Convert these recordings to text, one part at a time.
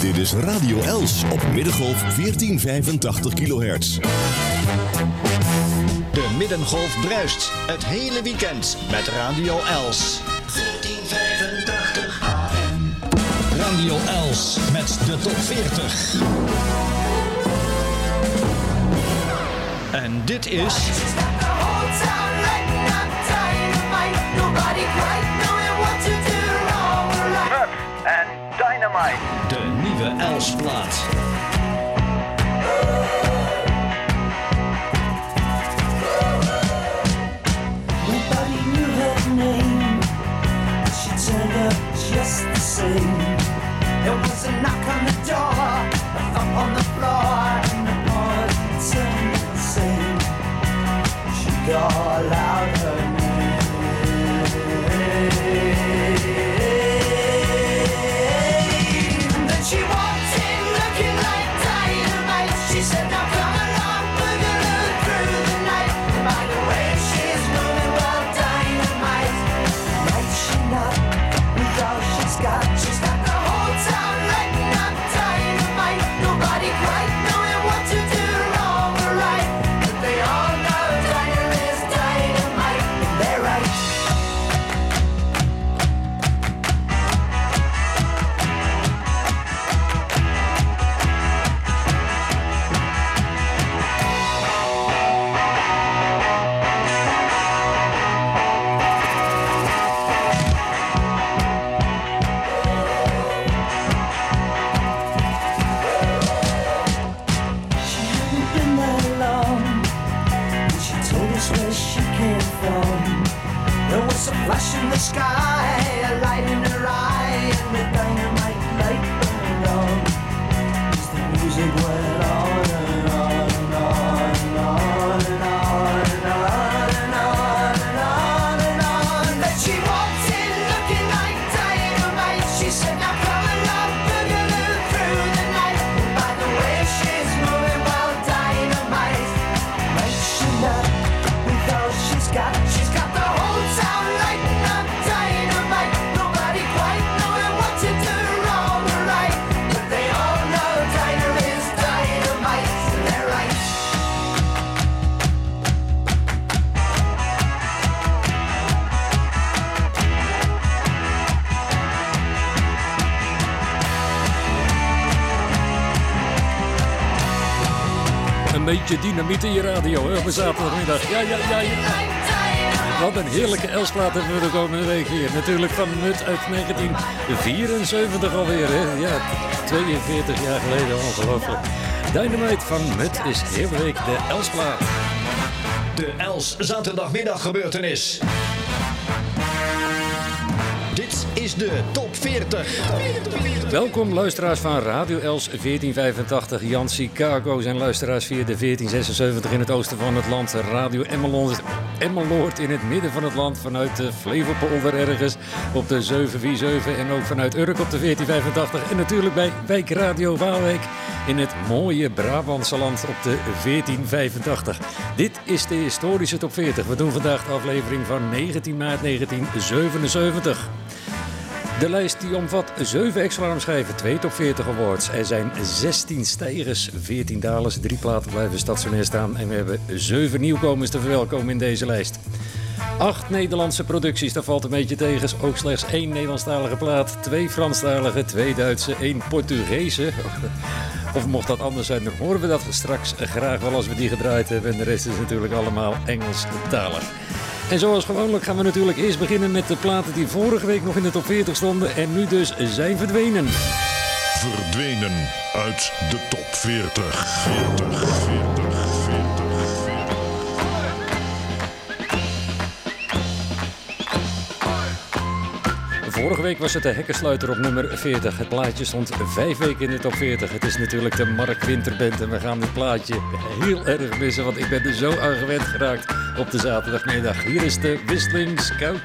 Dit is Radio Els op Middengolf 1485 kHz. De Middengolf bruist het hele weekend met Radio Els. 1485 AM. Radio Els met de top 40. En dit is... De nieuwe Els-plaat. Nobody knew her name. but She turned up just the same. There was a knock on the door, a thump on the floor, and the boy turned insane. She called dynamiet in je radio, hè, op een zaterdagmiddag. Ja, ja, ja, ja. Wat een heerlijke Elsplaat hebben we de komende week weer. Natuurlijk van Mut uit 1974 alweer, hè. Ja, 42 jaar geleden, ongelooflijk. Dynamite van Mut is heel week de Elsplaat. De Els zaterdagmiddag gebeurtenis. Is de top 40. Welkom luisteraars van Radio Els 1485, Jan Chicago zijn luisteraars via de 1476 in het oosten van het land, Radio Emmeloord, Emmeloord in het midden van het land, vanuit de Flevopolder ergens op de 747 en ook vanuit Urk op de 1485 en natuurlijk bij Wijk Radio Waalwijk in het mooie Brabantse land op de 1485. Dit is de historische top 40. We doen vandaag de aflevering van 19 maart 1977. De lijst die omvat 7 extra armschijven, 2 top 40 awards. Er zijn 16 stijgers, 14 dalers, 3 platen blijven stationair staan. En we hebben 7 nieuwkomers te verwelkomen in deze lijst. 8 Nederlandse producties, daar valt een beetje tegen. Ook slechts 1 Nederlandstalige plaat, 2 Franstalige, 2 Duitse, 1 Portugese. Of mocht dat anders zijn, dan horen we dat straks graag wel als we die gedraaid hebben. En de rest is natuurlijk allemaal Engelstalig. En zoals gewoonlijk gaan we natuurlijk eerst beginnen met de platen die vorige week nog in de top 40 stonden en nu dus zijn verdwenen. Verdwenen uit de top 40. 40, 40, 40, 40. Vorige week was het de hekkensluiter op nummer 40. Het plaatje stond vijf weken in de top 40. Het is natuurlijk de Mark Winterband en we gaan dit plaatje heel erg missen, want ik ben er zo aan gewend geraakt op de zaterdagmiddag. Hier is de Whistling Scout.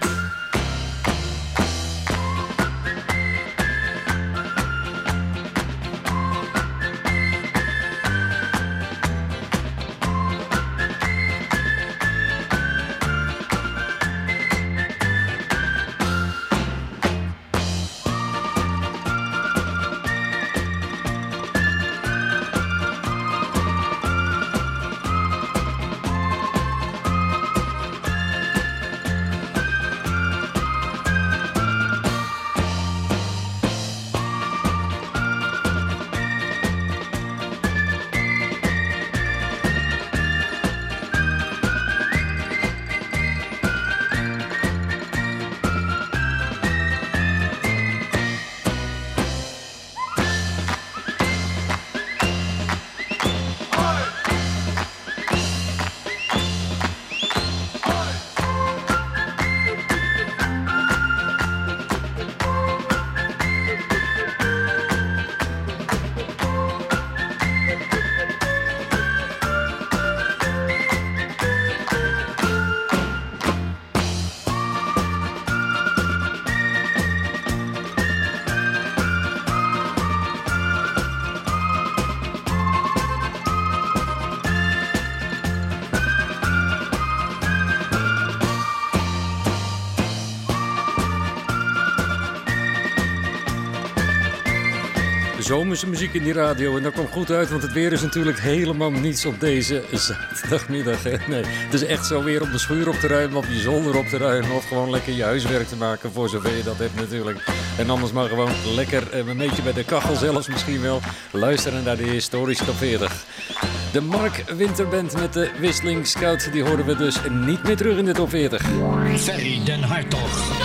Muziek in die radio. En dat komt goed uit, want het weer is natuurlijk helemaal niets op deze zaterdagmiddag. Nee, het is echt zo weer om de schuur op te ruimen, op je zolder op te ruimen. Of gewoon lekker je huiswerk te maken, voor zover je dat hebt natuurlijk. En anders maar gewoon lekker eh, een beetje bij de kachel zelfs misschien wel. Luisteren naar de historische top 40. De Mark Winterband met de Wisseling Scout, die horen we dus niet meer terug in de top 40. Ferry den Hartog.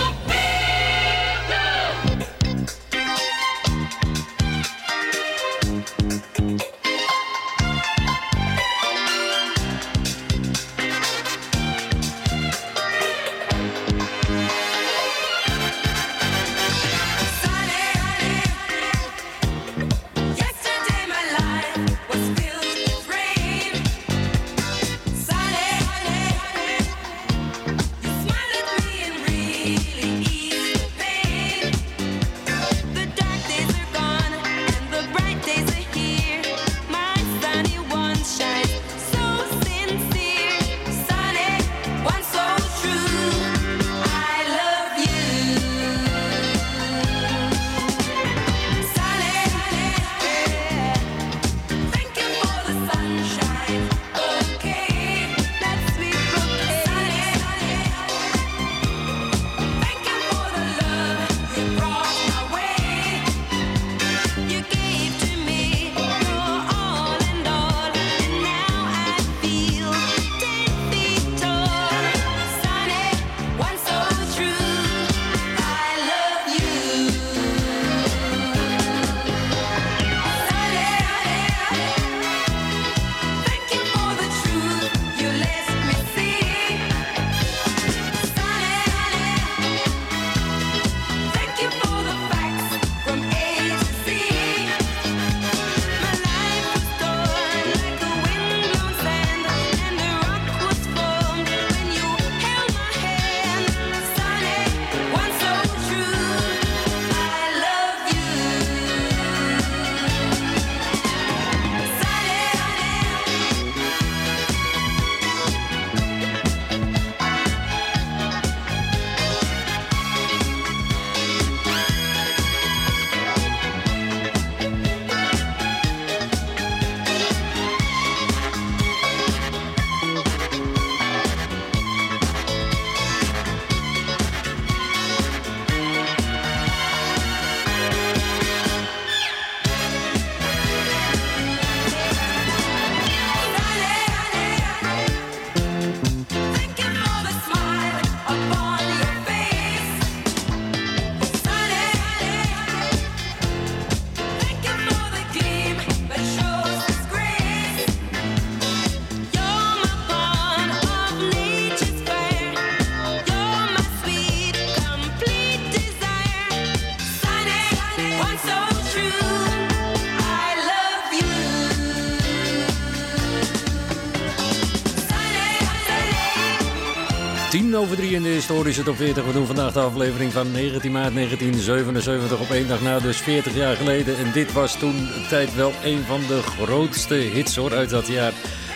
Over drie in de historische top 40. We doen vandaag de aflevering van 19 maart 1977 op één dag na, dus 40 jaar geleden. En dit was toen tijd wel een van de grootste hits hoor uit dat jaar.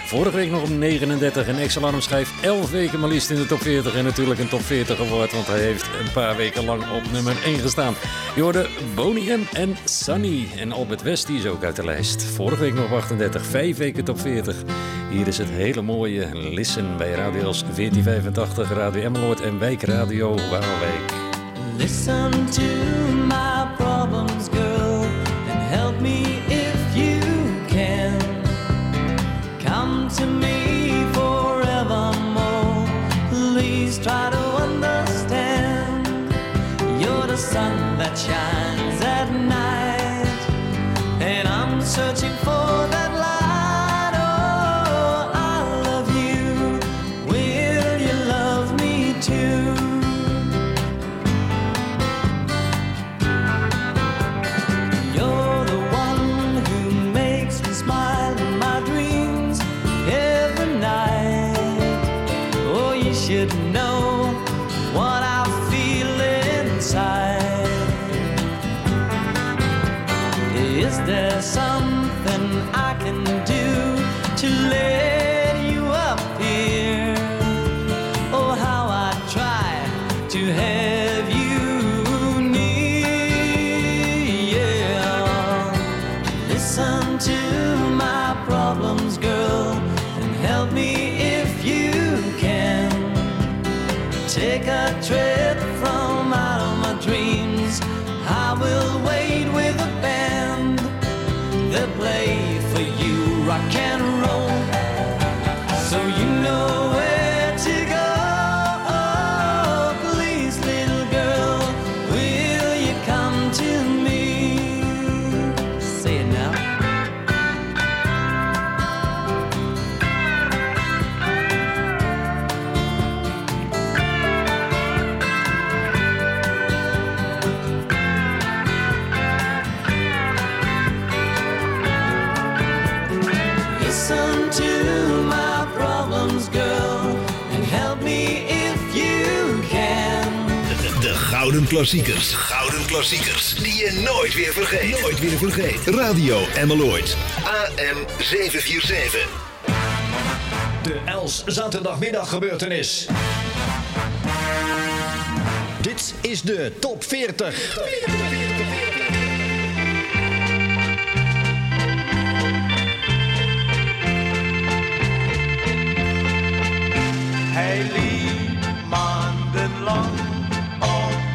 Vorige week nog op 39 en Ex-Alarm schijft 11 weken maar liefst in de top 40. En natuurlijk een top 40 geworden, want hij heeft een paar weken lang op nummer 1 gestaan. Boney M en Sunny. En Albert West die is ook uit de lijst. Vorige week nog op 38, 5 weken top 40. Hier is het hele mooie Listen bij Radio's 1485, Radio Emmeloord en Wijkradio Waalwijk. Listen to my problems, girl, and help me if you can. Come to me forevermore. Please try to understand. You're the sun that shines klassiekers. Gouden klassiekers. Die je nooit weer vergeet. Nooit weer vergeet. Radio Emmeloord. AM 747. De Els zaterdagmiddag gebeurtenis. Dit is de top 40. Hij liep maandenlang op de keien en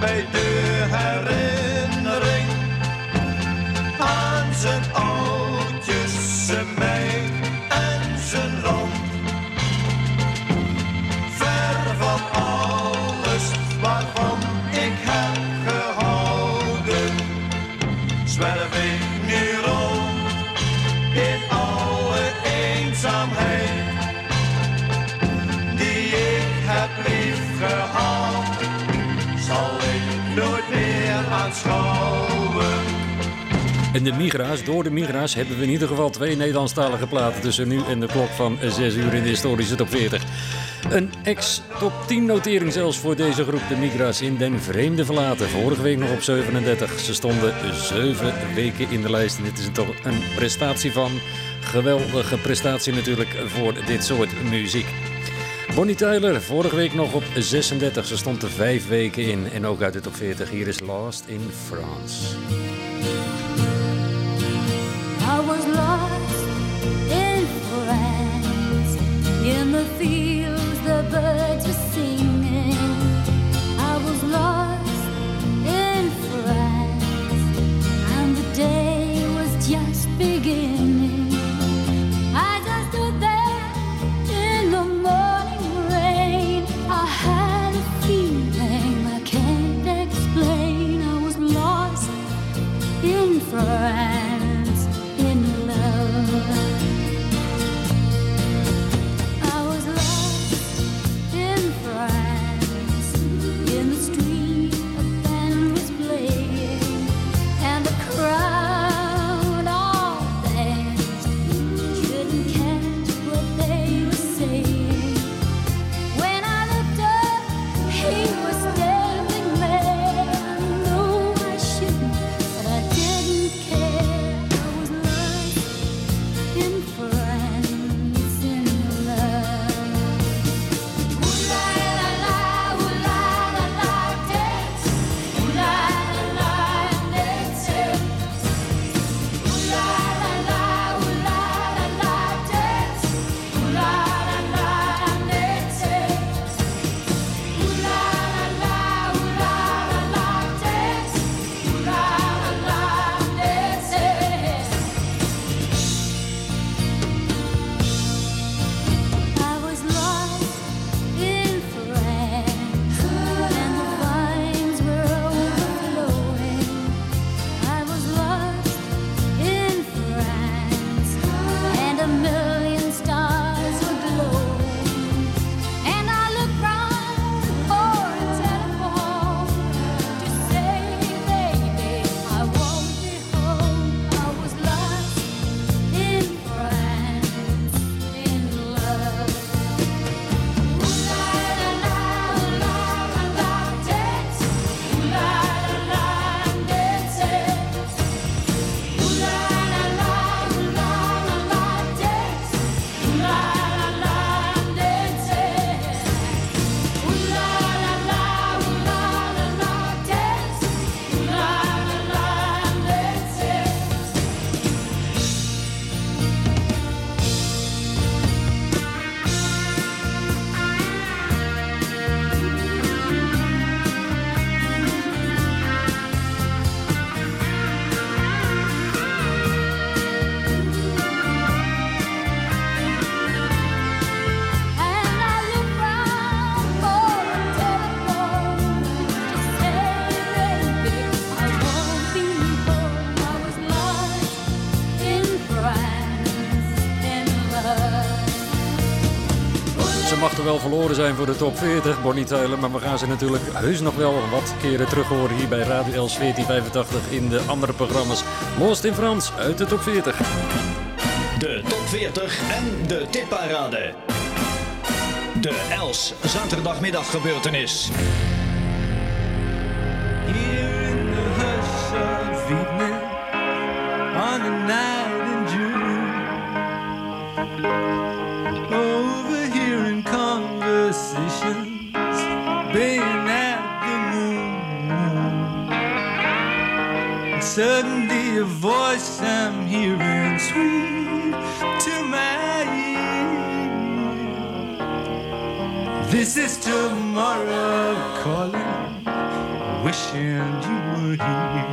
bij de herinnering aan zijn En de Migra's, door de Migra's hebben we in ieder geval twee Nederlandstalige platen tussen nu en de klok van 6 uur in de historische top 40. Een ex-top 10 notering zelfs voor deze groep, de Migra's in den vreemde verlaten. Vorige week nog op 37. Ze stonden 7 weken in de lijst en dit is toch een prestatie van. Geweldige prestatie natuurlijk voor dit soort muziek. Bonnie Tyler, vorige week nog op 36. Ze stond er 5 weken in en ook uit de top 40. Hier is Lost in France. in the fields the birds were singing. wel verloren zijn voor de top 40, Bonnie Tyler. Maar we gaan ze natuurlijk heus nog wel wat keren terug horen hier bij Radio Els 1485 in de andere programma's. Lost in Frans uit de top 40. De top 40 en de tipparade. De Els zaterdagmiddag gebeurtenis. is tomorrow calling, wishing you were here.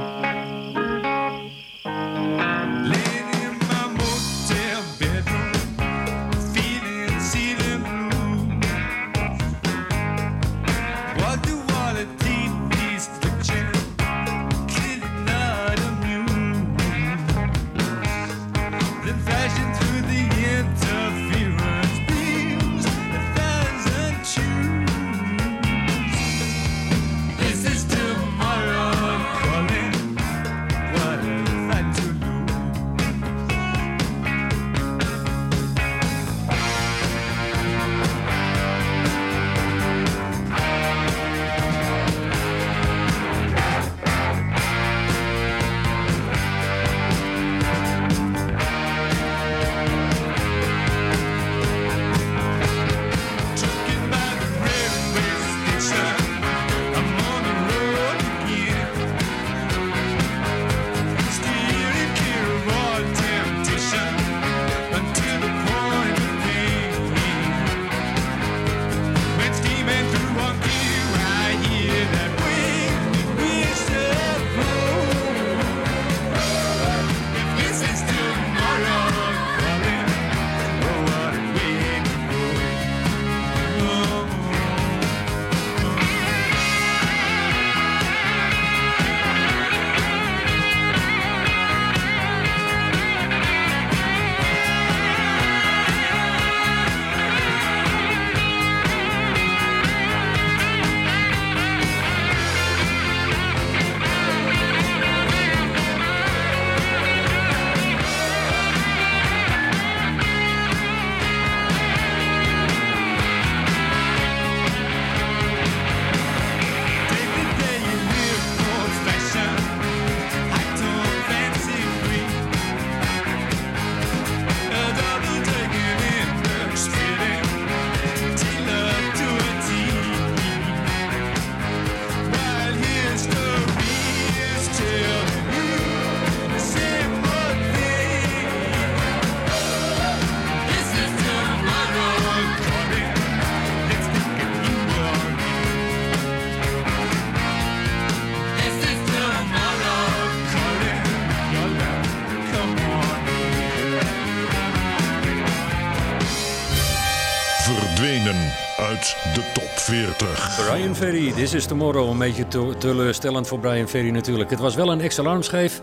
Brian Ferry, is Tomorrow. Een beetje te- teleurstellend voor Brian Ferry natuurlijk. Het was wel een ex-alarmschijf.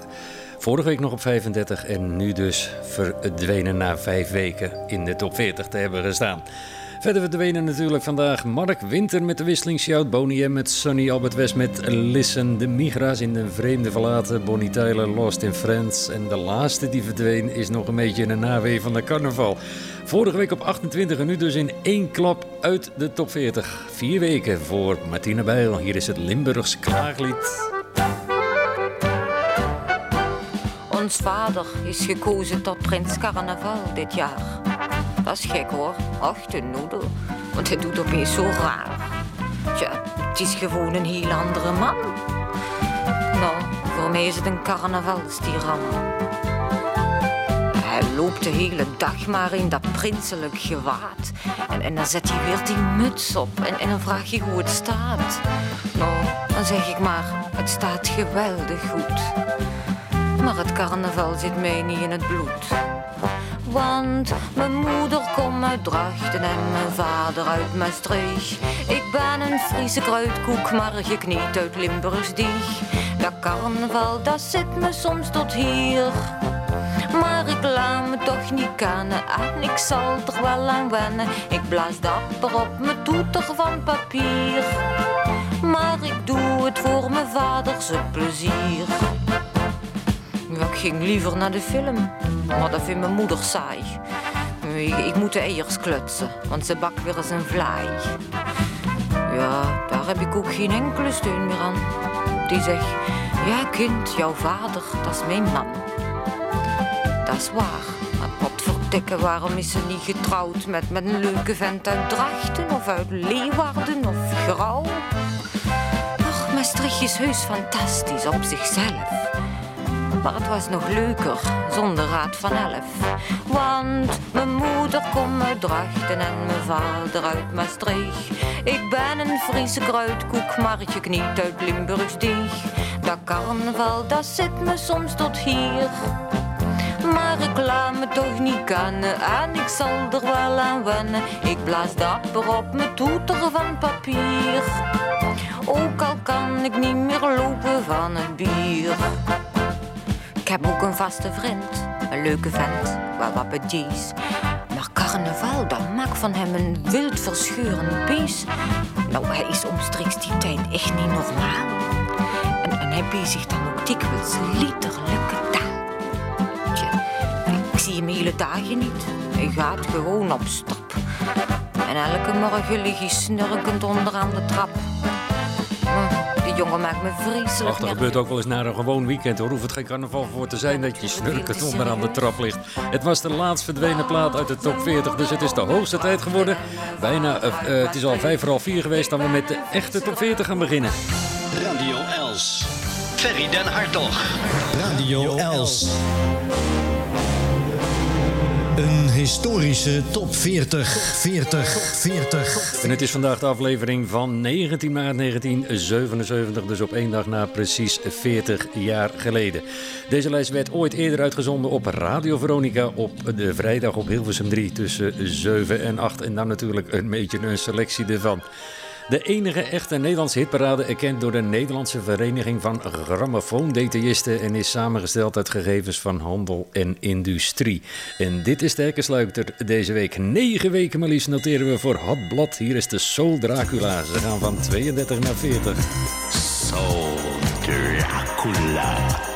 Vorige week nog op 35 en nu dus verdwenen na vijf weken in de top 40 te hebben gestaan. Verder verdwenen natuurlijk vandaag Mark Winter met de wisseling Shout, Boney M met Sonny Albert West met Listen, de Migra's in de vreemde verlaten, Bonnie Tyler Lost in Friends en de laatste die verdween is nog een beetje een nawee van de carnaval. Vorige week op 28 en nu dus in één klap uit de top 40. Vier weken voor Martina Bijl. Hier is het Limburgs klaaglied. Ons vader is gekozen tot prins carnaval dit jaar. Dat is gek hoor. Ach, de noedel. Want hij doet opeens zo raar. Tja, het is gewoon een heel andere man. Nou, voor mij is het een carnavalstiran. Loopt de hele dag maar in dat prinselijk gewaad. En, en dan zet hij weer die muts op. En, en dan vraag je hoe het staat. Nou, dan zeg ik maar, het staat geweldig goed. Maar het carnaval zit mij niet in het bloed. Want mijn moeder komt uit Drachten en mijn vader uit Maastricht. Ik ben een Friese kruidkoek, maar gekniet uit Limburgsdieg. Dat carnaval, dat zit me soms tot hier. Maar ik laat me toch niet kennen en ik zal er wel aan wennen. Ik blaas dapper op mijn toeter van papier. Maar ik doe het voor mijn vaders plezier. Ja, ik ging liever naar de film, maar dat vindt mijn moeder saai. Ik, ik moet de eiers klutsen, want ze bakt weer eens een vlaai. Ja, daar heb ik ook geen enkele steun meer aan. Die zegt, ja kind, jouw vader, dat is mijn man. Dat is waar, maar potverdikke, waarom is ze niet getrouwd met, een leuke vent uit Drachten of uit Leeuwarden of Grauw? Ach, Maastricht is heus fantastisch op zichzelf. Maar het was nog leuker zonder raad van elf. Want mijn moeder komt uit Drachten en mijn vader uit Maastricht. Ik ben een Friese kruidkoek, maar gekniet uit Limburgsdieg. Dat carnaval, dat zit me soms tot hier. Maar ik laat me toch niet kennen en ik zal er wel aan wennen. Ik blaas dapper op mijn toeter van papier. Ook al kan ik niet meer lopen van het bier. Ik heb ook een vaste vriend, een leuke vent, wel wat petits. Maar carnaval, dat maakt van hem een wild verschurend beest. Nou, hij is omstreeks die tijd echt niet normaal. En, en hij bezigt dan ook dikwijls ik zie hem hele dagen niet. Hij gaat gewoon op stap. En elke morgen lig hij snurkend onderaan de trap. Maar die jongen maakt me vreselijk Ach, dat gebeurt ook wel eens na een gewoon weekend hoor. Hoeft het geen carnaval voor te zijn dat je snurkend onder aan de trap ligt. Het was de laatst verdwenen plaat uit de top 40, dus het is de hoogste tijd geworden. Bijna, eh, eh, het is al vijf voor half vier geweest dat we met de echte top 40 gaan beginnen. Radio Els. Ferry den Hartog. Radio Els. Een historische top 40. 40. 40. En het is vandaag de aflevering van 19 maart 1977, dus op één dag na precies 40 jaar geleden. Deze lijst werd ooit eerder uitgezonden op Radio Veronica op de vrijdag op Hilversum 3 tussen 7 en 8. En dan natuurlijk een beetje een selectie ervan. De enige echte Nederlandse hitparade erkend door de Nederlandse Vereniging van Grammofoondetailisten en is samengesteld uit gegevens van handel en industrie. En dit is de hekkensluiter deze week. Negen weken maar liefst noteren we voor Hot Blad. Hier is de Soul Dracula. Ze gaan van 32 naar 40. Soul Dracula.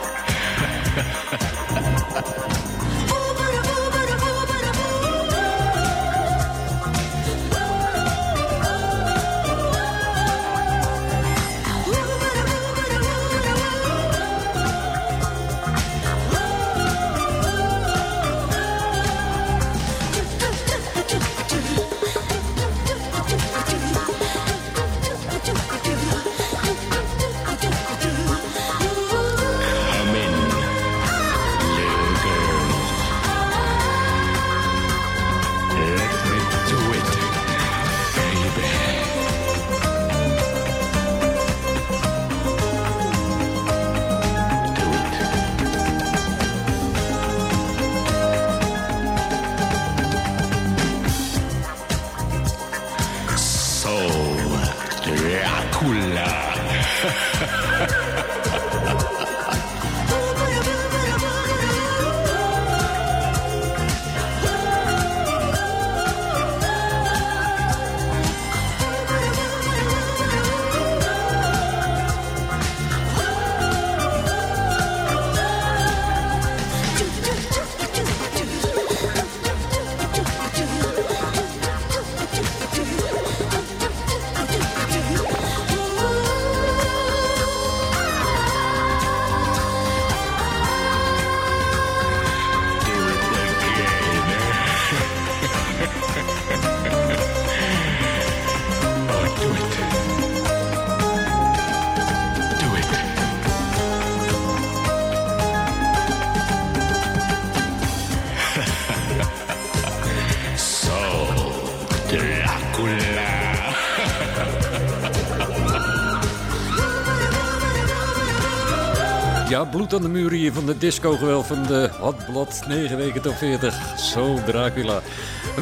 Ja, bloed aan de muren hier van de disco-geweld van de Hot Blood 9 weken top 40. Zo Dracula.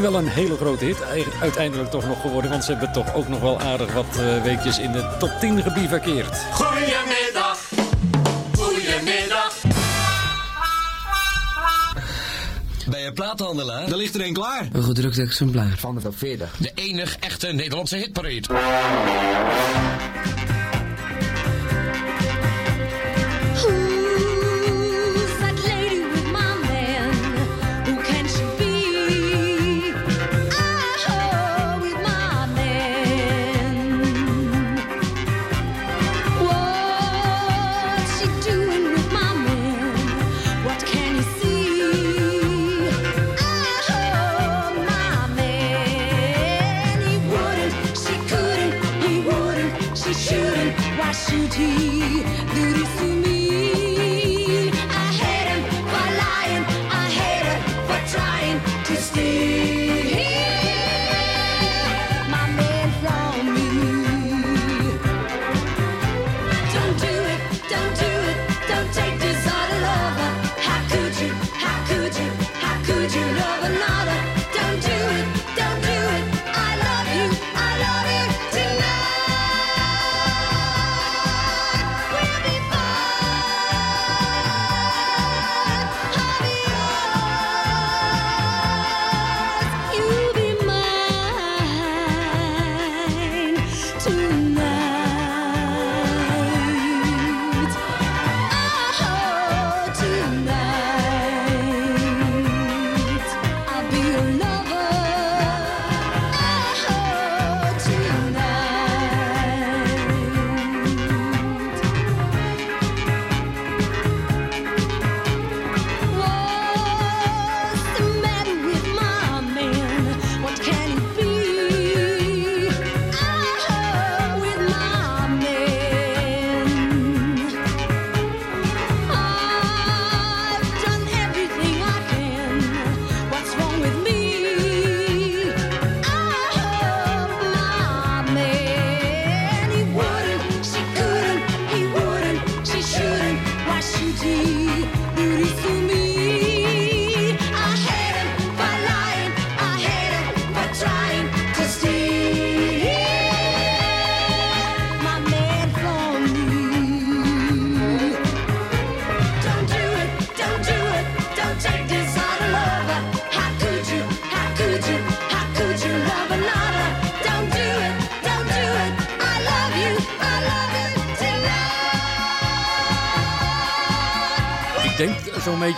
Wel een hele grote hit ei- uiteindelijk toch nog geworden, want ze hebben toch ook nog wel aardig wat eh, weekjes in de top 10 gebivakkeerd. Goedemiddag. Goedemiddag. Bij een plaathandelaar, daar ligt er een klaar. Een gedrukt exemplaar van de top 40. De enig echte Nederlandse hitparade.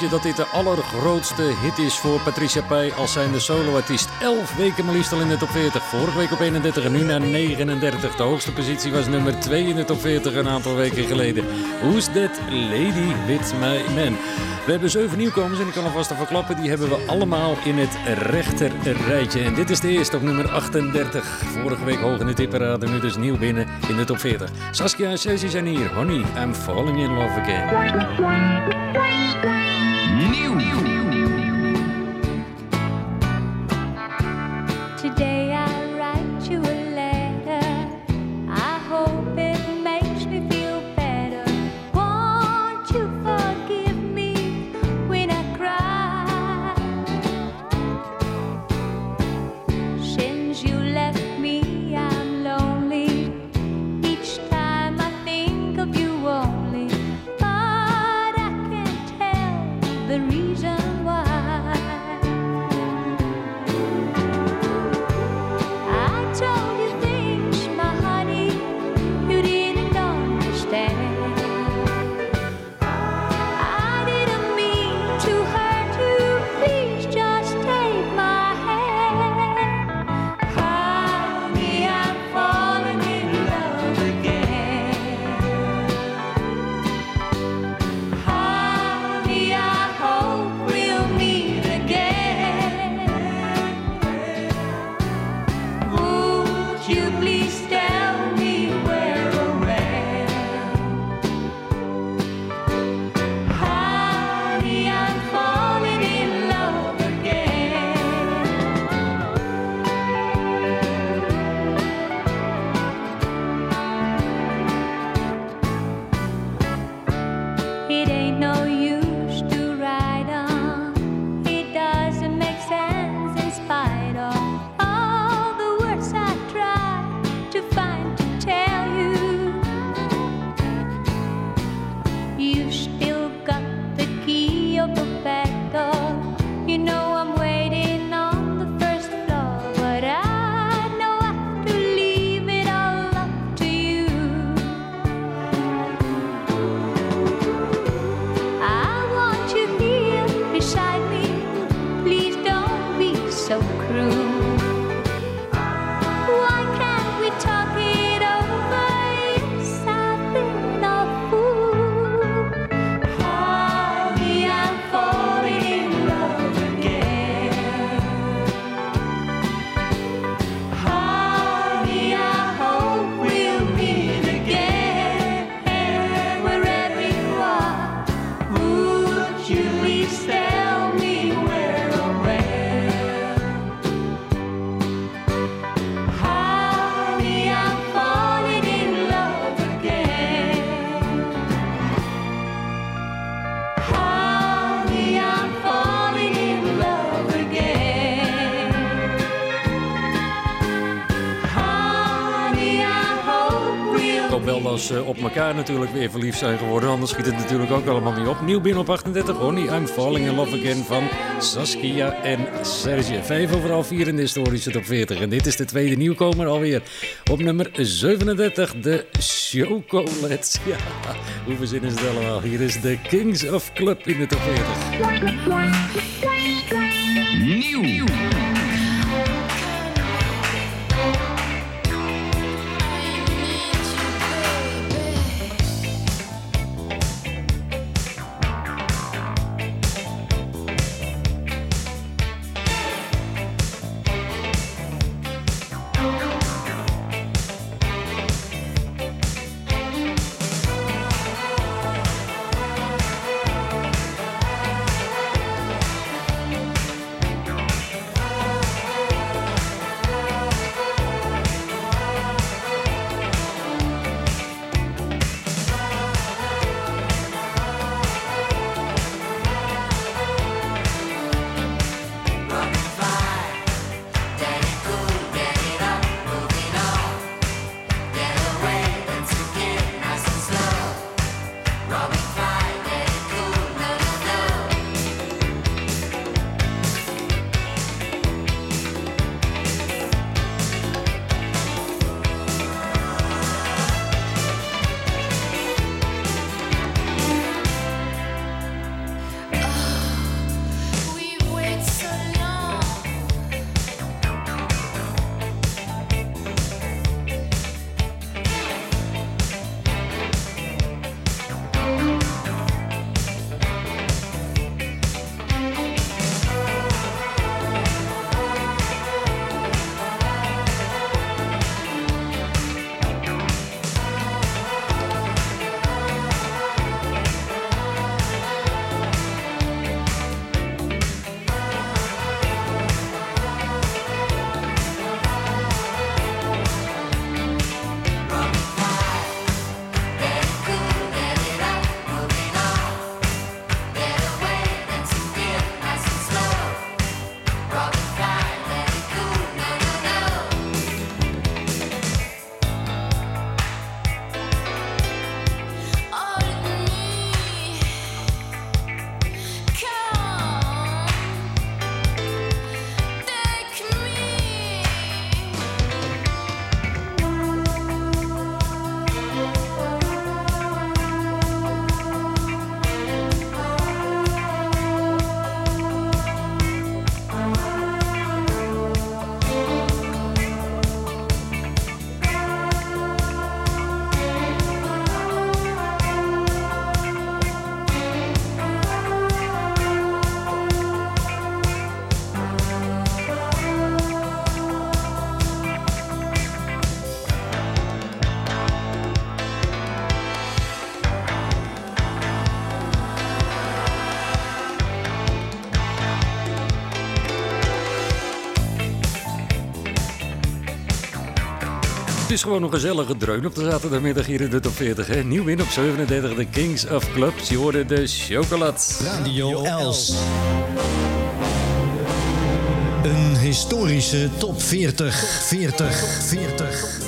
Dat dit de allergrootste hit is voor Patricia Pai als zijnde soloartiest. 11 weken maar liefst al in de top 40. Vorige week op 31 en nu naar 39. De hoogste positie was nummer 2 in de top 40 een aantal weken geleden. Who's that lady with my man? We hebben zeven nieuwkomers en ik kan alvast al verklappen. Die hebben we allemaal in het rechter rijtje. En dit is de eerste op nummer 38. Vorige week hoog in de tipperade, nu dus nieuw binnen in de top 40. Saskia en Ceci zijn hier. Honey, I'm falling in love again. New. Op elkaar natuurlijk weer verliefd zijn geworden. Anders schiet het natuurlijk ook allemaal niet op. Nieuw binnen op 38, Honey, I'm Falling in Love Again van Saskia en Serge. Vijf overal vier in de historische top 40. En dit is de tweede nieuwkomer alweer. Op nummer 37, de Chocolats. Ja, hoe verzinnen ze het allemaal? Hier is de Kings of Club in de top 40. Nieuw. is gewoon een gezellige dreun op de zaterdagmiddag hier in de top 40. Hè? Nieuw win op 37, de Kings of Clubs. Je hoorde de chocolat. Radio Els. Een historische top 40. 40, 40, 40.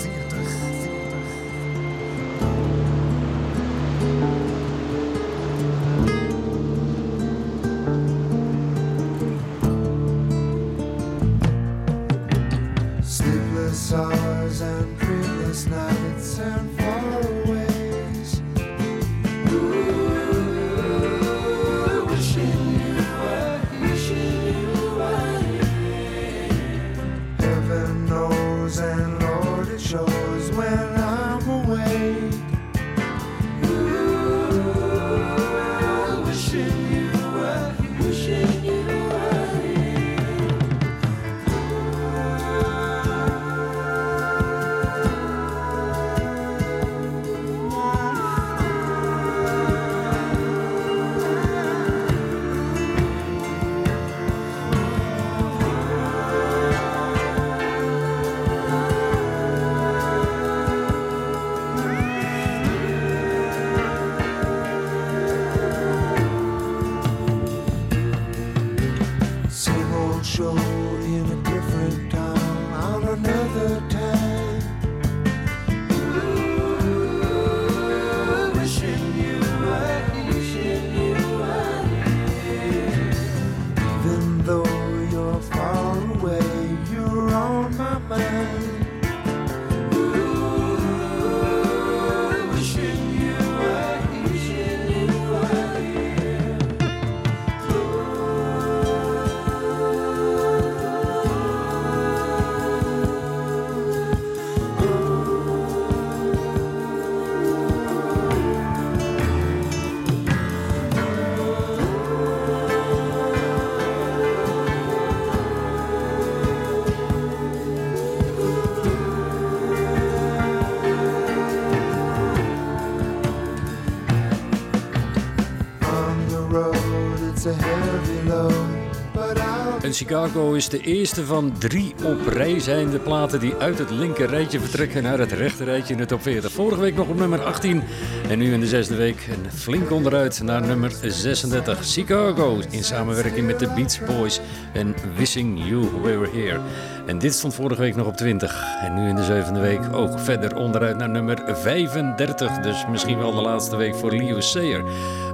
Chicago is de eerste van drie op rij zijnde platen die uit het linker rijtje vertrekken naar het rechter rijtje in de top 40. Vorige week nog op nummer 18 en nu in de zesde week een flink onderuit naar nummer 36. Chicago in samenwerking met de Beach Boys en Wishing You Were Here. En dit stond vorige week nog op 20 en nu in de zevende week ook verder onderuit naar nummer 35. Dus misschien wel de laatste week voor Leo Sayer.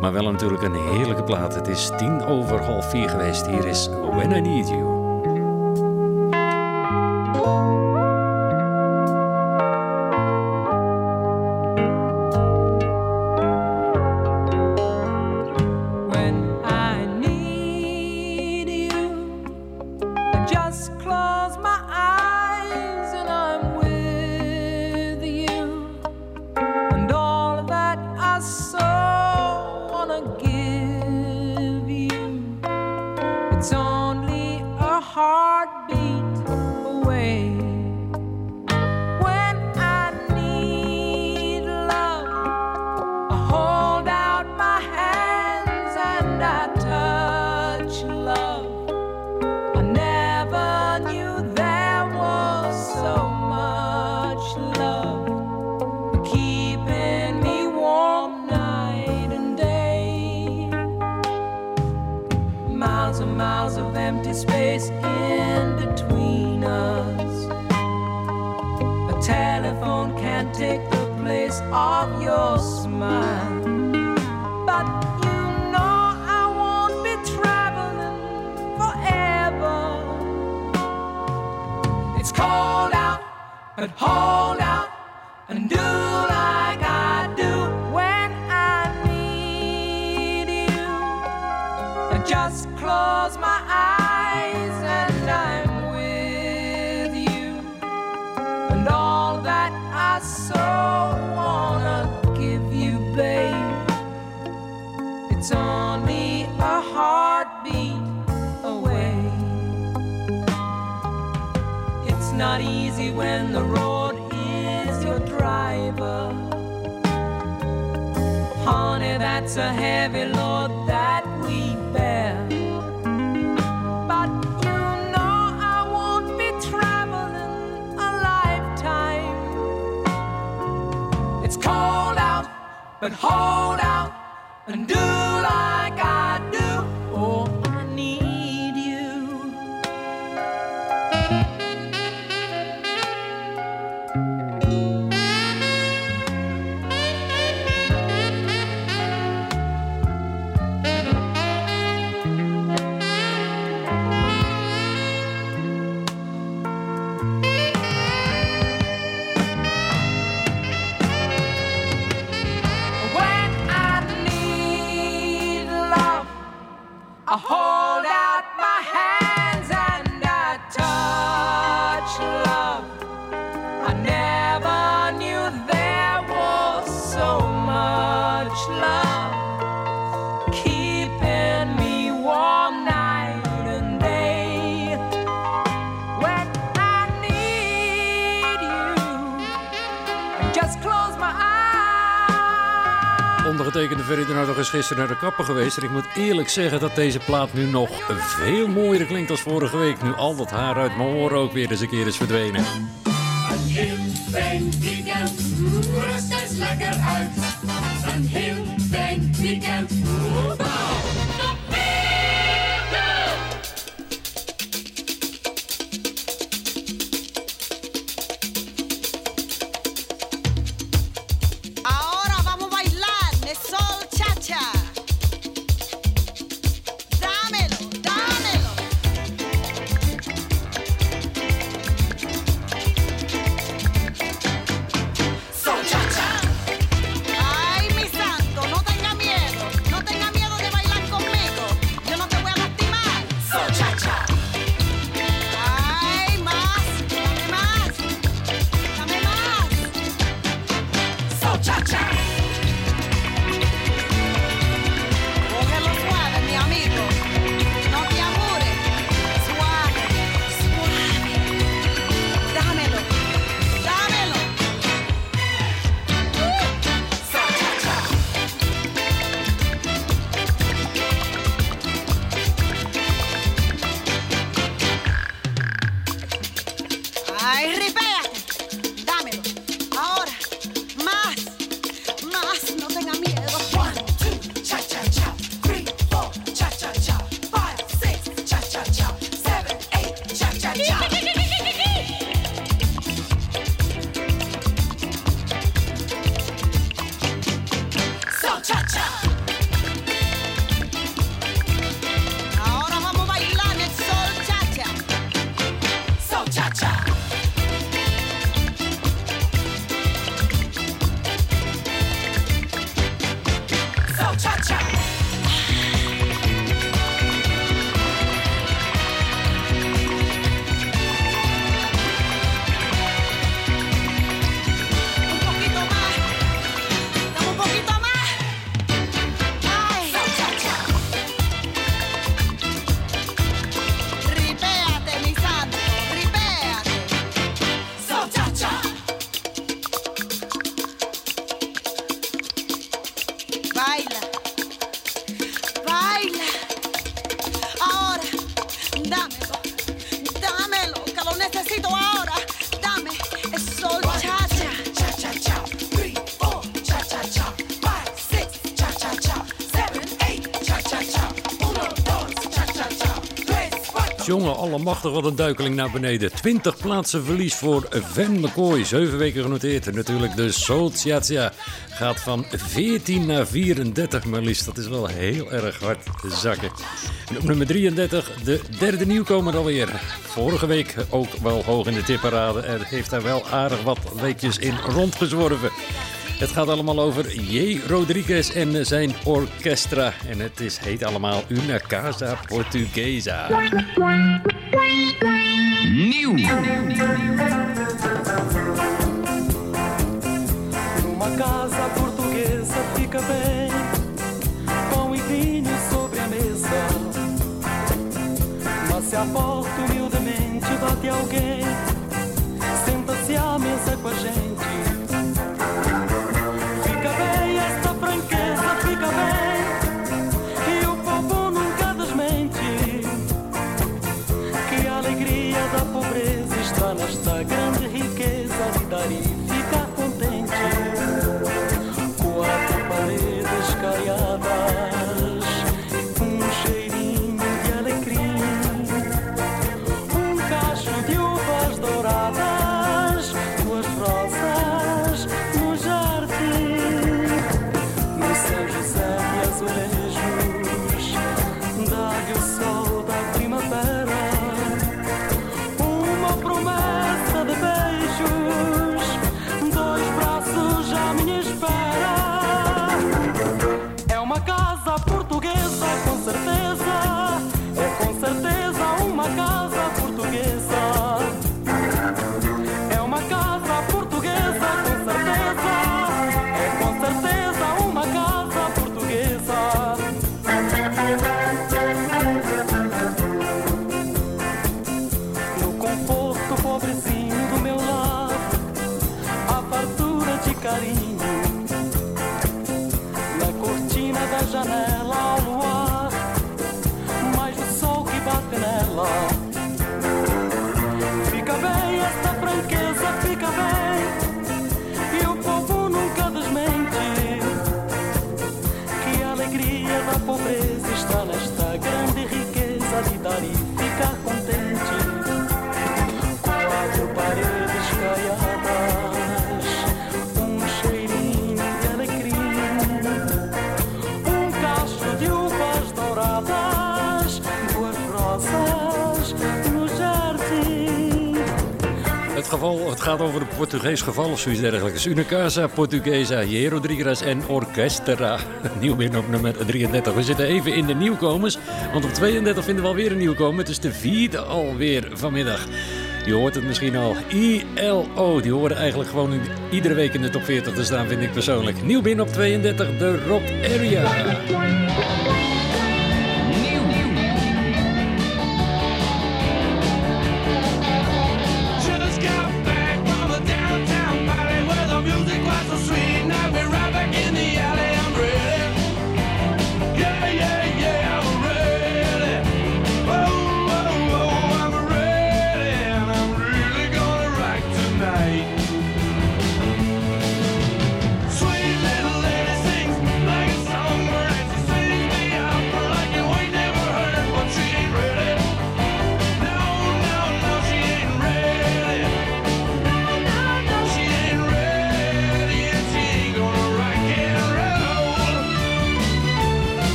Maar wel natuurlijk een heerlijke plaat. Het is tien over half vier geweest. Hier is When I Need You. Gisteren naar de kapper geweest. En ik moet eerlijk zeggen dat deze plaat nu nog veel mooier klinkt als vorige week. Nu al dat haar uit mijn oren ook weer eens een keer is verdwenen. Allemachtig wat een duikeling naar beneden. 20 plaatsen verlies voor Van McCoy. 7 weken genoteerd. En natuurlijk de Sociatia gaat van 14 naar 34 maar. Dat is wel heel erg hard zakken. En op nummer 33 de derde nieuwkomer alweer. Vorige week ook wel hoog in de tipparade. En heeft daar wel aardig wat weekjes in rondgezworven. Het gaat allemaal over J. Rodriguez en zijn orchestra. En het is, heet allemaal Una Casa Portuguesa. Nieuw. Geval, het gaat over een Portugees geval of zoiets dergelijks. Una Casa Portuguesa. Rodriguez en Orchestra. Nieuw binnen op nummer 33. We zitten even in de nieuwkomers, want op 32 vinden we alweer een nieuwkomer. Het is de vierde alweer vanmiddag. Je hoort het misschien al. ILO, die horen eigenlijk gewoon iedere week in de top 40 te staan, vind ik persoonlijk. Nieuw binnen op 32, de Rob Area.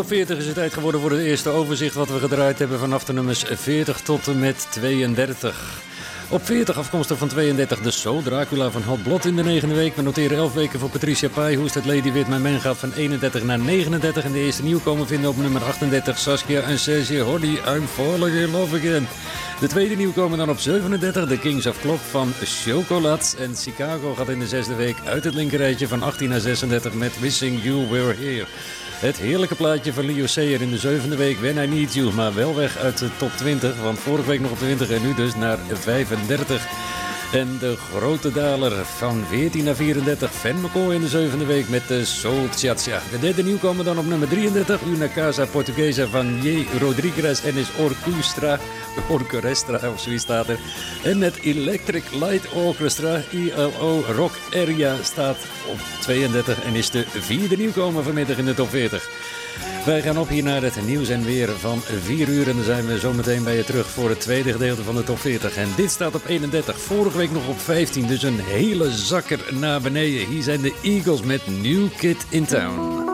Top 40 is het tijd geworden voor het eerste overzicht wat we gedraaid hebben vanaf de nummers 40 tot en met 32. Op 40 afkomstig van 32 de Soul, Dracula van Hot Blot in de negende week. We noteren 11 weken voor Patricia Pai. Hoe is het Lady Wit? Mijn man gaat van 31 naar 39. En de eerste nieuwkomer vinden op nummer 38 Saskia en Sergio Holly. I'm falling in love again. De tweede nieuwkomer dan op 37, de Kings of Klop van Chocolat. En Chicago gaat in de zesde week uit het linkerrijtje van 18 naar 36 met Wishing You Were Here. Het heerlijke plaatje van Leo Sayer in de zevende week, When I Need You. Maar wel weg uit de top 20, want vorige week nog op 20 en nu dus naar 35. En de grote daler van 14 naar 34, Van McCoy in de zevende week met de Soul Chacha. De derde nieuwkomer dan op nummer 33, Una Casa Portuguesa van J. Rodriguez en is Orchestra, Orchestra of zoiets staat er. En met Electric Light Orchestra, ILO Rock Area staat op 32 en is de vierde nieuwkomer vanmiddag in de top 40. Wij gaan op hier naar het nieuws en weer van 4 uur. En dan zijn we zo meteen bij je terug voor het tweede gedeelte van de top 40. En dit staat op 31, vorige week nog op 15. Dus een hele zakker naar beneden. Hier zijn de Eagles met New Kid in Town.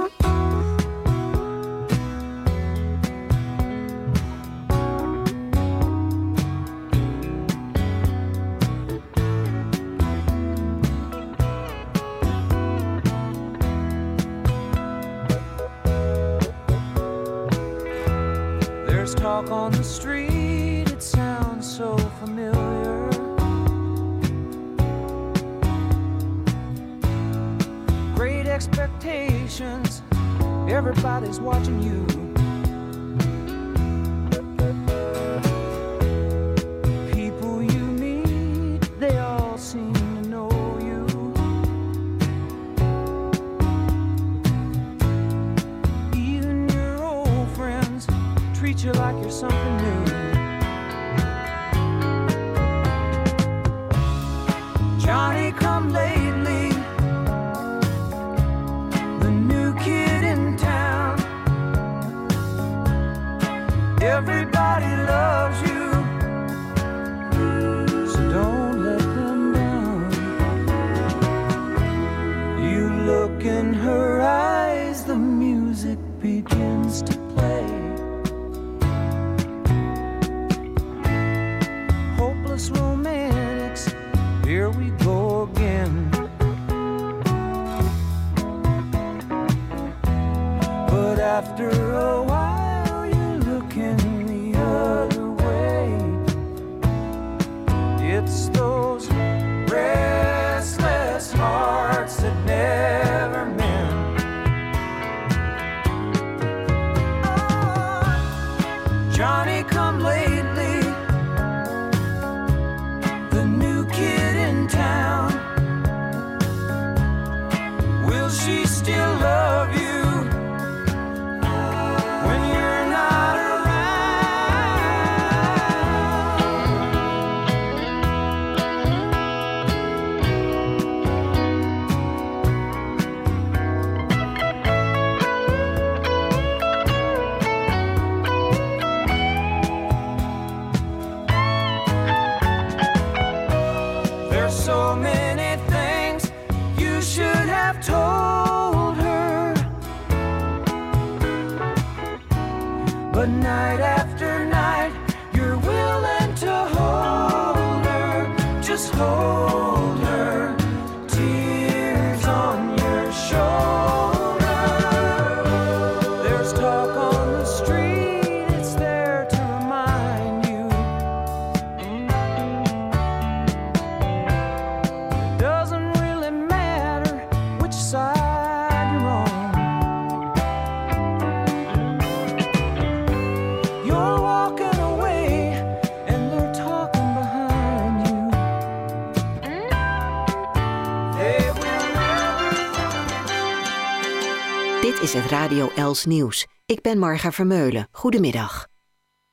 Is het Radio Els Nieuws. Ik ben Marga Vermeulen. Goedemiddag.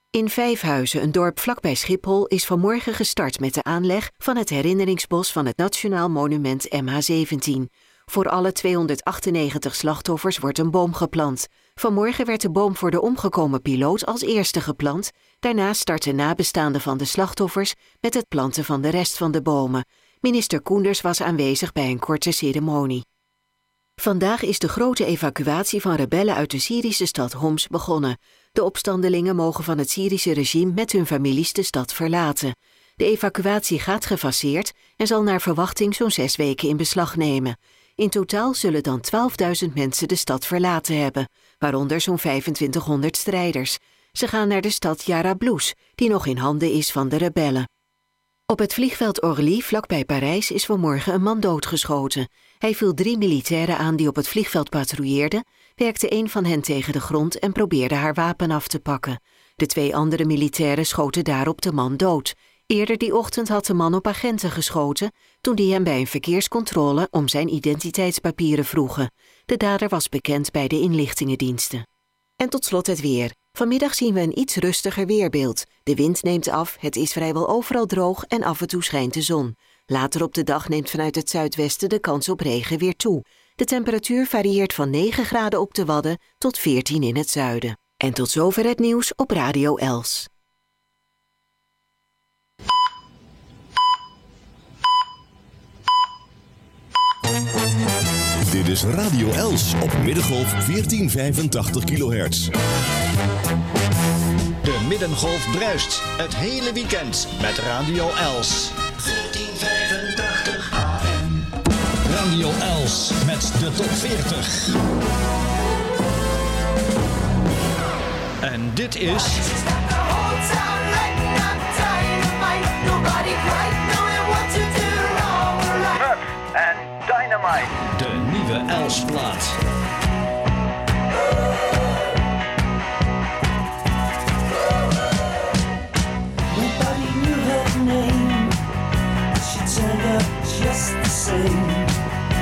In Vijfhuizen, een dorp vlakbij Schiphol, is vanmorgen gestart met de aanleg van het herinneringsbos van het Nationaal Monument MH17. Voor alle 298 slachtoffers wordt een boom geplant. Vanmorgen werd de boom voor de omgekomen piloot als eerste geplant. Daarna starten nabestaanden van de slachtoffers met het planten van de rest van de bomen. Minister Koenders was aanwezig bij een korte ceremonie. Vandaag is de grote evacuatie van rebellen uit de Syrische stad Homs begonnen. De opstandelingen mogen van het Syrische regime met hun families de stad verlaten. De evacuatie gaat gefaseerd en zal naar verwachting zo'n zes weken in beslag nemen. In totaal zullen dan 12.000 mensen de stad verlaten hebben, waaronder zo'n 2500 strijders. Ze gaan naar de stad Jarablus, die nog in handen is van de rebellen. Op het vliegveld Orly, vlakbij Parijs, is vanmorgen een man doodgeschoten. Hij viel drie militairen aan die op het vliegveld patrouilleerden, werkte een van hen tegen de grond en probeerde haar wapen af te pakken. De twee andere militairen schoten daarop de man dood. Eerder die ochtend had de man op agenten geschoten toen die hem bij een verkeerscontrole om zijn identiteitspapieren vroegen. De dader was bekend bij de inlichtingendiensten. En tot slot het weer. Vanmiddag zien we een iets rustiger weerbeeld. De wind neemt af, het is vrijwel overal droog en af en toe schijnt de zon. Later op de dag neemt vanuit het zuidwesten de kans op regen weer toe. De temperatuur varieert van 9 graden op de Wadden tot 14 in het zuiden. En tot zover het nieuws op Radio Els. Dit is Radio Els op Middengolf 1485 kHz. De Middengolf bruist het hele weekend met Radio Els. 1485 AM. Radio Els met de top 40. En dit is... En Dynamite. De nieuwe Els-plaat. Nobody just the same.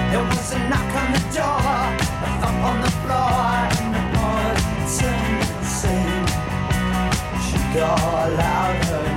There was a knock on the door, a thump on the floor, and the turned the same. She called out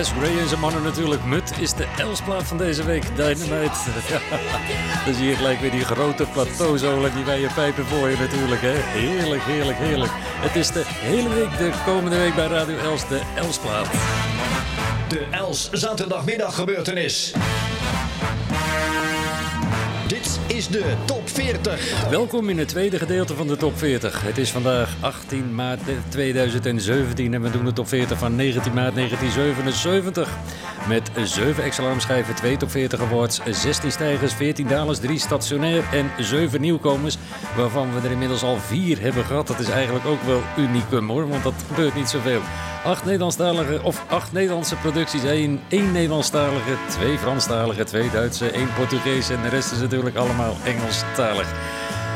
Les Gray en zijn mannen natuurlijk. Mut is de Elsplaat van deze week. Dynamite. Dan zie je gelijk weer die grote plateauzolen die bij je pijpen voor je natuurlijk. Hè. Heerlijk, heerlijk, heerlijk. Het is de hele week, de komende week bij Radio Els, de Elsplaat. De Els zaterdagmiddag gebeurtenis. Is de Top 40. Welkom in het tweede gedeelte van de top 40. Het is vandaag 18 maart 2017 en we doen de top 40 van 19 maart 1977. Met 7 ex-alarmschijven, 2 top 40 awards, 16 stijgers, 14 dalers, 3 stationair en 7 nieuwkomers. Waarvan we er inmiddels al 4 hebben gehad. Dat is eigenlijk ook wel unicum hoor, want dat gebeurt niet zoveel. 8 Nederlandstalige of 8 Nederlandse producties, 1, 1 Nederlandstalige, 2 Franstalige, 2 Duitse, 1 Portugees en de rest is natuurlijk allemaal Engelstalig.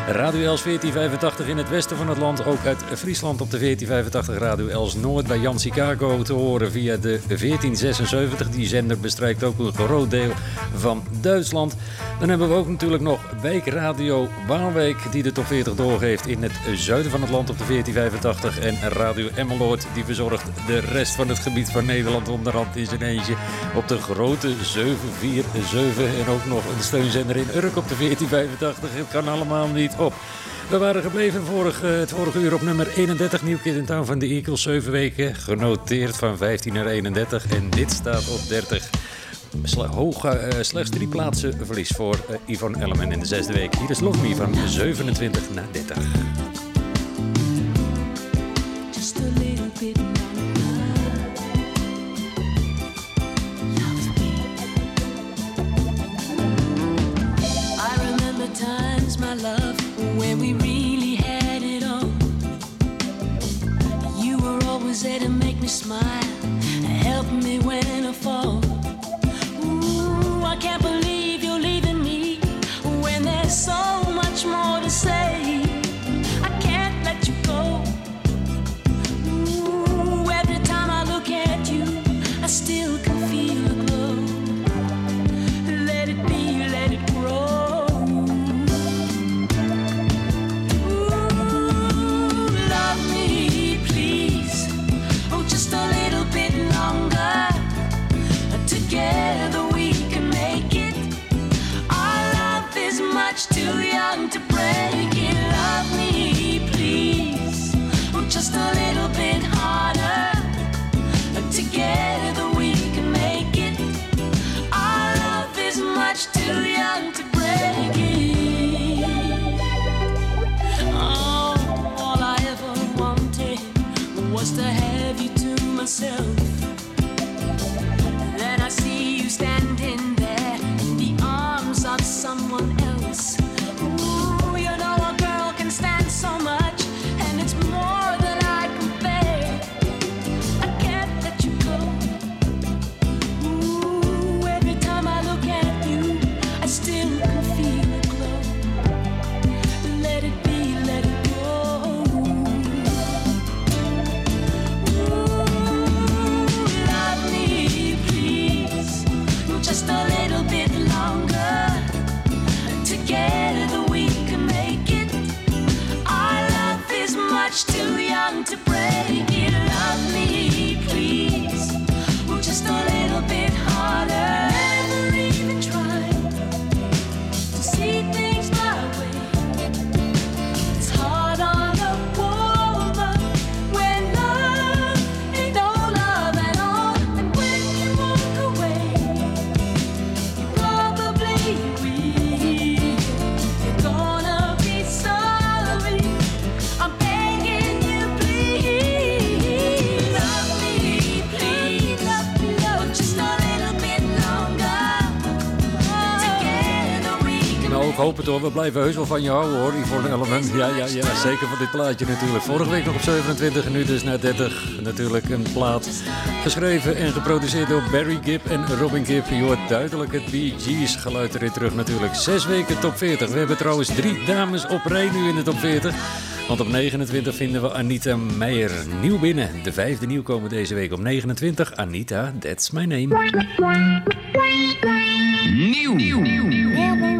Radio Els 1485 in het westen van het land. Ook uit Friesland op de 1485 Radio Els Noord bij Jan Chicago te horen via de 1476. Die zender bestrijkt ook een groot deel van Duitsland. Dan hebben we ook natuurlijk nog Wijkradio Waalwijk die de top 40 doorgeeft in het zuiden van het land op de 1485. En Radio Emmeloord die verzorgt de rest van het gebied van Nederland onderhand in zijn eentje op de grote 747. En ook nog een steunzender in Urk op de 1485. Het kan allemaal niet op. We waren gebleven vorig, eh, het vorige uur op nummer 31. Nieuw Kid in Town van de Eagles. 7 weken genoteerd van 15 naar 31. En dit staat op 30. Sle hoog, eh, slechts drie plaatsen verlies voor eh, Yvonne in de zesde week. Hier is Love van 27 naar 30. Just a little bit me smile, help me when I fall. Ooh, I can't believe too young to break hoop het hoor. We blijven heus wel van je houden hoor, Yvonne Elleman. Ja, ja, ja, zeker van dit plaatje natuurlijk. Vorige week nog op 27 en nu dus naar 30. Natuurlijk een plaat geschreven en geproduceerd door Barry Gibb en Robin Gibb. Je hoort duidelijk het Bee Gees geluid erin terug natuurlijk. Zes weken top 40. We hebben trouwens drie dames op rij nu in de top 40. Want op 29 vinden we Anita Meijer nieuw binnen. De vijfde nieuwkomer deze week op 29. Anita, that's my name. Nieuw. Never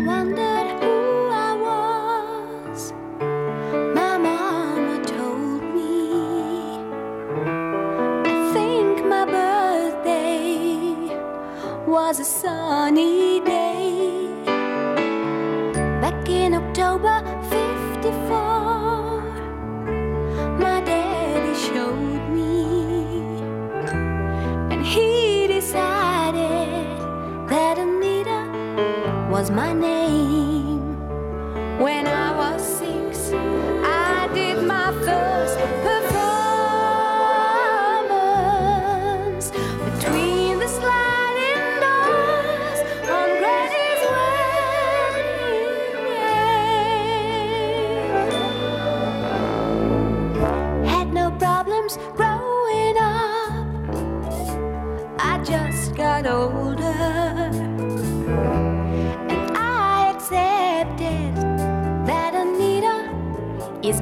was a sunny day. Back in October 54. My daddy showed me. And he decided that Anita was my name. Korenmolen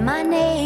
my name.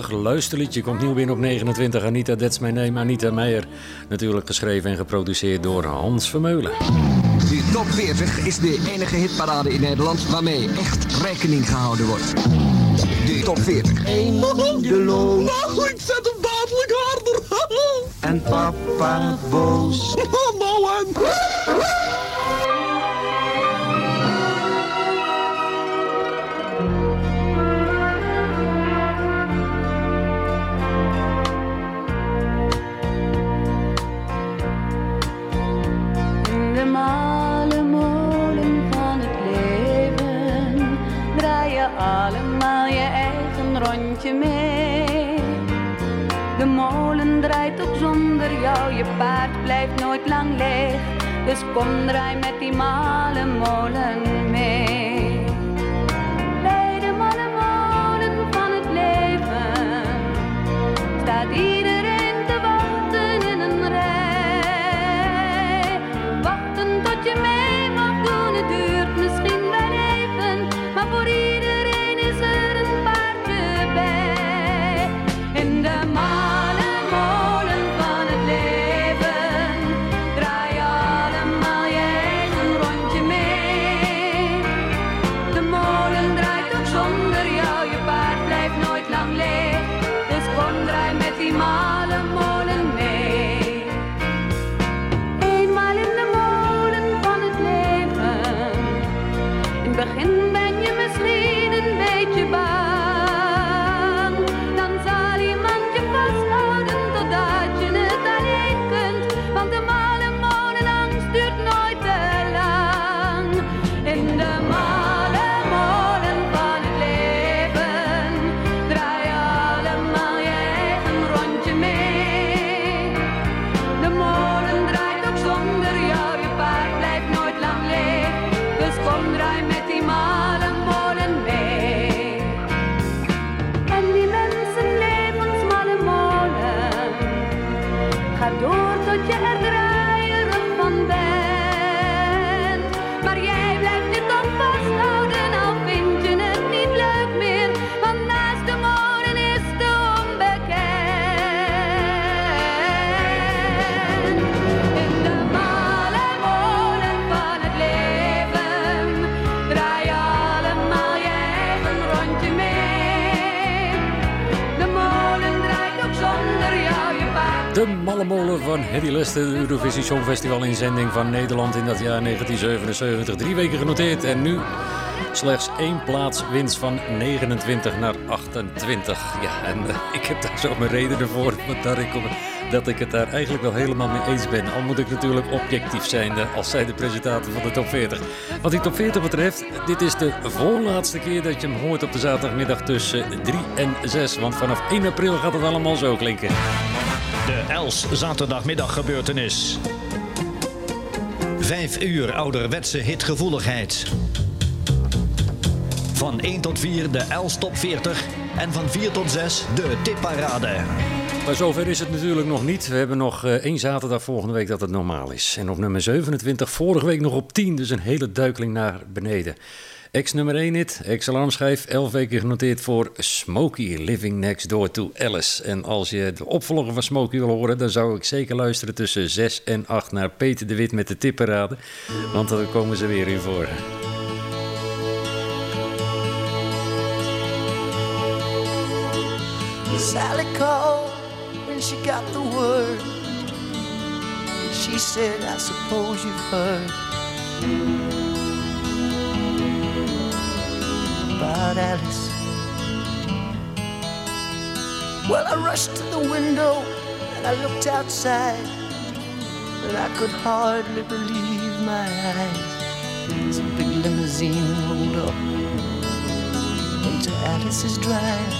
prachtig luisterliedje komt nieuw binnen op 29. Anita, that's my name. Anita Meijer. Natuurlijk geschreven en geproduceerd door Hans Vermeulen. De top 40 is de enige hitparade in Nederland waarmee echt rekening gehouden wordt. De top 40. Eindeloos. Nou, ik zet hem dadelijk harder. En papa boos. Mouwen. Zonder jou, je paard blijft nooit lang leeg. Dus kom draai met die malen molen van Hedy Lester, de Eurovisie Songfestival inzending van Nederland in dat jaar 1977. Drie weken genoteerd en nu slechts één plaats winst van 29 naar 28. Ja, en eh, ik heb daar zo mijn redenen voor dat ik, dat ik het daar eigenlijk wel helemaal mee eens ben. Al moet ik natuurlijk objectief zijn als zij de presentator van de top 40. Wat die top 40 betreft, dit is de voorlaatste keer dat je hem hoort op de zaterdagmiddag tussen 3 en 6. Want vanaf 1 april gaat het allemaal zo klinken. De Els zaterdagmiddag gebeurtenis. Vijf uur ouderwetse hitgevoeligheid. Van 1 tot 4 de Els top 40 en van 4 tot 6 de tipparade. Maar zover is het natuurlijk nog niet. We hebben nog eh, één zaterdag volgende week dat het normaal is. En op nummer 27, vorige week nog op 10, dus een hele duikeling naar beneden. Ex nummer 1 hit, ex alarmschijf, 11 weken genoteerd voor Smokey, Living Next Door to Alice. En als je de opvolger van Smokey wil horen, dan zou ik zeker luisteren tussen 6 en 8 naar Peter de Wit met de tipparade. Want dan komen ze weer in voor. Sally called when she got the word. She said, I suppose you've heard about Alice. Well, I rushed to the window and I looked outside, but I could hardly believe my eyes. A big limousine rolled up into Alice's drive.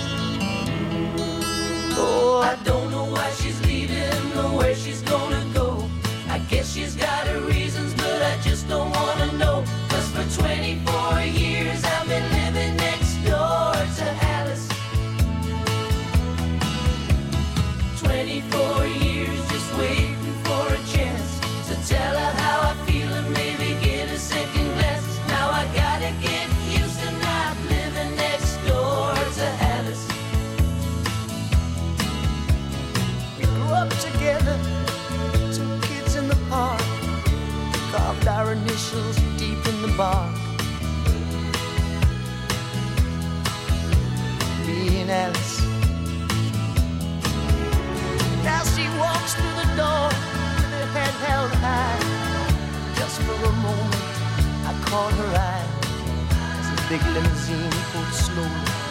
Oh, I don't know why she's leaving or where she's gonna go. I guess she's got her reasons, but I just don't wanna know. Cause for 24 years I've been bark. And Alice. Now she walks through the door with her head held high. Just for a moment, I caught her eye as the big limousine pulled slowly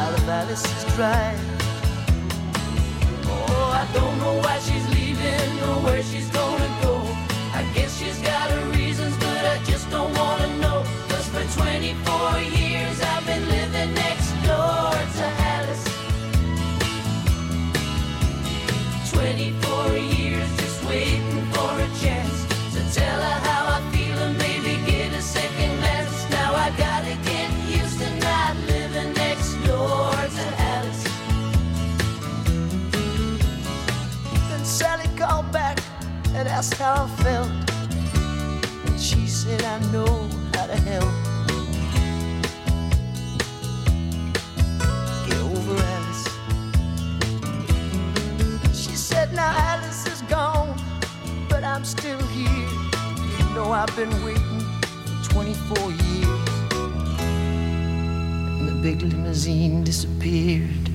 out of Alice's drive. Oh, I don't know why she's leaving or where she's gonna go. I guess she's got I just don't wanna know. Cause for 24 years I've been living next door to Alice. 24 years just waiting for a chance to tell her how I feel and maybe get a second. Now I gotta get used to not living next door to Alice. Then Sally called back and asked how I felt. I'm still here. You know, I've been waiting for 24 years. And the big limousine disappeared.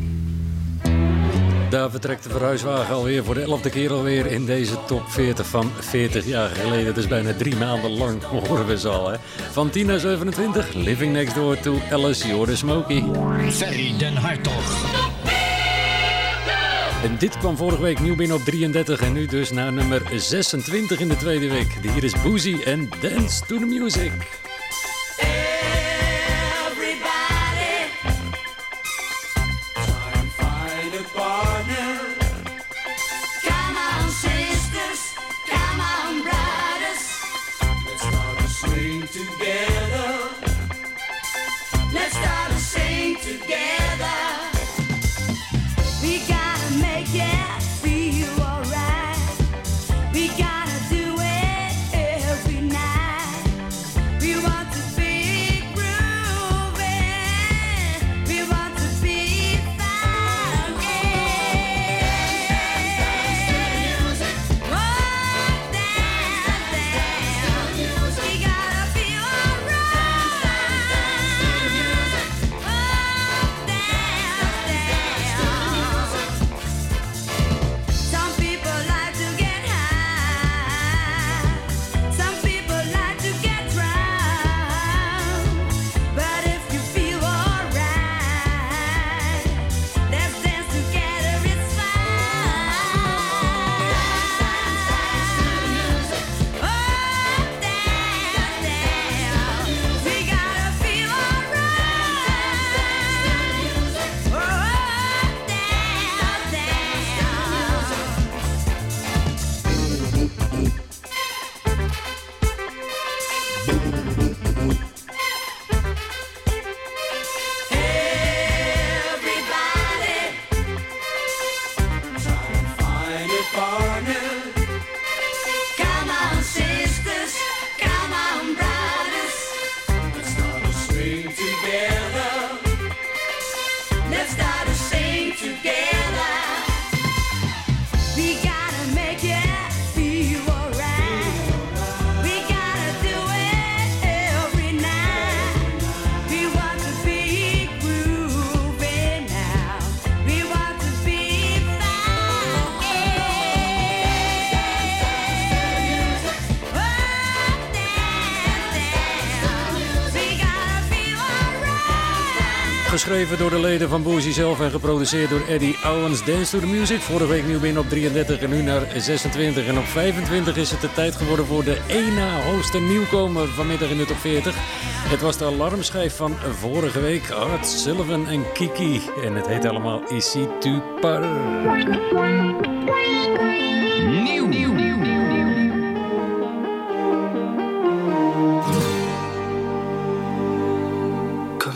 Daar vertrekt de verhuiswagen alweer voor de elfde keer alweer in deze top 40 van 40 jaar geleden. Dus bijna drie maanden lang horen we ze al. Hè? Van 10 naar 27, Living Next Door to Alice, Jorde Smokey. Ferry den Hartog. En dit kwam vorige week nieuw binnen op 33 en nu dus naar nummer 26 in de tweede week. Hier is Boozy en Dance to the Music. Van Boozy zelf en geproduceerd door Eddie Owens. Dance to the Music. Vorige week nieuw binnen op 33 en nu naar 26. En op 25 is het de tijd geworden voor de één na hoogste nieuwkomer vanmiddag in de top 40. Het was de alarmschijf van vorige week. Art Sullivan en Kiki. En het heet allemaal Ici tu par. Nieuw, nieuw, nieuw,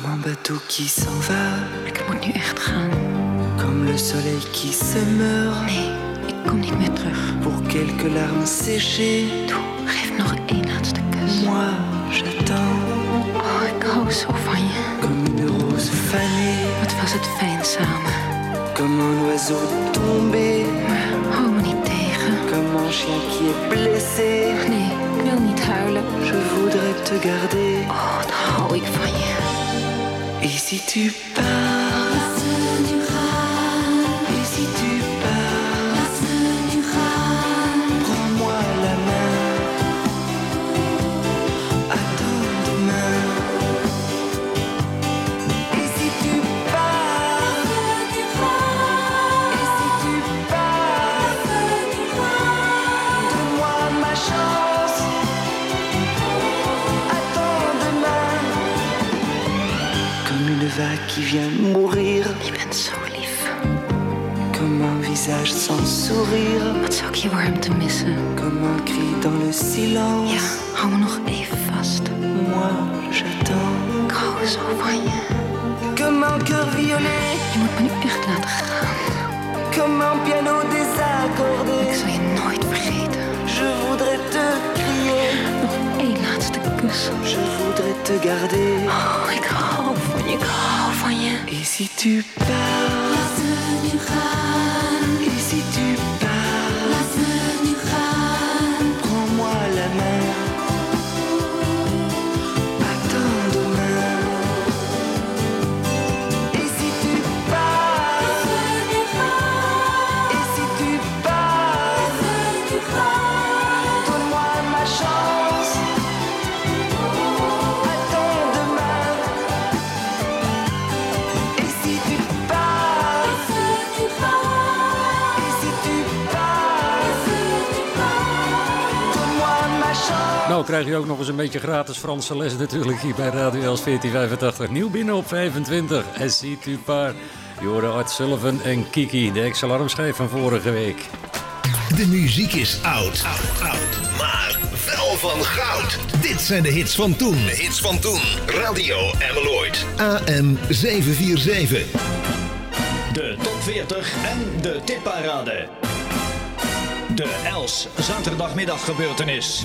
un bateau qui s'en va. Moet nu echt gaan. Comme le soleil qui se meurt. Nee, ik kom niet meer terug. Pour quelques larmes séchées. Toe, geef nog één laatste kus. Moi, j'attends. Oh, ik hou zo van je. Comme une rose fanée. Wat was het fijn samen. Comme un oiseau tombé. Maar hou me niet tegen. Comme un chien qui est blessé. Nee, ik wil niet huilen. Je voudrais te garder. Oh, dan hou ik van je. Et si tu Qui vient mourir. Comme un visage sans sourire? Comme un cri dans le silence Ja, hou me nog even vast. Moi, j'attends Ik hou zo van je. Comme un cœur violet Je moet me nu echt laten gaan. Comme un piano désaccordé Ik zal je nooit vergeten. Je voudrais te crier Nog één laatste kus. Je voudrais te garder Oh, ik hou van je, ik hou van je. Et si tu pars Et si tu pars Nou krijg je ook nog eens een beetje gratis Franse les natuurlijk hier bij Radio Els 1485. Nieuw binnen op 25. En ziet u paar. Je hoorde Art Sullivan en Kiki, de ex-alarmschijf van vorige week. De muziek is oud, oud, oud, maar wel van goud. Dit zijn de hits van toen. De hits van toen. Radio Ameloid. AM 747. De top 40 en de tipparade. De Els zaterdagmiddag gebeurtenis.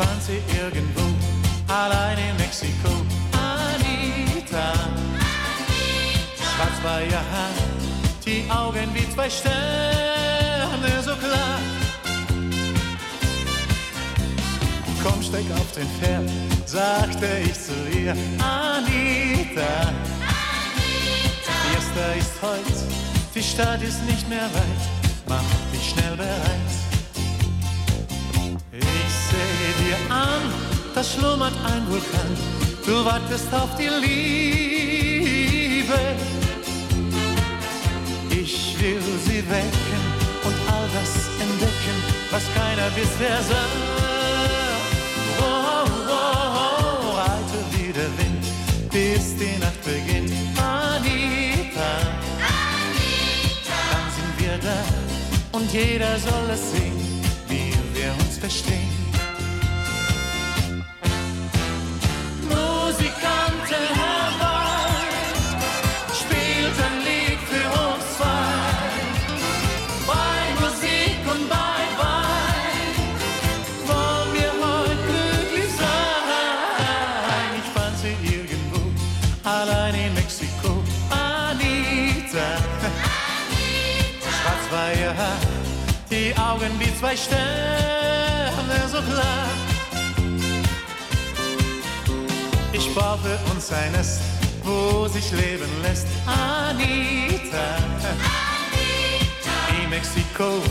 Fand sie irgendwo, allein in Mexiko. Anita. Schwarz war ihr Haar, die Augen wie zwei Sterne so klar. Komm, steig auf den Pferd, sagte ich zu ihr. Anita. Fiesta ist heut, die Stadt ist nicht mehr weit. Mach dich schnell bereit. Sehe dir an, da schlummert ein Vulkan. Du wartest auf die Liebe. Ich will sie wecken und all das entdecken, was keiner bisher sah. Oh, oh, oh, reite wie der Wind, bis die Nacht beginnt. Anita, dann sind wir da und jeder soll es sehen, wie wir uns verstehen. Zwei Sterne so klar. Ich baue uns ein Nest, wo sich leben lässt. Anita, in Mexiko,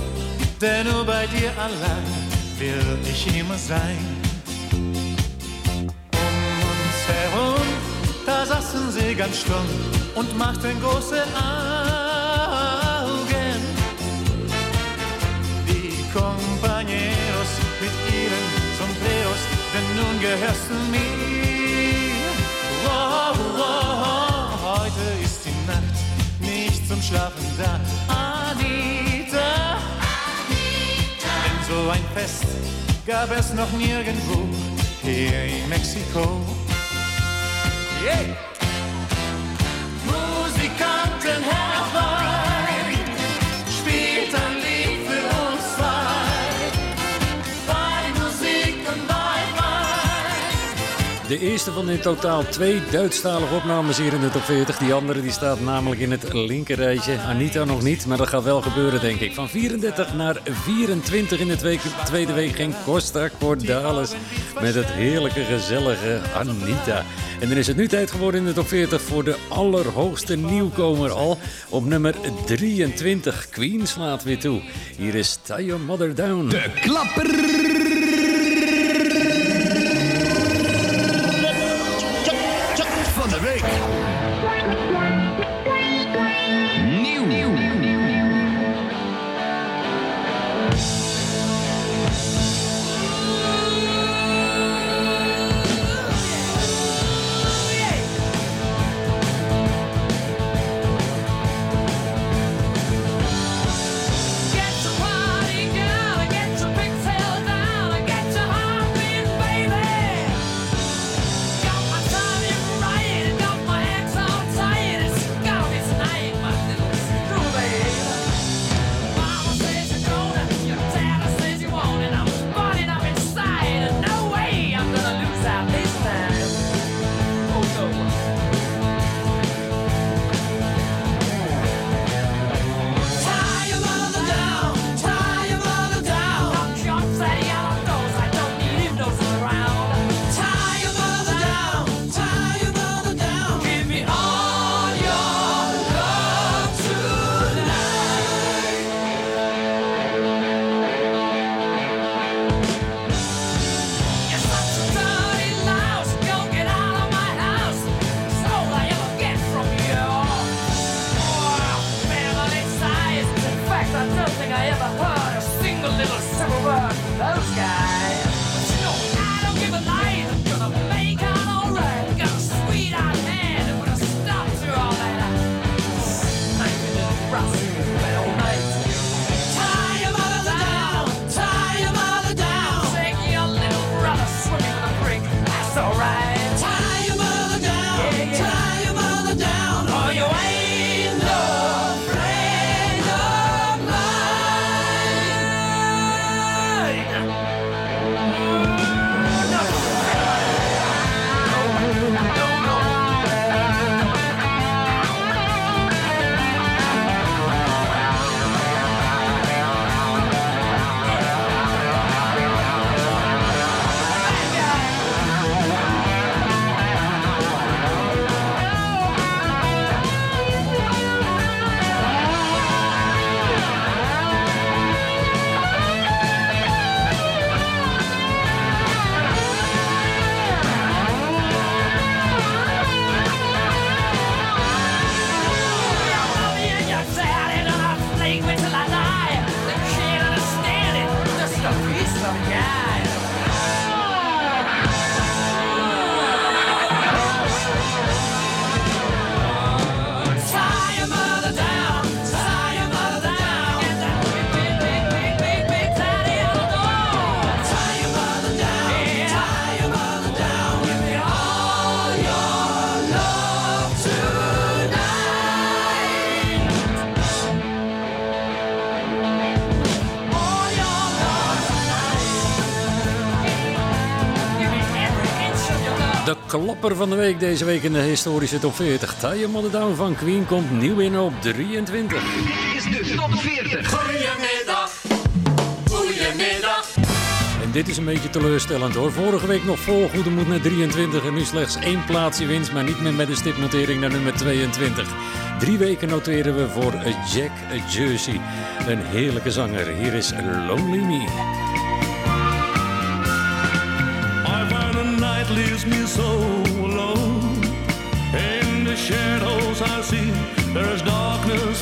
denn nur bei dir allein will ich immer sein. saßen sie ganz stumm und machten große Augen. Mit ihren Sombreros, denn nun gehörst du mir. Wow, wow, heute ist die Nacht nicht zum Schlafen da. Anita, denn so ein Fest gab es noch nirgendwo hier in Mexiko. Yeah. Musikanten herbei, De eerste van in totaal twee Duitsstalige opnames hier in de top 40. Die andere die staat namelijk in het linkerrijtje. Anita nog niet, maar dat gaat wel gebeuren denk ik. Van 34 naar 24 in de tweede, week ging Costa Cordalis met het heerlijke gezellige Anita. En dan is het nu tijd geworden in de top 40 voor de allerhoogste nieuwkomer al. Op nummer 23, Queen slaat weer toe. Hier is Tie Your Mother Down. De klapper! De klapper van de week deze week in de historische top 40. Tie Your Mother Down van Queen komt nieuw in op 23. is de top 40. Goedemiddag, goedemiddag. En dit is een beetje teleurstellend hoor. Vorige week nog vol goede moed naar 23 en nu slechts één plaatsje winst, maar niet meer met een stipnotering naar nummer 22. Drie weken noteren we voor Jack Jersey. Een heerlijke zanger. Hier is Lonely Me. I find the night leaves me so I see, there is darkness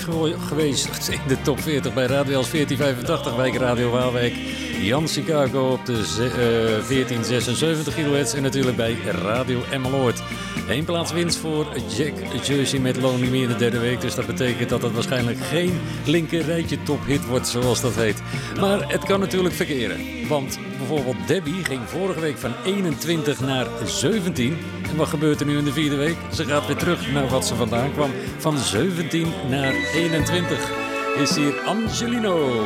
geweest in de top 40 bij Radio 1485, wijk Radio Waalwijk. Jan Chicago op de 1476 eh, kW en natuurlijk bij Radio Emmeloord. Een plaats winst voor Jack Jersey met Lonely Me in de derde week. Dus dat betekent dat het waarschijnlijk geen linker rijtje tophit wordt zoals dat heet. Maar het kan natuurlijk verkeren. Want bijvoorbeeld Debbie ging vorige week van 21 naar 17... Wat gebeurt er nu in de vierde week? Ze gaat weer terug naar wat ze vandaan kwam. Van 17 naar 21 is hier Angelino.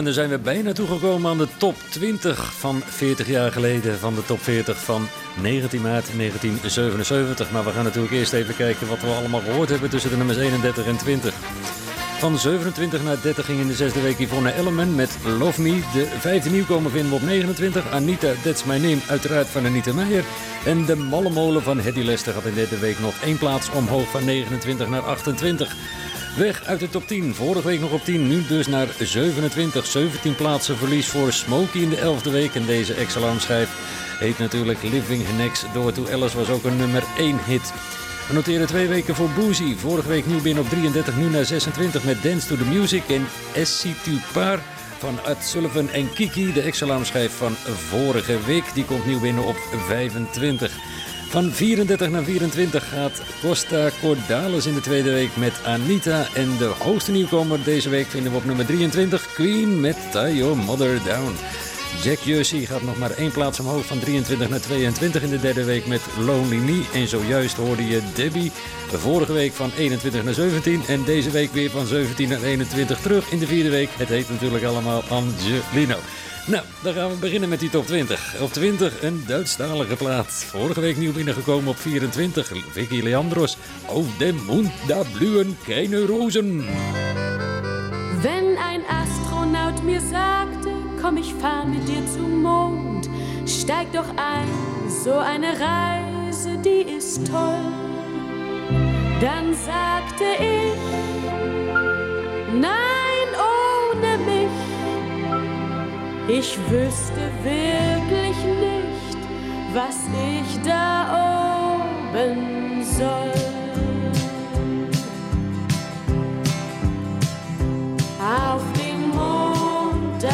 En dan zijn we bijna toegekomen aan de top 20 van 40 jaar geleden. Van de top 40 van 19 maart 1977. Maar we gaan natuurlijk eerst even kijken wat we allemaal gehoord hebben tussen de nummers 31 en 20. Van 27 naar 30 ging in de zesde week Yvonne Elleman met Love Me. De vijfde nieuwkomer vinden we op 29. Anita, That's My Name, uiteraard van Anita Meijer. En de Malle Molen van Hedy Lester had in de derde week nog één plaats omhoog van 29 naar 28. Weg uit de top 10. Vorige week nog op 10, nu dus naar 27. 17 plaatsen verlies voor Smokey in de 11e week. En deze ex-alarmschijf heet natuurlijk Living Next Door to Alice was ook een nummer 1 hit. We noteren twee weken voor Boozy. Vorige week nieuw binnen op 33, nu naar 26 met Dance to the Music. En Essie Par van Ed Sullivan en Kiki, de ex-alarmschijf van vorige week. Die komt nieuw binnen op 25. Van 34 naar 24 gaat Costa Cordalis in de tweede week met Anita. En de hoogste nieuwkomer deze week vinden we op nummer 23, Queen met Tie Your Mother Down. Jack Jersey gaat nog maar één plaats omhoog van 23 naar 22 in de derde week met Lonely Me. En zojuist hoorde je Debbie de vorige week van 21 naar 17 en deze week weer van 17 naar 21 terug in de vierde week. Het heet natuurlijk allemaal Angelino. Nou, dan gaan we beginnen met die top 20. Op 20 een Duitsstalige plaat. Vorige week nieuw binnengekomen op 24. Vicky Leandros. Auf dem Mund da blühen keine Rosen. Wenn ein Astronaut mir sagte, komm, ich fahr mit dir zum Mond, steig doch ein, so eine Reise, die ist toll. Dann sagte ich, nein, ohne mich, ich wüsste wirklich nicht, was ich da oben soll. Auf dem Mond,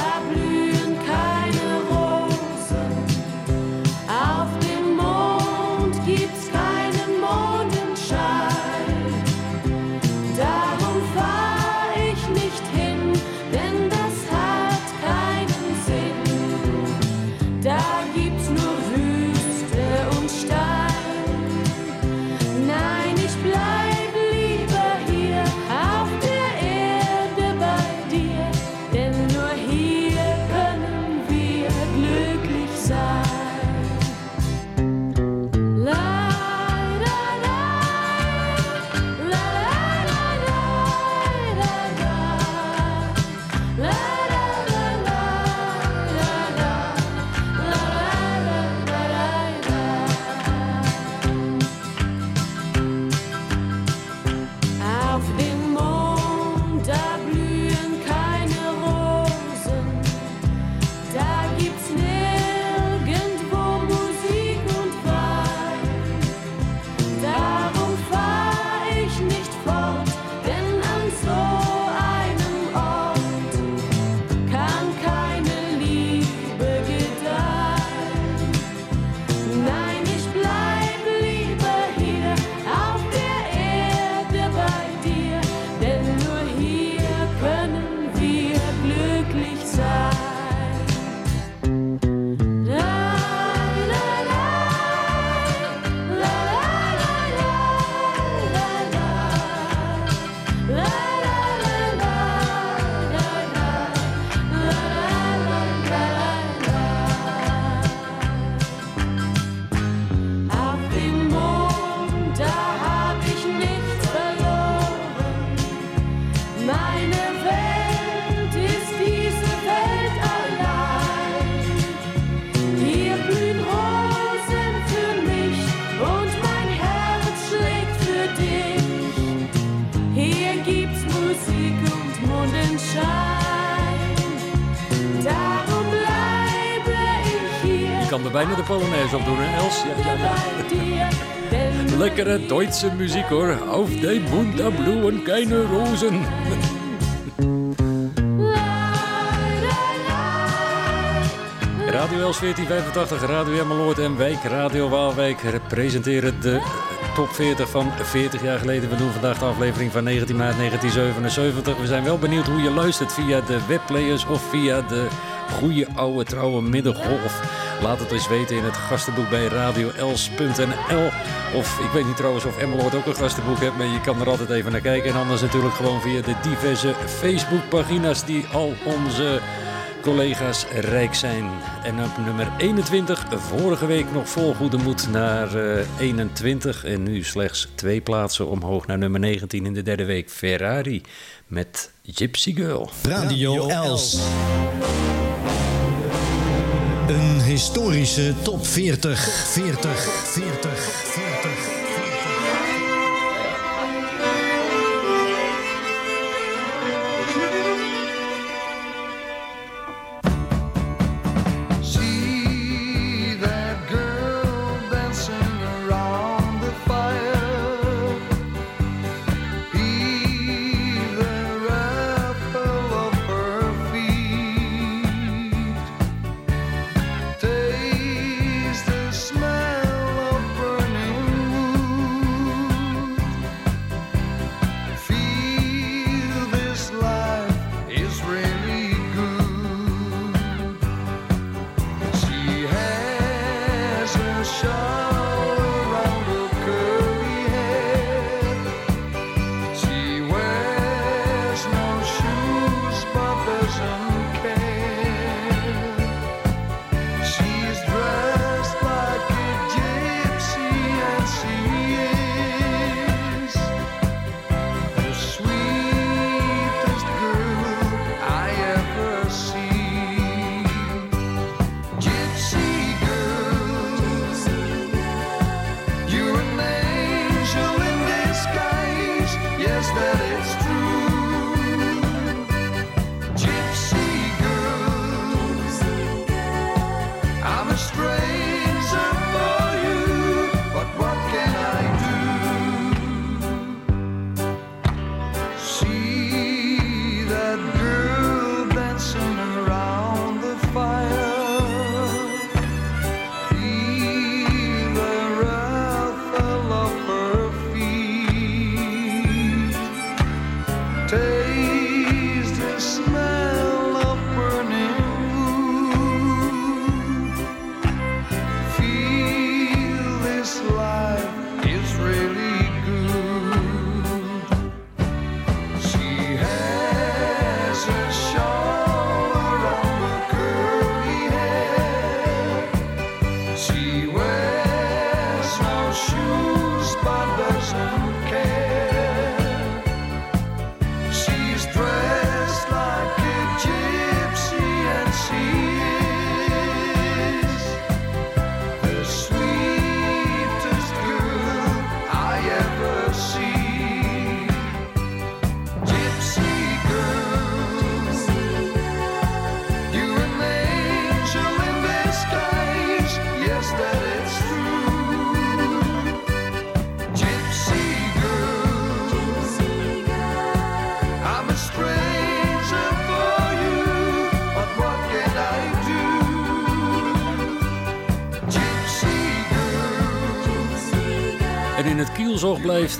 er bijna de Polonaise op doen, hè Els? Ja, ja, ja. Lekkere Duitse muziek hoor. Auf dem Mund da blühen keine Rosen. Radio Els 1485, Radio Emmeloord en Wijk Radio Waalwijk presenteren de top 40 van 40 jaar geleden. We doen vandaag de aflevering van 19 maart 1977. We zijn wel benieuwd hoe je luistert via de webplayers of via de goede oude trouwe middengolf. Laat het eens weten in het gastenboek bij radioels.nl Of ik weet niet trouwens of Emmeloord ook een gastenboek heeft, maar je kan er altijd even naar kijken. En anders natuurlijk gewoon via de diverse Facebookpagina's die al onze collega's rijk zijn. En op nummer 21, vorige week nog vol goede moed naar eh, 21. En nu slechts twee plaatsen omhoog naar nummer 19 in de derde week. Ferrari met Gypsy Girl. Radio Els. Een historische top 40. 40, 40, 40.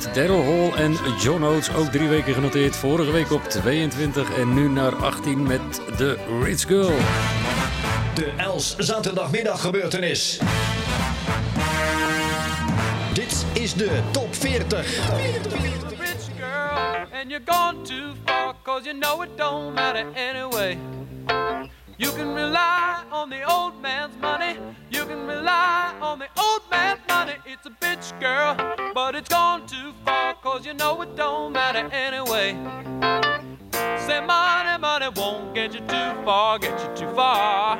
Daryl Hall en John Oates ook drie weken genoteerd. Vorige week op 22 en nu naar 18 met The Rich Girl. De Els zaterdagmiddag gebeurtenis. Dit is de top 40. rich girl and you're gone too far cause you know it don't matter anyway you can rely on the old man's don't matter anyway. Say money money won't get you too far get you too far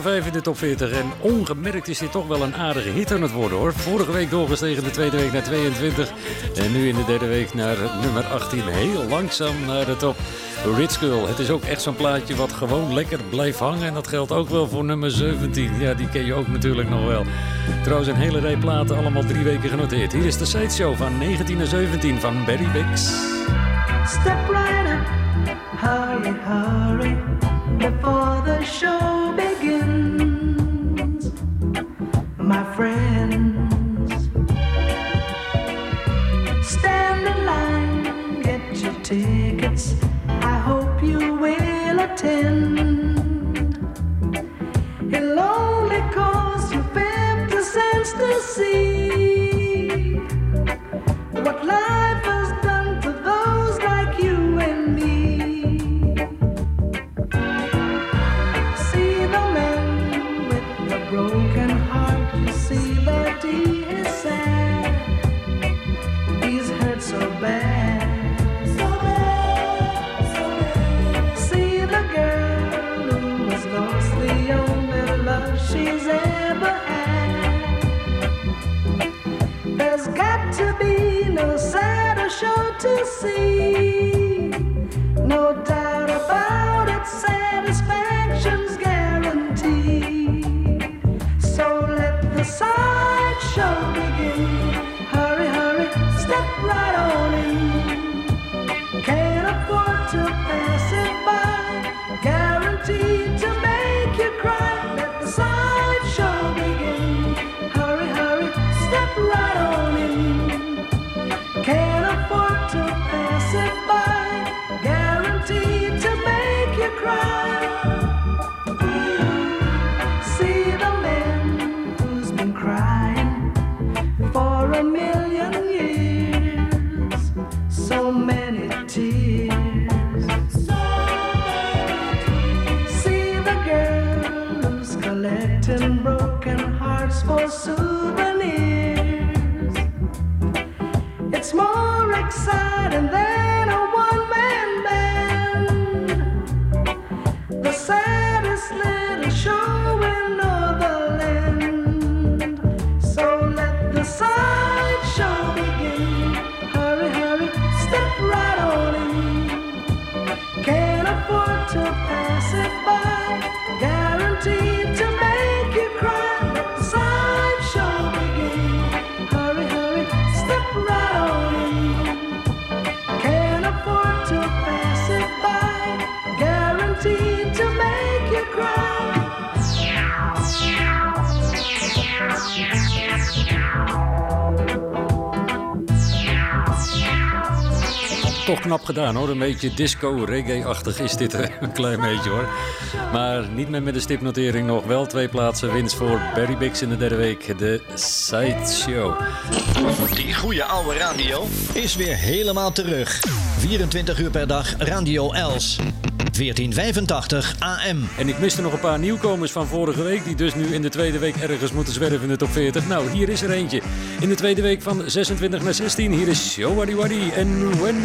vijf in de top 40. En ongemerkt is dit toch wel een aardige hit aan het worden hoor. Vorige week doorgestegen de tweede week naar 22. En nu in de derde week naar nummer 18. Heel langzaam naar de top. Rich Girl. Het is ook echt zo'n plaatje wat gewoon lekker blijft hangen. En dat geldt ook wel voor nummer 17. Ja, die ken je ook natuurlijk nog wel. Trouwens, een hele rij platen, allemaal drie weken genoteerd. Hier is de Sideshow van 19 en 17 van Barry Bix. Step right up, hurry, hurry, before the show. Friends, stand in line, get your tickets. I hope you will attend. It'll only cost you 50 cents to see what life see. Toch knap gedaan hoor. Een beetje disco, reggae-achtig is dit een klein beetje hoor. Maar niet meer met de stipnotering nog. Wel twee plaatsen winst voor Barry Bix in de derde week. De Sideshow. Die goede oude radio is weer helemaal terug. 24 uur per dag Radio Els. 1485 AM. En ik miste nog een paar nieuwkomers van vorige week... die dus nu in de tweede week ergens moeten zwerven in de top 40. Nou, hier is er eentje. In de tweede week van 26 naar 16. Hier is Show Waddy Waddy en. When,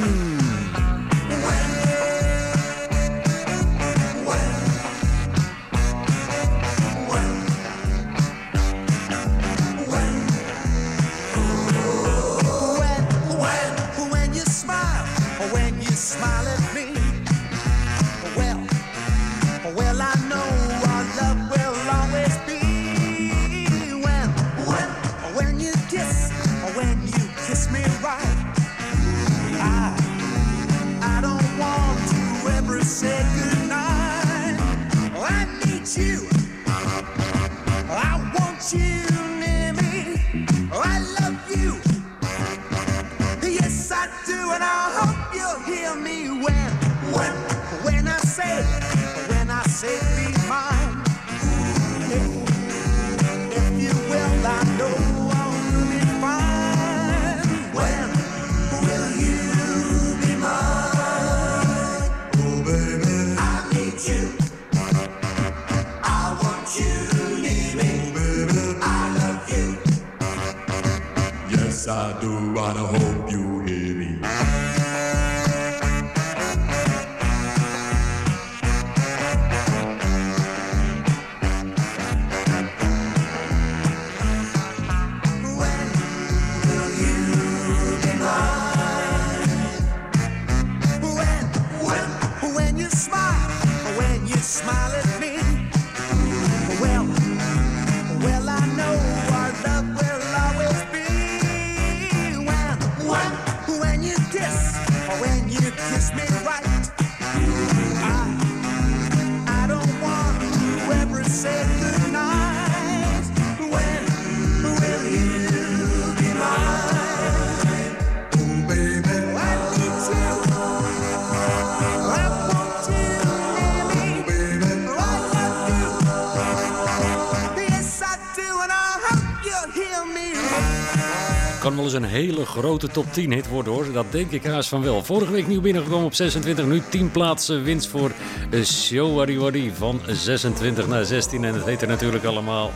Wel eens een hele grote top 10 hit worden hoor. Dat denk ik haast van wel. Vorige week nieuw binnengekomen op 26. Nu 10 plaatsen winst voor eh, Show Wari van 26 naar 16. En heet er natuurlijk allemaal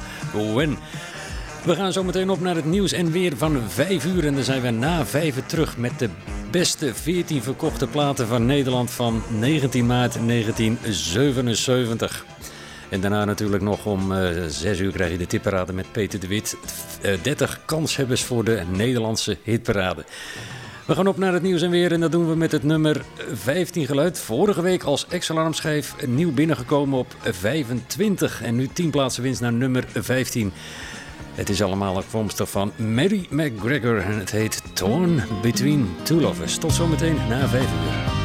When. We gaan zo meteen op naar het nieuws en weer van 5 uur. En dan zijn we na 5 terug met de beste 14 verkochte platen van Nederland van 19 maart 1977. En daarna natuurlijk nog om eh 6 uur krijg je de tipparade met Peter de Wit. Eh, 30 kanshebbers voor de Nederlandse hitparade. We gaan op naar het nieuws en weer en dat doen we met het nummer 15 geluid. Vorige week als ex-alarmschijf nieuw binnengekomen op 25 en nu 10 plaatsen winst naar nummer 15. Het is allemaal afkomstig van Mary McGregor en het heet Torn Between Two Lovers. Tot zometeen na 5 uur.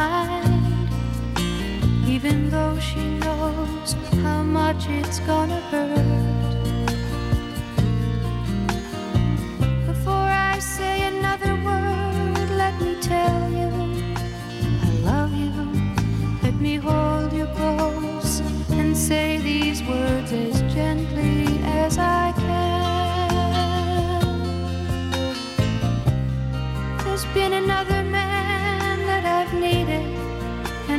Mind, even though she knows how much it's gonna hurt. Before I say another word, let me tell you I love you. Let me hold you close and say these words as gently as I can. There's been another man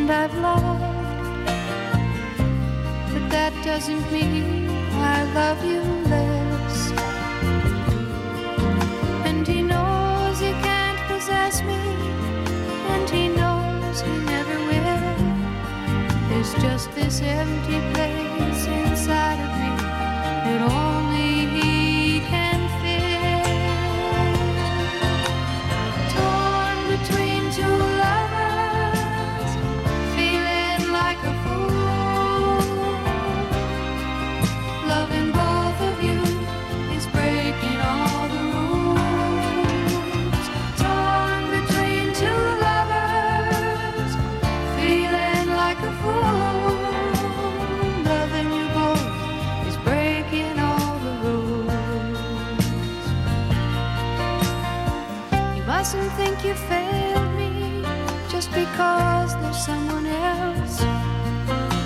and I've loved, but that doesn't mean I love you less. And he knows he can't possess me, and he knows he never will. There's just this empty place inside of me that only you failed me just because there's someone else.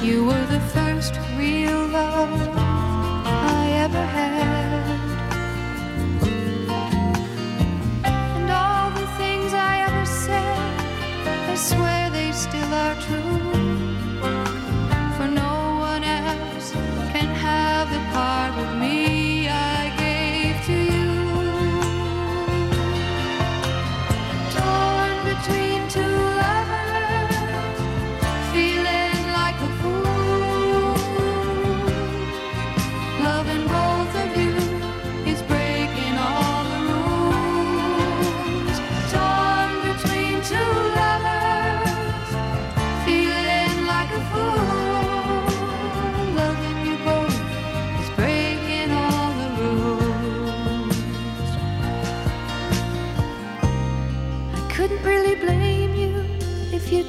You were the first real love I ever had. And all the things I ever said, I swear they still are true. For no one else can have the part of me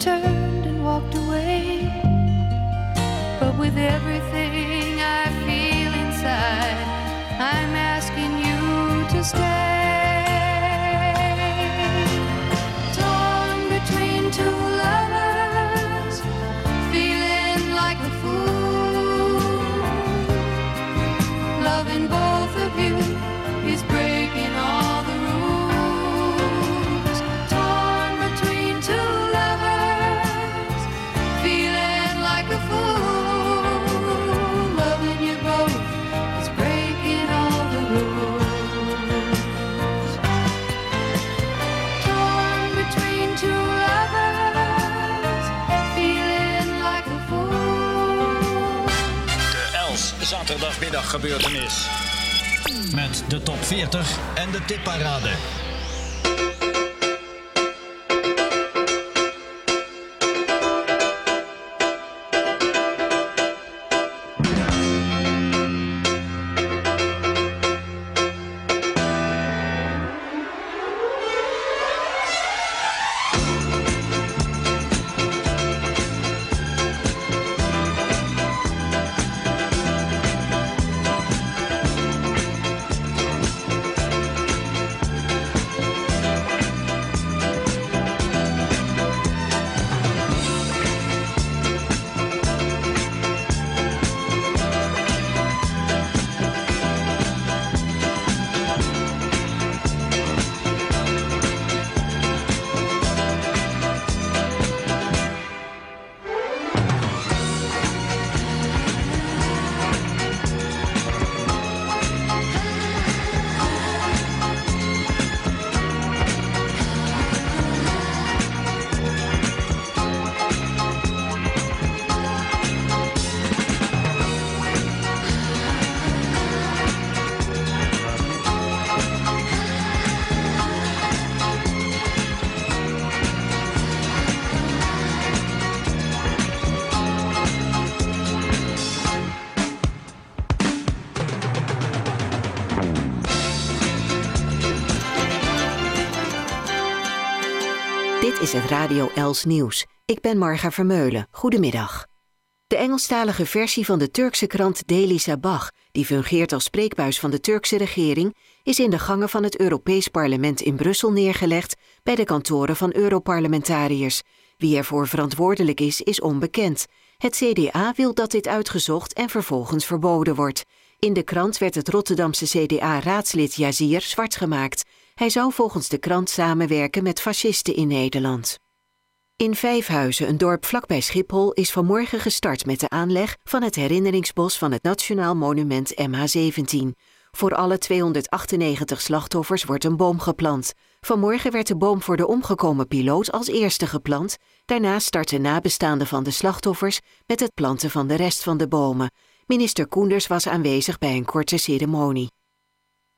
turned and walked away. But with everything zaterdagmiddag gebeurtenis. Met de top 40 en de tipparade. Is het Radio Els Nieuws. Ik ben Marga Vermeulen. Goedemiddag. De Engelstalige versie van de Turkse krant Daily Sabah, die fungeert als spreekbuis van de Turkse regering, is in de gangen van het Europees Parlement in Brussel neergelegd bij de kantoren van Europarlementariërs. Wie ervoor verantwoordelijk is, is onbekend. Het CDA wil dat dit uitgezocht en vervolgens verboden wordt. In de krant werd het Rotterdamse CDA-raadslid Yazir zwart gemaakt. Hij zou volgens de krant samenwerken met fascisten in Nederland. In Vijfhuizen, een dorp vlakbij Schiphol, is vanmorgen gestart met de aanleg van het herinneringsbos van het Nationaal Monument MH17. Voor alle 298 slachtoffers wordt een boom geplant. Vanmorgen werd de boom voor de omgekomen piloot als eerste geplant. Daarna starten nabestaanden van de slachtoffers met het planten van de rest van de bomen. Minister Koenders was aanwezig bij een korte ceremonie.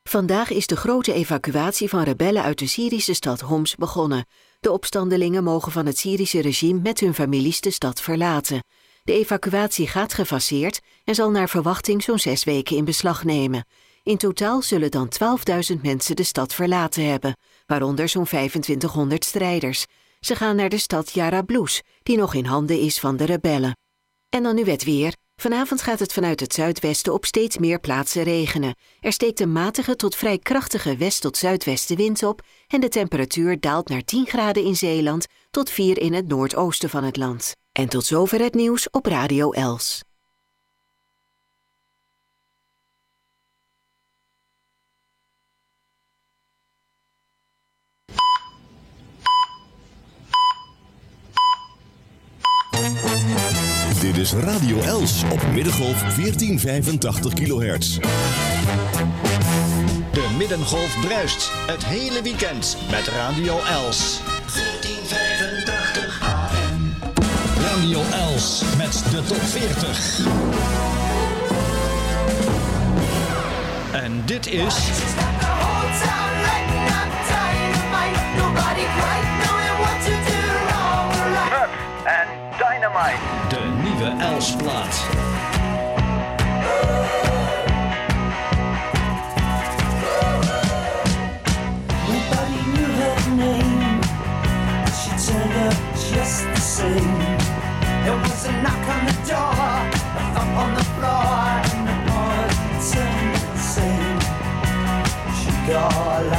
Vandaag is de grote evacuatie van rebellen uit de Syrische stad Homs begonnen. De opstandelingen mogen van het Syrische regime met hun families de stad verlaten. De evacuatie gaat gefaseerd en zal naar verwachting zo'n zes weken in beslag nemen. In totaal zullen dan 12.000 mensen de stad verlaten hebben, waaronder zo'n 2500 strijders. Ze gaan naar de stad Jarablus, die nog in handen is van de rebellen. En dan nu het weer. Vanavond gaat het vanuit het zuidwesten op steeds meer plaatsen regenen. Er steekt een matige tot vrij krachtige west- tot zuidwestenwind op en de temperatuur daalt naar 10 graden in Zeeland tot 4 in het noordoosten van het land. En tot zover het nieuws op Radio Els. Dit is Radio Els op Middengolf 1485 kHz. De Middengolf bruist het hele weekend met Radio Els. 1485 AM. Radio Els met de top 40. En dit is Dynamite. Nieuwe Els-plaat. Nobody knew her name, but she turned up just the same. There was a knock on the door, a thump on the floor, and the boy turned the same. She called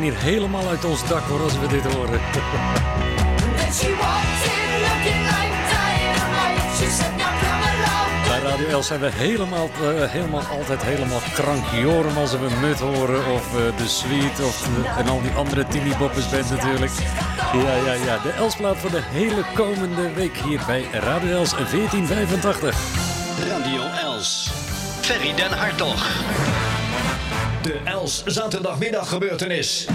hier helemaal uit ons dak hoor als we dit horen. Bij Radio El zijn we helemaal, eh, helemaal altijd helemaal krankjoren als we Mut horen of eh, de Sweet of de- en al die andere Timmy Boppers band natuurlijk. Ja, ja, ja. De Elsplaat voor de hele komende week hier bij Radio Els 1485. Radio Els. Ferry den Hartog. De Els zaterdagmiddag gebeurtenis.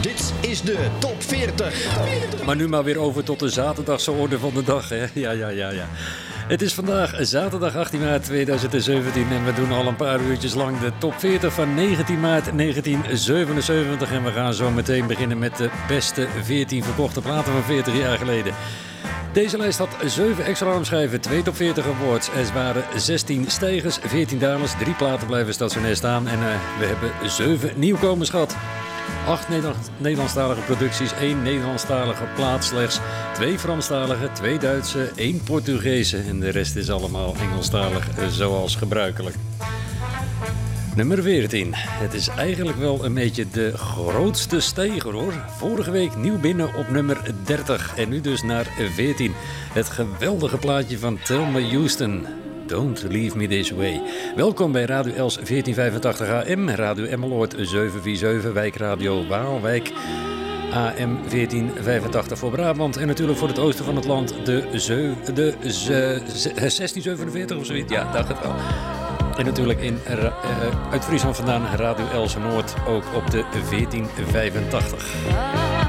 Dit is de top 40. Maar nu maar weer over tot de zaterdagse orde van de dag. Hè? Ja, ja, ja, ja. Het is vandaag zaterdag 18 maart 2017 en we doen al een paar uurtjes lang de top 40 van 19 maart 1977. En we gaan zo meteen beginnen met de beste 14 verkochte platen van 40 jaar geleden. Deze lijst had 7 extra armschijven, 2 top 40 awards. Er waren 16 stijgers, 14 dames, 3 platen blijven stationair staan. En eh, we hebben 7 nieuwkomers gehad. 8 Nederland, Nederlandstalige producties, 1 Nederlandstalige plaat slechts, 2 Franstalige, 2 Duitse, 1 Portugese en de rest is allemaal Engelstalig eh, zoals gebruikelijk. Nummer 14. Het is eigenlijk wel een beetje de grootste steger hoor. Vorige week nieuw binnen op nummer 30 en nu dus naar 14. Het geweldige plaatje van Thelma Houston. Don't Leave Me This Way. Welkom bij Radio Els 1485 AM, Radio Emmeloord 747, Wijkradio Waalwijk. AM 1485 voor Brabant en natuurlijk voor het oosten van het land de, zeu, de ze- ze- 1647 of zoiets. Ja, dacht het wel. En natuurlijk in, eh, uit Friesland vandaan Radio Els Noord ook op de 1485.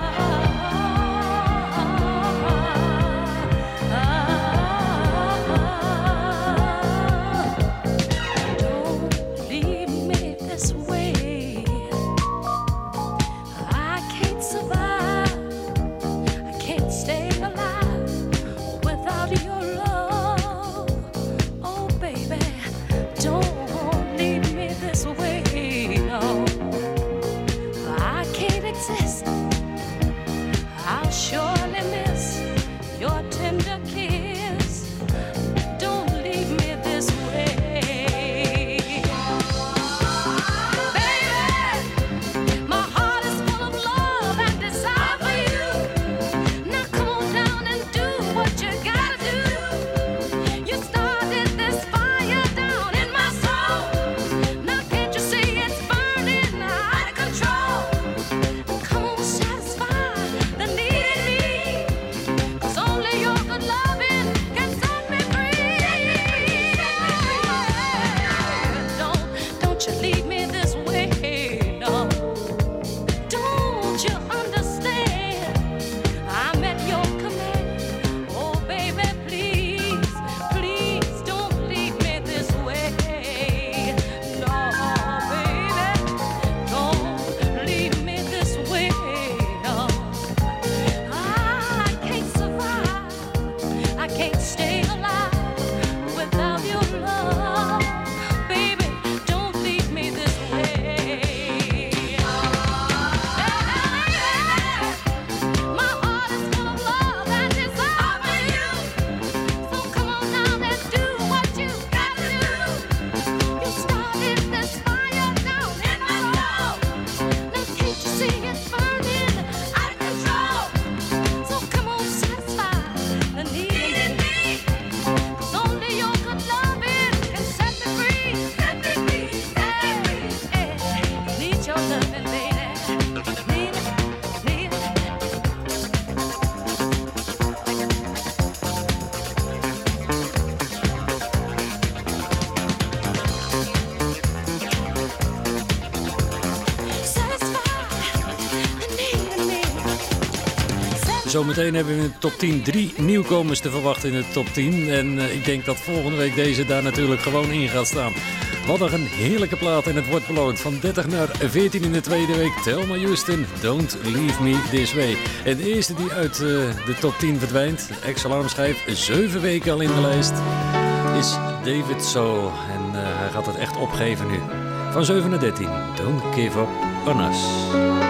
Zometeen hebben we in de top 10 drie nieuwkomers te verwachten in de top 10. En eh, ik denk dat volgende week deze daar natuurlijk gewoon in gaat staan. Wat een heerlijke plaat en het wordt beloond. Van 30 naar 14 in de tweede week. Thelma Houston, Don't Leave Me This Way. En de eerste die uit eh, de top 10 verdwijnt, ex-alarmschijf, 7 weken al in de lijst, is David So. En eh, hij gaat het echt opgeven nu. Van 7 naar 13, Don't Give Up On Us.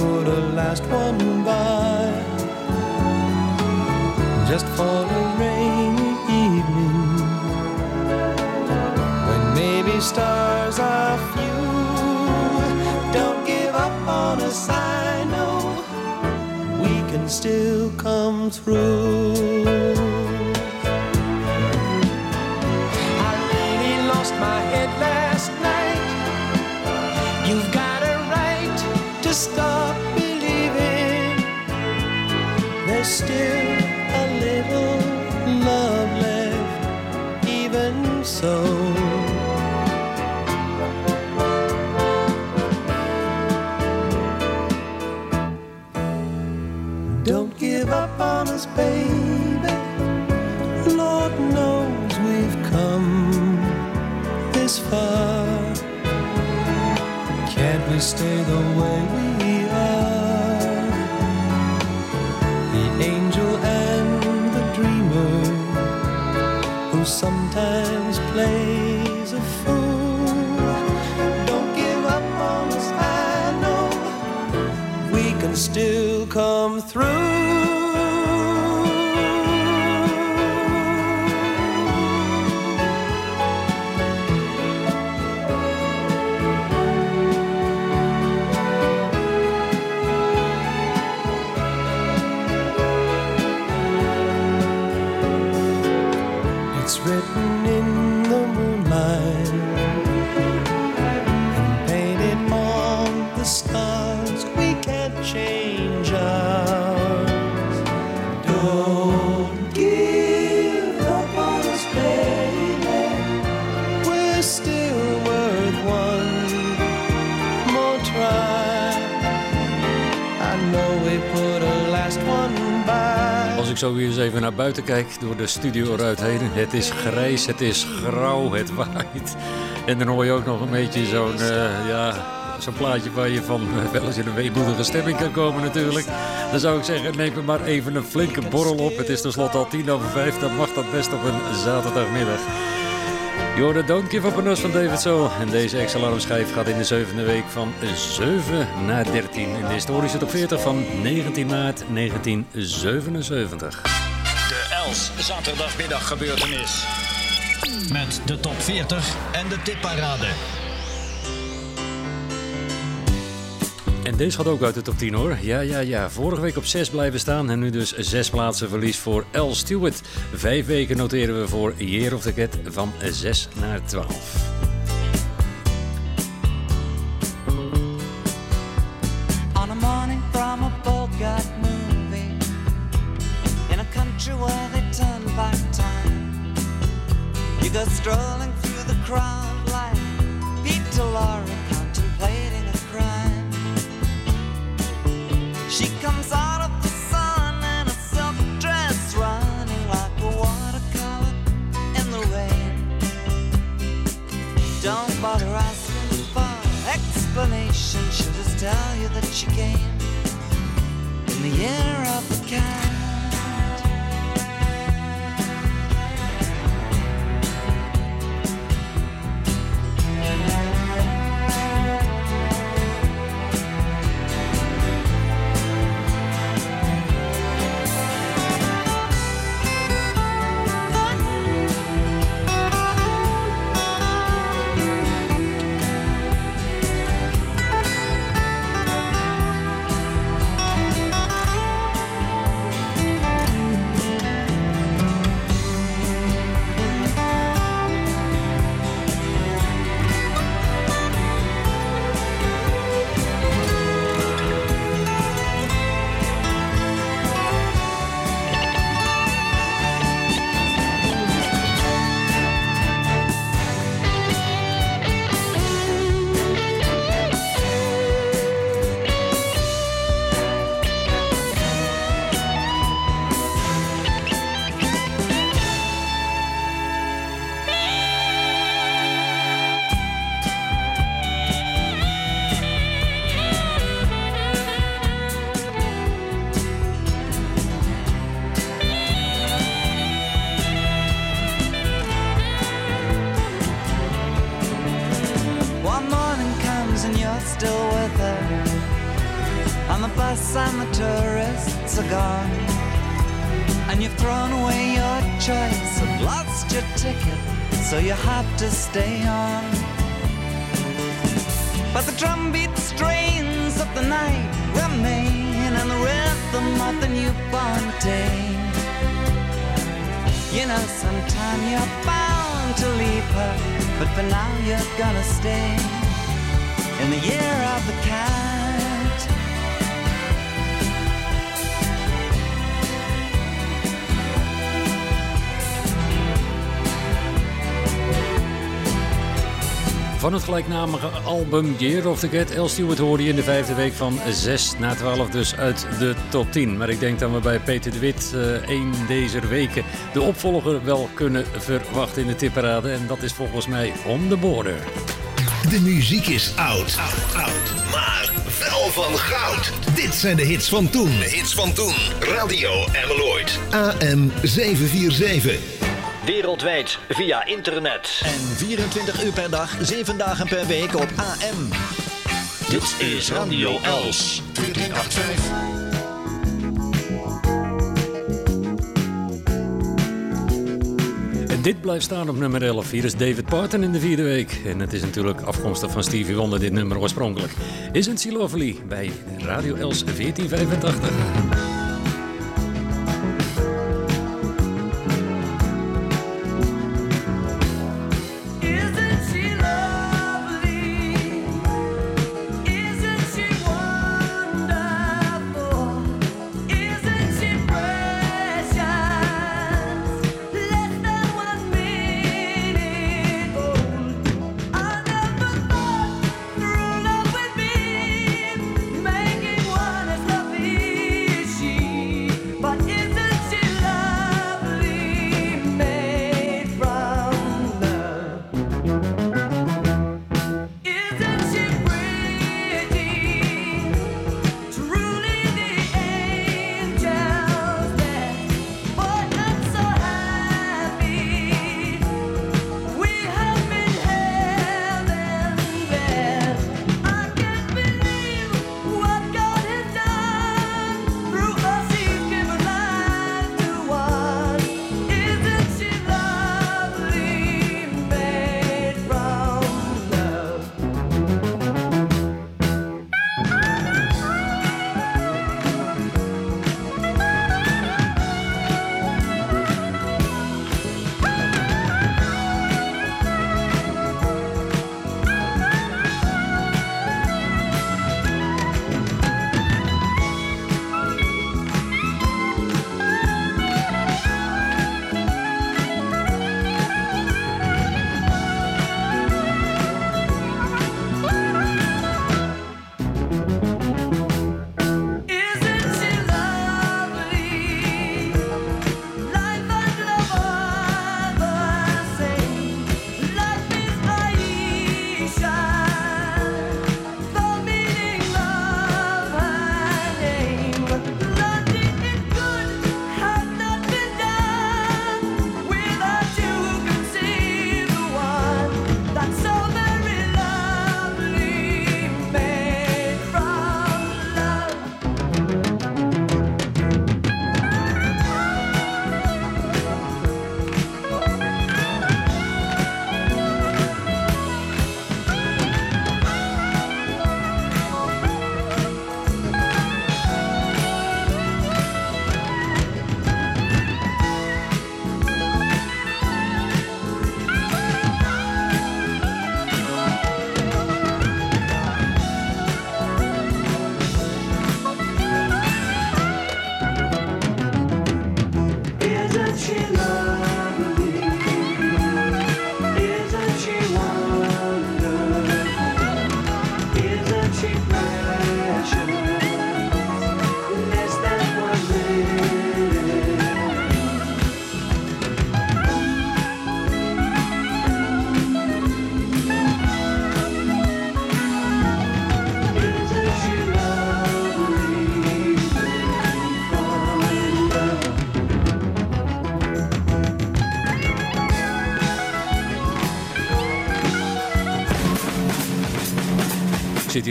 a last one by just for a rainy evening when maybe stars are few. Don't give up on us, I know we can still come through. I really lost my head last night. You've got a right to stop Don't give up on us, baby. Lord knows we've come this far. Can't we stay the way we still come zo weer eens even naar buiten kijk door de studio eruit heen. Het is grijs, het is grauw, het waait. En dan hoor je ook nog een beetje zo'n eh, ja, zo'n plaatje waar je van eh, wel eens in een weemoedige stemming kan komen natuurlijk. Dan zou ik zeggen, neem er maar even een flinke borrel op. Het is tenslotte al tien over vijf, dan mag dat best op een zaterdagmiddag. Je hoorde Don't Give Up on Us van David So. En deze ex-alarmschijf gaat in de zevende week van 7 naar 13. In de historische top 40 van 19 maart 1977. De Els zaterdagmiddag gebeurtenis. Met de top 40 en de tipparade. En deze gaat ook uit de top 10 hoor. Ja, ja, ja. Vorige week op 6 blijven staan en nu dus 6 plaatsen verlies voor L. Stewart. Vijf weken noteren we voor Year of the Cat van 6 naar 12. She came In the air of the gelijknamige album Year of the Cat, El Stewart hoorde je in de vijfde week van 6 naar 12 dus uit de top 10. Maar ik denk dat we bij Peter de Wit eh één deze weken de opvolger wel kunnen verwachten in de tipparade. En dat is volgens mij On The Border. De muziek is oud, oud, oud, maar wel van goud. Dit zijn de hits van toen. De hits van toen. Radio Ameloid. AM 747. Wereldwijd via internet. En 24 uur per dag, 7 dagen per week op AM. Dit is Radio Els. 1485. En dit blijft staan op nummer 11. Hier is David Parton in de vierde week. En het is natuurlijk afkomstig van Stevie Wonder, dit nummer oorspronkelijk. Isn't She Lovely bij Radio Els 1485.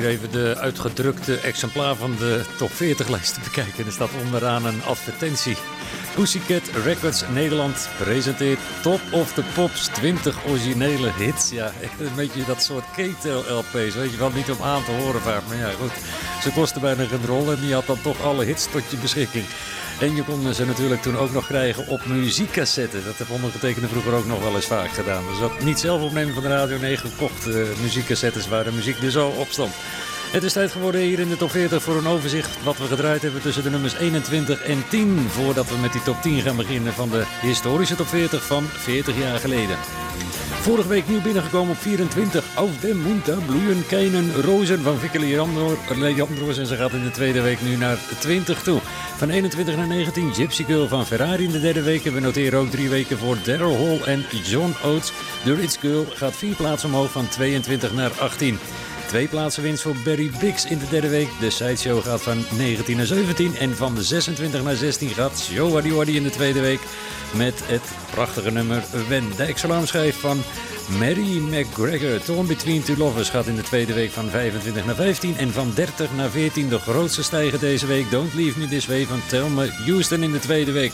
Hier even de uitgedrukte exemplaar van de top 40 lijst te bekijken. Er staat onderaan een advertentie. Pussycat Records Nederland presenteert Top of the Pops 20 originele hits. Ja, een beetje dat soort ketel-LP's. Weet je wel, niet om aan te horen vaak. Maar ja, goed. Ze kosten bijna geen rol en die had dan toch alle hits tot je beschikking. En je kon ze natuurlijk toen ook nog krijgen op muziekcassetten. Dat heb ondergetekende vroeger ook nog wel eens vaak gedaan. Dus dat niet zelf opnemen van de radio, nee, gekocht uh, muziekcassettes waar de muziek er zo op stond. Het is tijd geworden hier in de top 40 voor een overzicht wat we gedraaid hebben tussen de nummers 21 en 10. Voordat we met die top 10 gaan beginnen van de historische top 40 van 40 jaar geleden. Vorige week nieuw binnengekomen op 24. Auf dem Munter bloeien keinen rozen van Vicky Leandros. En ze gaat in de tweede week nu naar 20 toe. Van 21 naar 19 Gypsy Girl van Ferrari in de derde week. We noteren ook drie weken voor Daryl Hall en John Oates. De Ritz Girl gaat vier plaatsen omhoog van 22 naar 18. Twee plaatsen winst voor Barry Biggs in de derde week. De sideshow gaat van 19 naar 17. En van de 26 naar 16 gaat Joe Waddy in de tweede week. Met het prachtige nummer When. De ex-alarmschijf van Mary McGregor. Torn Between Two Lovers gaat in de tweede week van 25 naar 15. En van 30 naar 14 de grootste stijger deze week. Don't Leave Me This Way van Thelma Houston in de tweede week.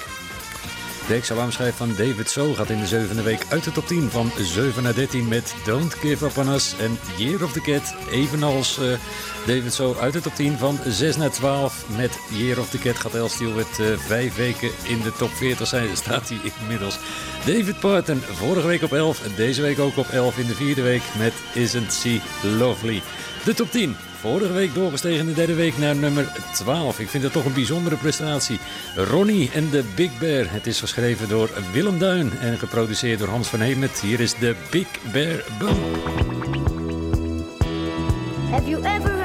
De ex-alarmschijf van David So gaat in de zevende week uit de top 10 van 7 naar 13 met Don't Give Up On Us en Year of the Cat. Evenals uh, David So uit de top 10 van 6 naar 12 met Year of the Cat gaat El Steelwood uh, vijf weken in de top 40 zijn. Staat hij inmiddels. David Parton vorige week op 11 deze week ook op 11 in de vierde week met Isn't She Lovely. De top 10 Vorige week doorgestegen de derde week naar nummer 12. Ik vind het toch een bijzondere prestatie. Ronnie en de Big Bear. Het is geschreven door Willem Duin en geproduceerd door Hans van Hemet. Hier is de Big Bear Bum. Have you ever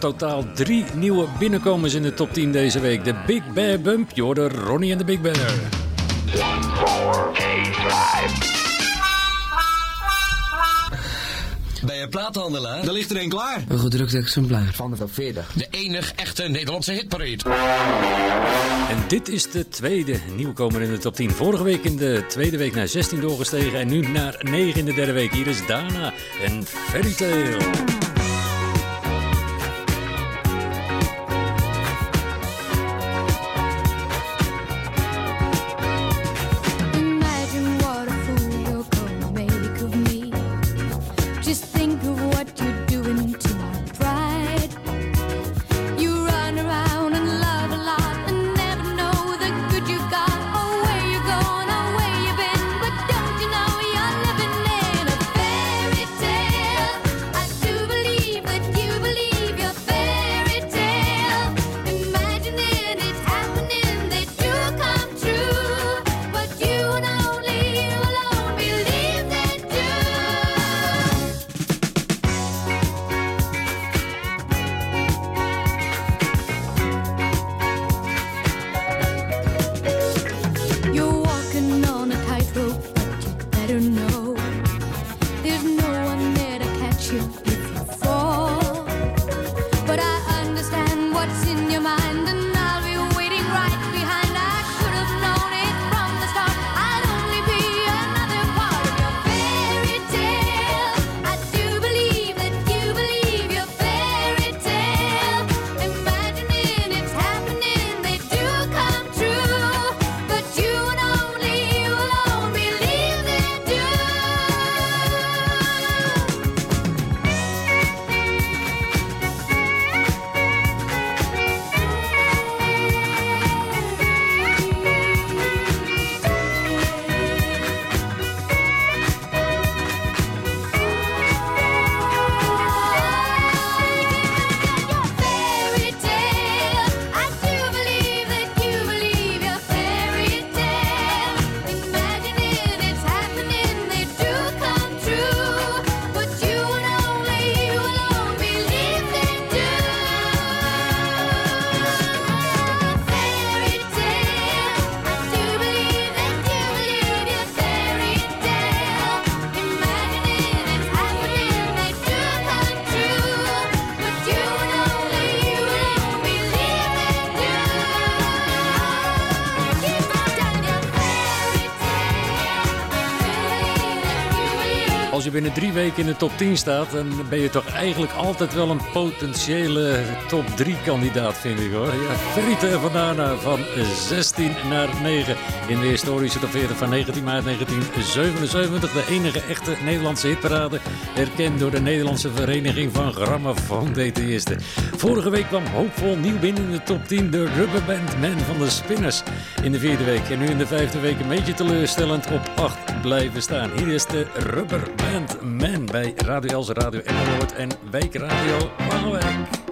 totaal drie nieuwe binnenkomers in de top 10 deze week. De Big Bear Bump, je hoorde Ronnie en de Big Bear. Bij een plaathandelaar, daar ligt er een klaar. Een gedrukt exemplaar. Van de 40. De enige echte Nederlandse hitparade. En dit is de tweede nieuwkomer in de top 10. Vorige week in de tweede week naar 16 doorgestegen. En nu naar 9 in de derde week. Hier is Dana en Fairy Tale. binnen drie weken in de top 10 staat, dan ben je toch eigenlijk altijd wel een potentiële top 3 kandidaat, vind ik hoor. Ja, Ferite van Dana van 16 naar 9 in de historische top 40 van 19 maart 1977. De enige echte Nederlandse hitparade, erkend door de Nederlandse Vereniging van Grammofoon DTisten. Vorige week kwam hoopvol nieuw binnen in de top 10 de Rubberband Man van de Spinners in de vierde week. En nu in de vijfde week een beetje teleurstellend op acht blijven staan. Hier is de Rubberband Man bij Radio Els, Radio Emmeloord en Wijkradio Waalwijk.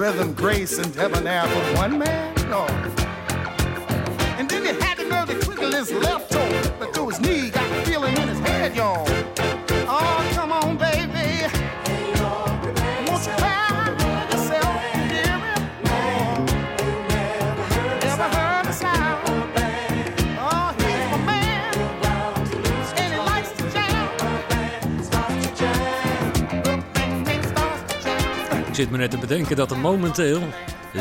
Rhythm, grace, and debonair from one man? Zit me net te bedenken dat er momenteel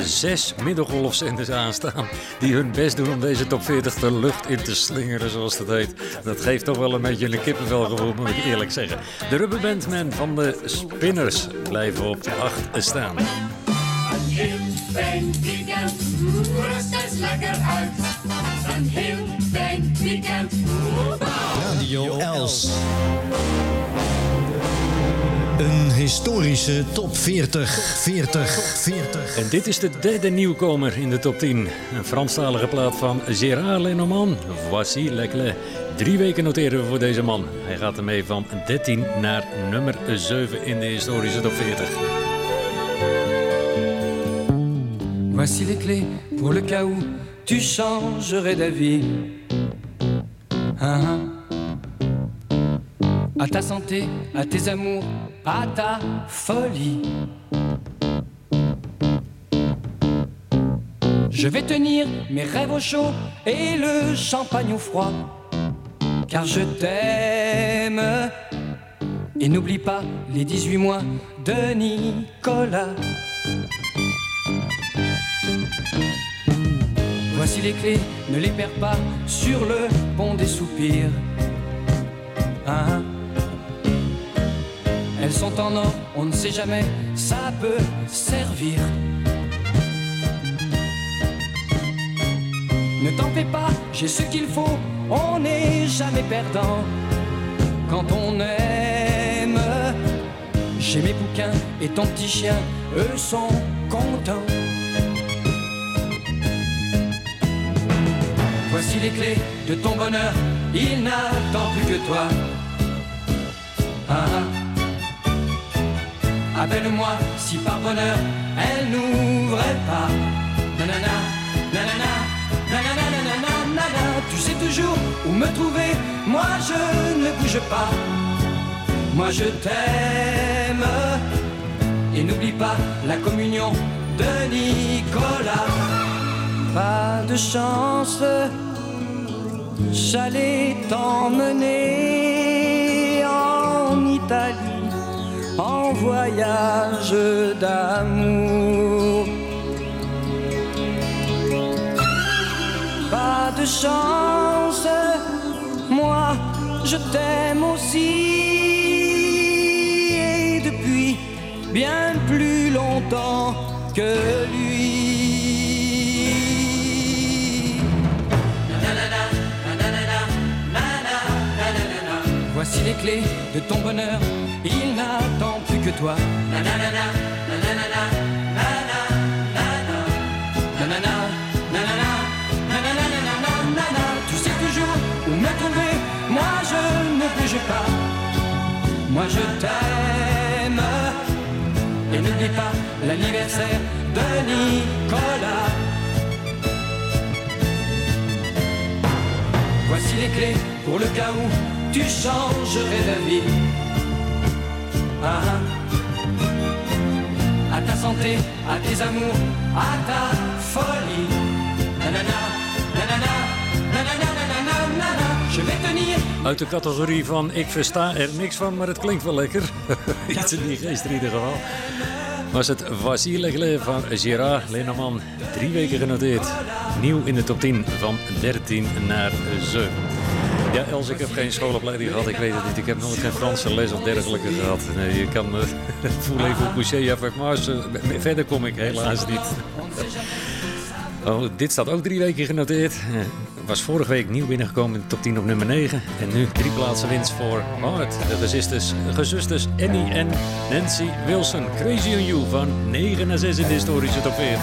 zes middengolfzenders aanstaan die hun best doen om deze top 40 de lucht in te slingeren, zoals dat heet. Dat geeft toch wel een beetje een kippenvelgevoel, moet ik eerlijk zeggen. De Rubberbandmen van de Spinners blijven op 8 staan. Een heel fijn weekend, rust eens lekker uit. Een heel fijn weekend. Radio Els. Een historische top 40, 40, 40. En dit is de derde nieuwkomer in de top 10. Een Franstalige plaat van Gérard Lenormand. Voici Leclerc. Drie weken noteren we voor deze man. Hij gaat ermee van 13 naar nummer 7 in de historische top 40. Voici les clés pour le cas où tu changerais d'avis. Hein. À ta santé, à tes amours, à ta folie. Je vais tenir mes rêves au chaud et le champagne au froid. Car je t'aime. Et n'oublie pas les 18 mois de Nicolas. Voici les clés, ne les perds pas sur le pont des soupirs. Hein? Elles sont en or, on ne sait jamais, ça peut servir. Ne t'en fais pas, j'ai ce qu'il faut, on n'est jamais perdant. Quand on aime, j'ai mes bouquins et ton petit chien, eux sont contents. Voici les clés de ton bonheur, il n'attend plus que toi. Ah, ah. Appelle-moi si par bonheur elle n'ouvrait pas. Nanana, nanana, nanana, nanana. Tu sais toujours où me trouver, moi je ne bouge pas. Moi je t'aime. Et n'oublie pas la communion de Nicolas. Pas de chance, j'allais t'emmener en Italie en voyage d'amour. Pas de chance, moi je t'aime aussi. Et depuis bien plus longtemps que lui. Voici les clés de ton bonheur, il n'attend plus que toi. Nanana, nanana, nanana, nanana, Tu sais toujours où me moi je ne bouge pas. Moi je t'aime. Et n'oublie pas l'anniversaire de Nicolas. Voici les clés pour le cas où tu changerais d'avis. Ah, à ta santé, à tes amours, à ta folie. Je vais tenir Uit de categorie van ik versta er niks van, maar het klinkt wel lekker. Iets in die geest in ieder geval. Was het Leclerc van Gérard Lenormand. Drie weken genoteerd. Nieuw in de top 10 van 13 naar 7. Ja, Els, ik heb geen schoolopleiding gehad. Ik weet het niet. Ik heb nooit geen Franse les of dergelijke gehad. Nee, je kan me voelen even coucher avec moi. Verder kom ik helaas niet. Oh, dit staat ook drie weken genoteerd. Eh, Was vorige week nieuw binnengekomen in de top 10 op nummer 9. En nu drie plaatsen winst voor Hart. De gezusters, gezusters Annie en Nancy Wilson. Crazy on You van 9 naar 6 in de historische top 40.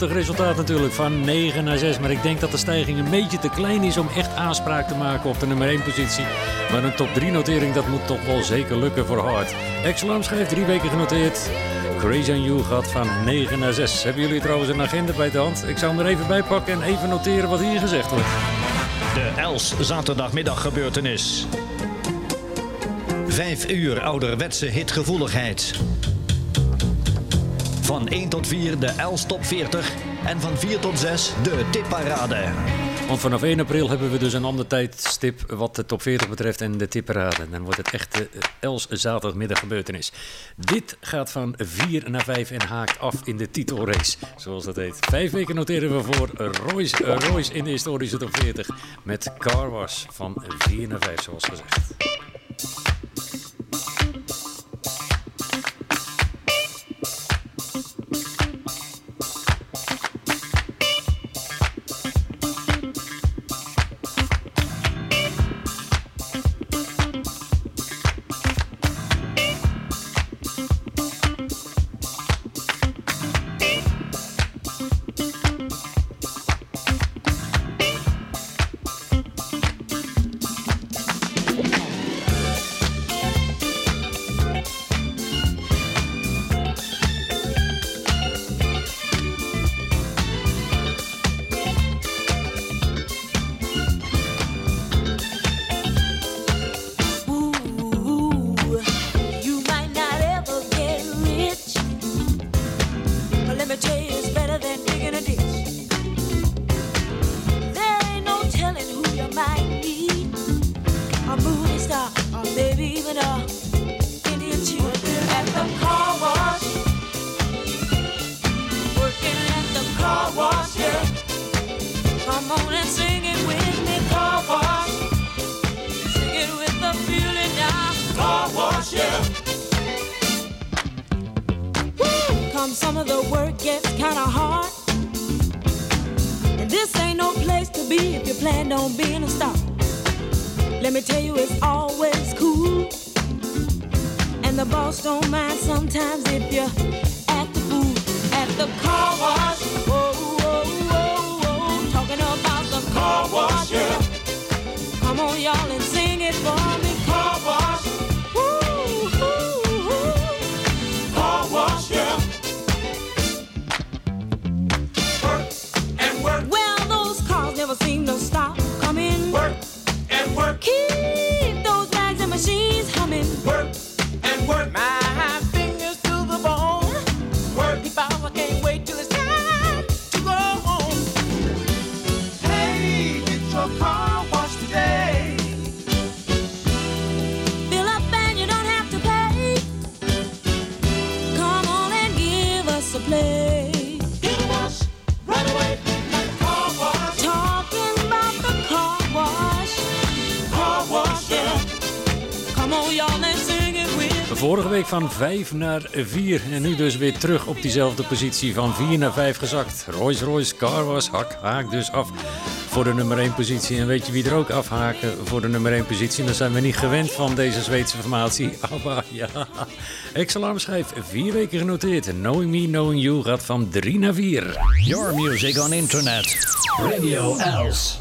Prachtig resultaat natuurlijk van 9 naar 6. Maar ik denk dat de stijging een beetje te klein is om echt aanspraak te maken op de nummer 1 positie. Maar een top 3 notering dat moet toch wel zeker lukken voor Hart. Exelam schrijft drie weken genoteerd. Crazy on You gaat van 9 naar 6. Hebben jullie trouwens een agenda bij de hand? Ik zou hem er even bij pakken en even noteren wat hier gezegd wordt. De Els zaterdagmiddag gebeurtenis. Vijf uur ouderwetse hitgevoeligheid. Van 1 tot 4 de Els Top 40 en van 4 tot 6 de tipparade. Want vanaf 1 april hebben we dus een ander tijdstip wat de top 40 betreft en de tipparade. Dan wordt het echt de Els zaterdagmiddag gebeurtenis. Dit gaat van 4 naar 5 en haakt af in de titelrace, zoals dat heet. Vijf weken noteren we voor Royce, eh, Royce in de historische top 40 met Car Wash van 4 naar 5, zoals gezegd. Van 5 naar 4 en nu dus weer terug op diezelfde positie van 4 naar 5 gezakt. Royce Royce Car was hak, haak dus af voor de nummer 1 positie. En weet je wie er ook afhaken voor de nummer 1 positie? Dat zijn we niet gewend van deze Zweedse formatie. Aber ja, Ex-alarm schijf 4 weken genoteerd. Knowing Me, Knowing You gaat van 3 naar 4. Your music on internet. Radio Els.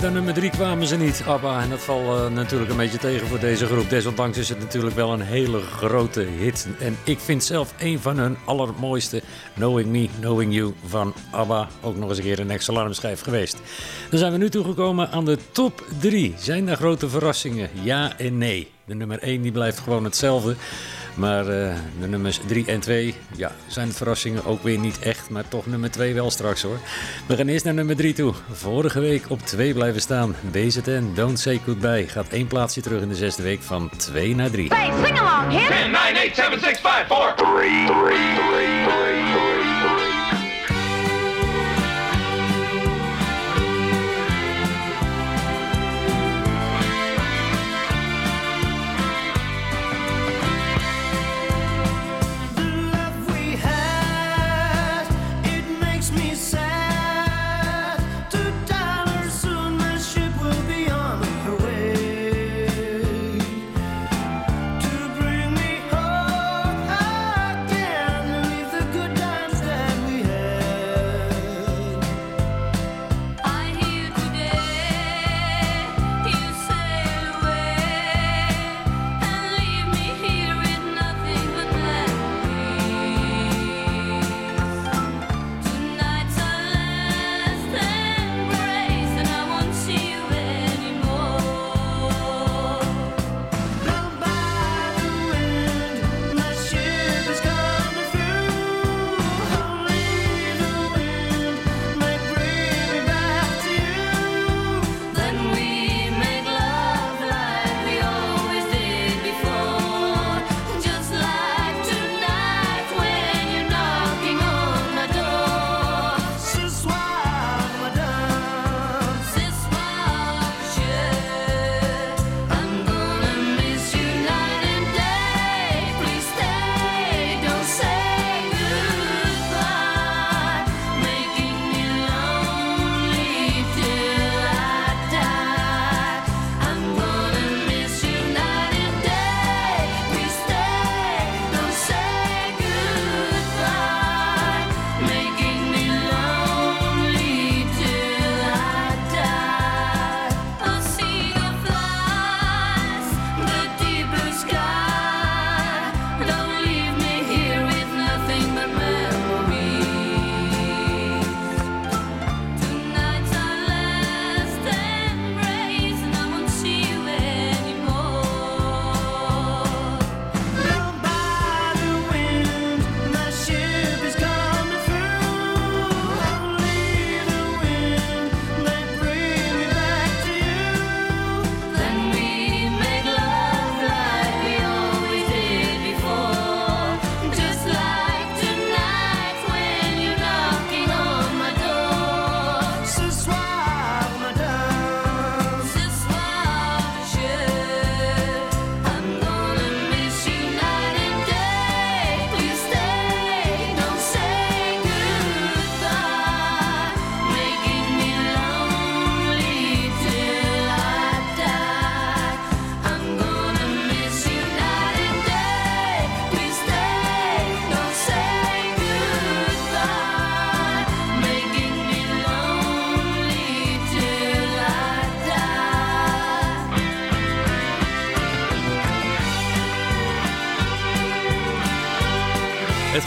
Verder dan nummer 3 kwamen ze niet, ABBA. En dat valt eh, natuurlijk een beetje tegen voor deze groep. Desondanks is het natuurlijk wel een hele grote hit. En ik vind zelf een van hun allermooiste Knowing Me, Knowing You van ABBA. Ook nog eens een keer een extra alarmschijf geweest. Dan zijn we nu toegekomen aan de top 3. Zijn er grote verrassingen? Ja en nee. De nummer 1 die blijft gewoon hetzelfde. Maar uh, de nummers 3 en 2 ja, zijn verrassingen ook weer niet echt. Maar toch nummer 2 wel straks hoor. We gaan eerst naar nummer 3 toe. Vorige week op 2 blijven staan. BZN Don't Say Goodbye gaat één plaatsje terug in de zesde week van 2 naar 3. Hey, sing along, hit! 10, 9, 8, 7, 6, 5, 4, 3, 3, 3, 3, 3.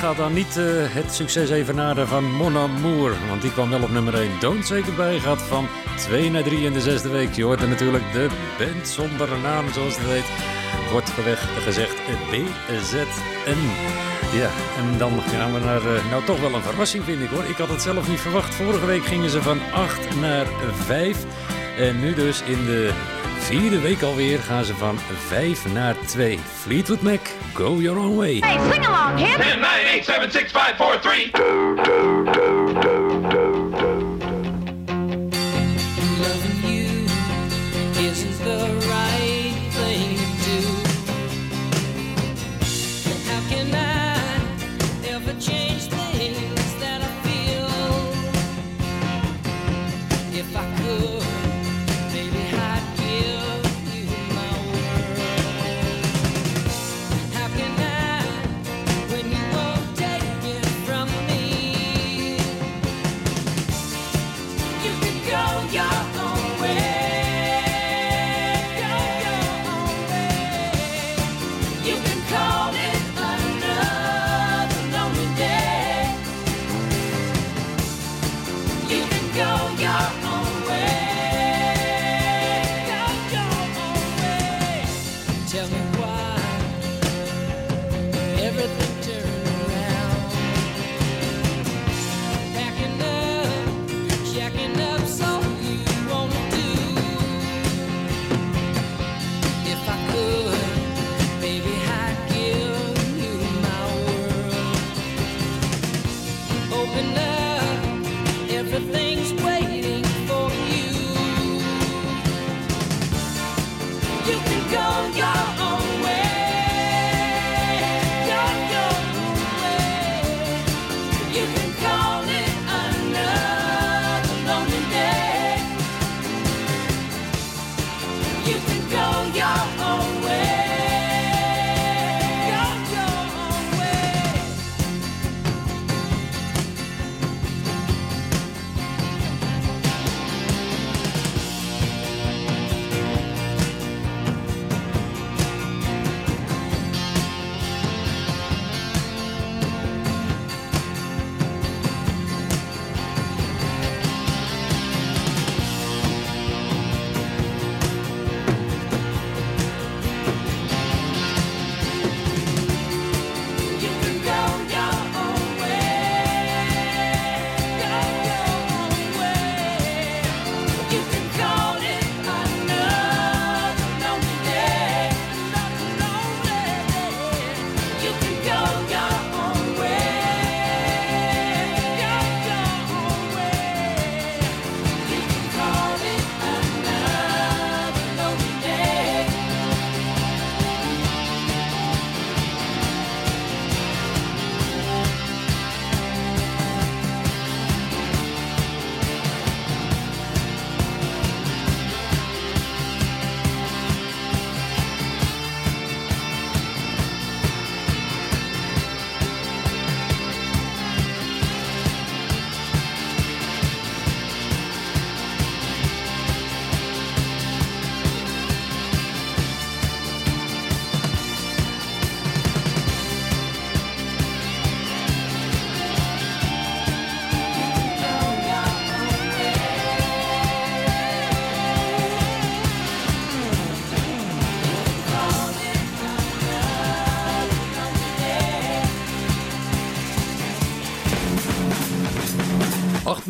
Gaat dan niet eh, het succes evenaren van Mon Amour, want die kwam wel op nummer 1. Don't Say Goodbye gaat van 2 naar 3 in de zesde week. Je hoort er natuurlijk de band zonder naam, zoals het heet. Kortweg gezegd BZN. Ja, en dan gaan we naar, eh, nou toch wel een verrassing vind ik hoor. Ik had het zelf niet verwacht. Vorige week gingen ze van 8 naar 5. En nu dus in de vierde week alweer gaan ze van 5 naar 2. Fleetwood Mac, go your own way. Hey, sing along, hit. 10, 9, 8, 7, 6, 5, 4, 3. Loving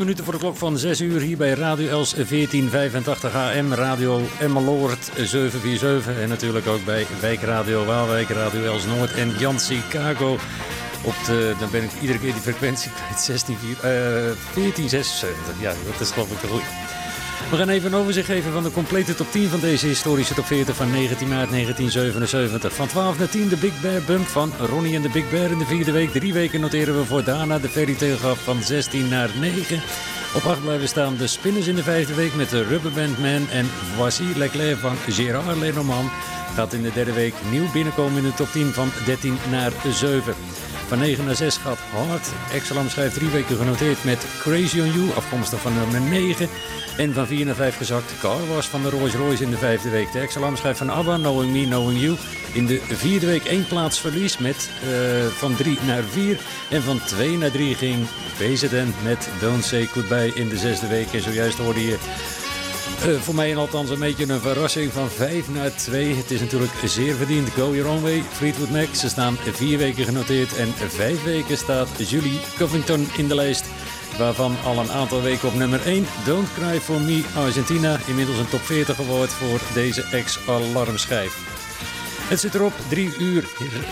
minuten voor de klok van 6 uur hier bij Radio Els 1485 AM, Radio Emmeloord 747 en natuurlijk ook bij Wijkradio Waalwijk, Radio Els Noord en Jan Chicago. Op de, dan ben ik iedere keer die frequentie kwijt, 16, eh 1476. Ja, dat is geloof ik de goede. We gaan even een overzicht geven van de complete top 10 van deze historische top 40 van 19 maart 1977. Van 12 naar 10 de Big Bear Bump van Ronnie en de Big Bear in de vierde week. Drie weken noteren we voor Dana. De Fairy Tale gaf van 16 naar 9. Op 8 blijven staan de Spinners in de vijfde week met de Rubberband Man en Voici Leclerc van Gérard Lenormand. Gaat in de derde week nieuw binnenkomen in de top 10 van 13 naar 7. Van 9 naar 6 gaat Hard. Exelam schrijft drie weken genoteerd met Crazy on You, afkomstig van nummer 9. En van 4 naar 5 gezakt Car was van de Rolls Royce in de vijfde week. De Exelam schrijft van ABBA, Knowing Me, Knowing You. In de vierde week één plaats verlies met eh, van 3 naar 4. En van 2 naar 3 ging BZN met Don't Say Goodbye in de zesde week. En zojuist hoorde je eh, voor mij althans een beetje een verrassing van 5 naar 2. Het is natuurlijk zeer verdiend. Go Your Own Way, Fleetwood Mac. Ze staan vier weken genoteerd en vijf weken staat Julie Covington in de lijst. Waarvan al een aantal weken op nummer 1. Don't Cry For Me Argentina. Inmiddels een top 40 geworden voor deze ex-alarmschijf. Het zit erop, drie uur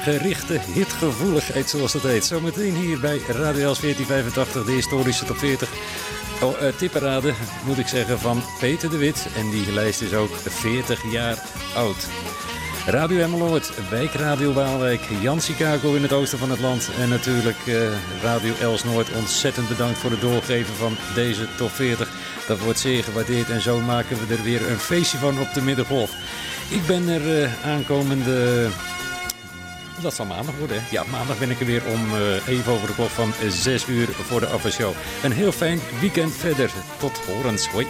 gerichte hitgevoeligheid zoals dat heet. Zometeen hier bij Radio Els 1485, de historische top 40. Oh, tipperaden, moet ik zeggen, van Peter de Wit. En die lijst is ook 40 jaar oud. Radio Emmeloord, Wijkradio Waalwijk, Jan in het oosten van het land. En natuurlijk eh, Radio Els Noord. Ontzettend bedankt voor het doorgeven van deze top 40. Dat wordt zeer gewaardeerd en zo maken we er weer een feestje van op de Middengolf. Ik ben er eh, aankomende... Dat zal maandag worden. Hè? Ja, maandag ben ik er weer om uh, even over de klok van 6 uur voor de Show. Een heel fijn weekend verder. Tot horens. Hoi.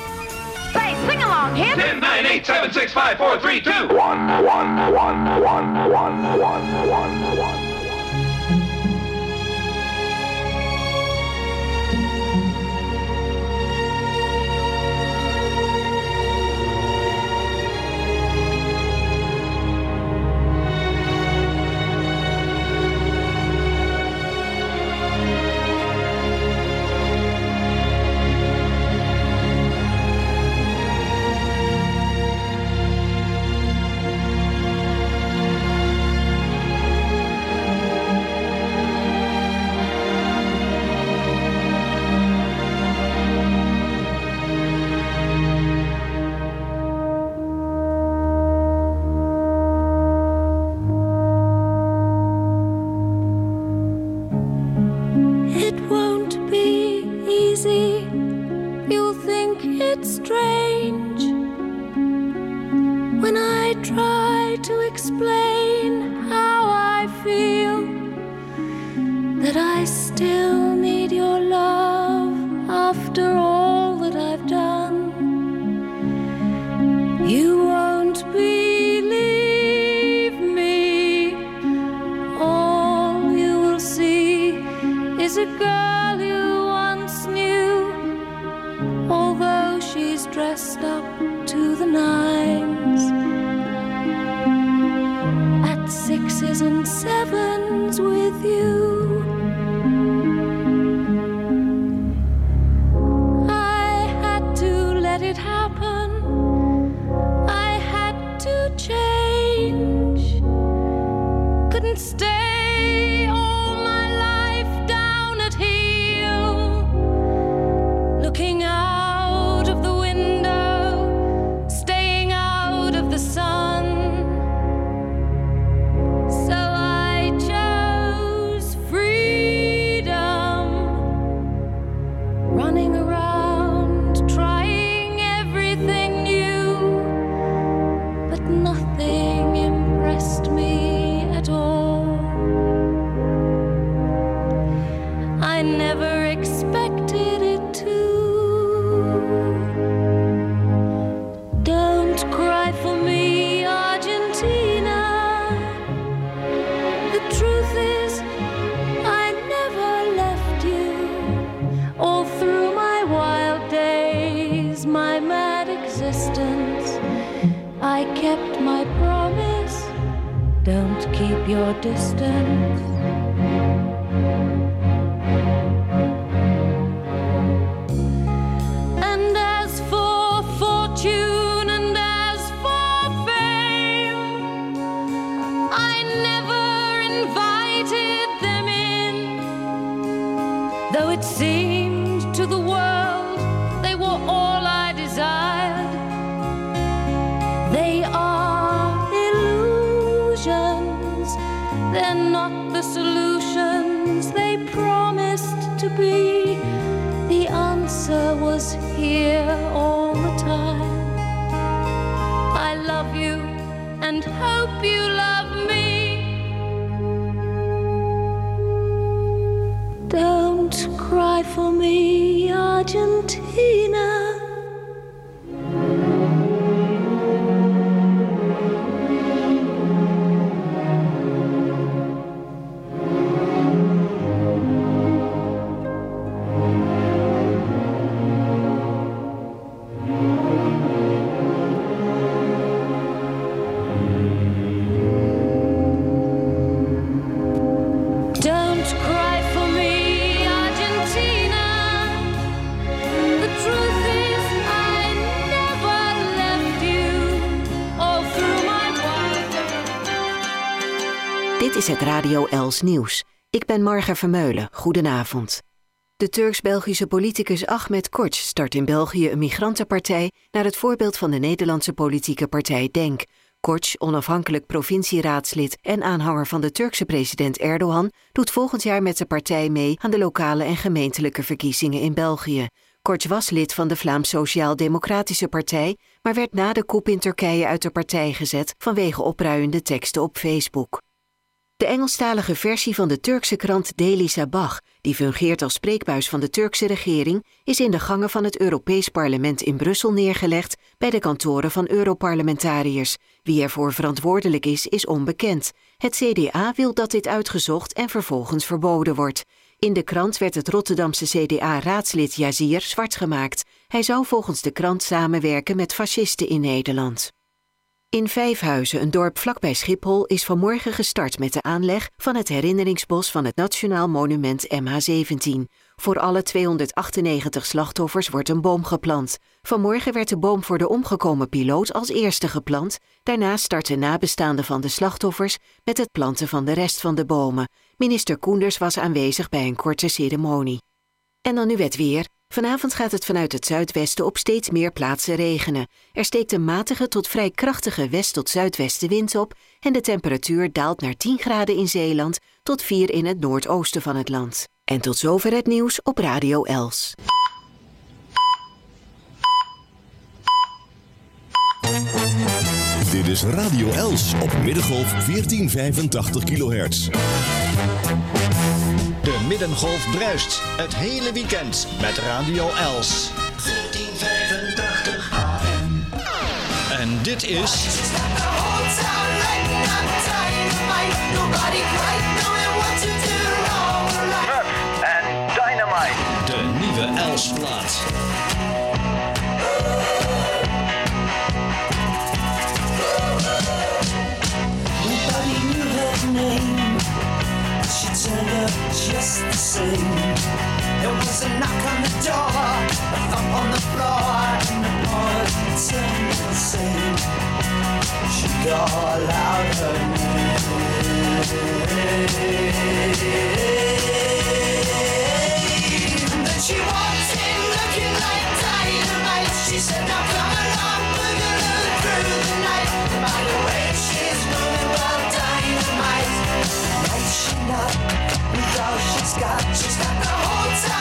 For me, Argentina. Is het Radio Els Nieuws. Ik ben Marga Vermeulen. Goedenavond. De Turks-Belgische politicus Ahmed Korç start in België een migrantenpartij naar het voorbeeld van de Nederlandse politieke partij DENK. Korç, onafhankelijk provincieraadslid en aanhanger van de Turkse president Erdogan, doet volgend jaar met de partij mee aan de lokale en gemeentelijke verkiezingen in België. Korç was lid van de Vlaams Sociaal-Democratische Partij, maar werd na de coup in Turkije uit de partij gezet vanwege opruiende teksten op Facebook. De Engelstalige versie van de Turkse krant Daily Sabah, die fungeert als spreekbuis van de Turkse regering, is in de gangen van het Europees Parlement in Brussel neergelegd bij de kantoren van Europarlementariërs. Wie ervoor verantwoordelijk is, is onbekend. Het CDA wil dat dit uitgezocht en vervolgens verboden wordt. In de krant werd het Rotterdamse CDA-raadslid Yazir zwart gemaakt. Hij zou volgens de krant samenwerken met fascisten in Nederland. In Vijfhuizen, een dorp vlakbij Schiphol, is vanmorgen gestart met de aanleg van het herinneringsbos van het Nationaal Monument MH17. Voor alle 298 slachtoffers wordt een boom geplant. Vanmorgen werd de boom voor de omgekomen piloot als eerste geplant. Daarna starten nabestaanden van de slachtoffers met het planten van de rest van de bomen. Minister Koenders was aanwezig bij een korte ceremonie. En dan nu het weer. Vanavond gaat het vanuit het zuidwesten op steeds meer plaatsen regenen. Er steekt een matige tot vrij krachtige west- tot zuidwestenwind op en de temperatuur daalt naar 10 graden in Zeeland tot 4 in het noordoosten van het land. En tot zover het nieuws op Radio Els. Dit is Radio Els op Middengolf 1485 kHz. De Middengolf bruist het hele weekend met Radio Els. 1485 AM. En dit is en Dynamite. de nieuwe Els-plaat. Nobody knew her name. Turned up just the same. There was a knock on the door, a thump on the floor, and the party turned the same. She called out her name. Then she walked in looking like dynamite. She said, Now come not, with all she's got, she's got the whole town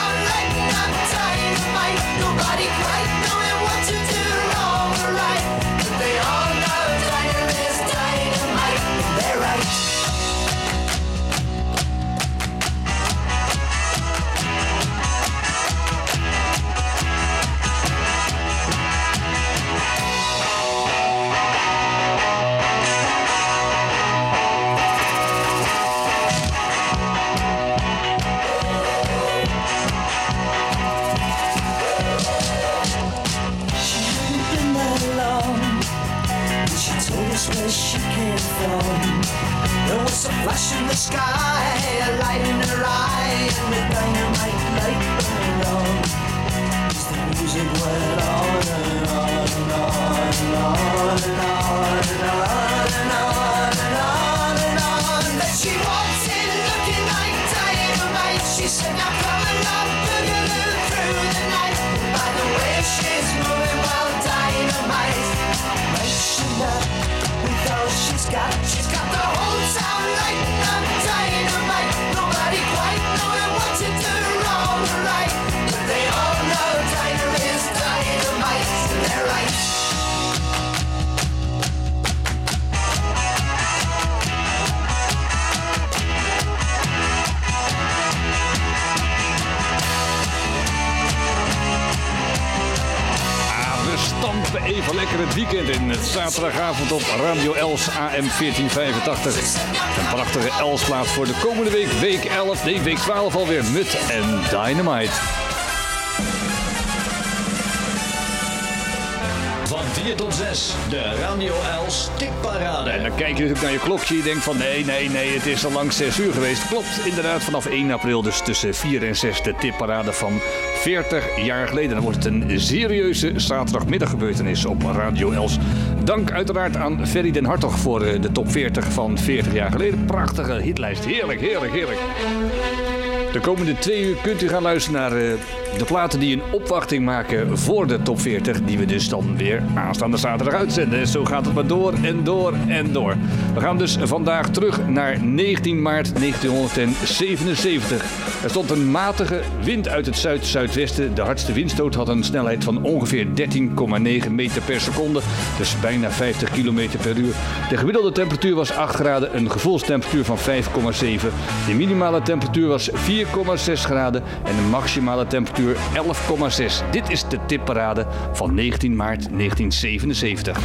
sky, weekend in. Het zaterdagavond op Radio Els AM 1485. Een prachtige Els-plaat voor de komende week. Week 11, nee, week 12 alweer. Mut en Dynamite. 4 tot 6, de Radio Els tipparade. En dan kijk je natuurlijk naar je klokje. Je denkt van nee, nee, nee, het is al lang 6 uur geweest. Klopt, inderdaad, vanaf 1 april, dus tussen 4 en 6, de tipparade van 40 jaar geleden. Dan wordt het een serieuze zaterdagmiddaggebeurtenis op Radio Els. Dank uiteraard aan Ferry den Hartog voor eh, de top 40 van 40 jaar geleden. Prachtige hitlijst. Heerlijk, heerlijk, heerlijk. De komende twee uur kunt u gaan luisteren naar eh, de platen die een opwachting maken voor de top 40. Die we dus dan weer aanstaande zaterdag uitzenden. En zo gaat het maar door en door en door. We gaan dus vandaag terug naar 19 maart 1977. Er stond een matige wind uit het zuid-zuidwesten. De hardste windstoot had een snelheid van ongeveer 13,9 meter per seconde. Dus bijna 50 kilometer per uur. De gemiddelde temperatuur was 8 graden. Een gevoelstemperatuur van 5,7. De minimale temperatuur was 4,6 graden. En de maximale temperatuur 11,6. Dit is de tipparade van 19 maart 1977.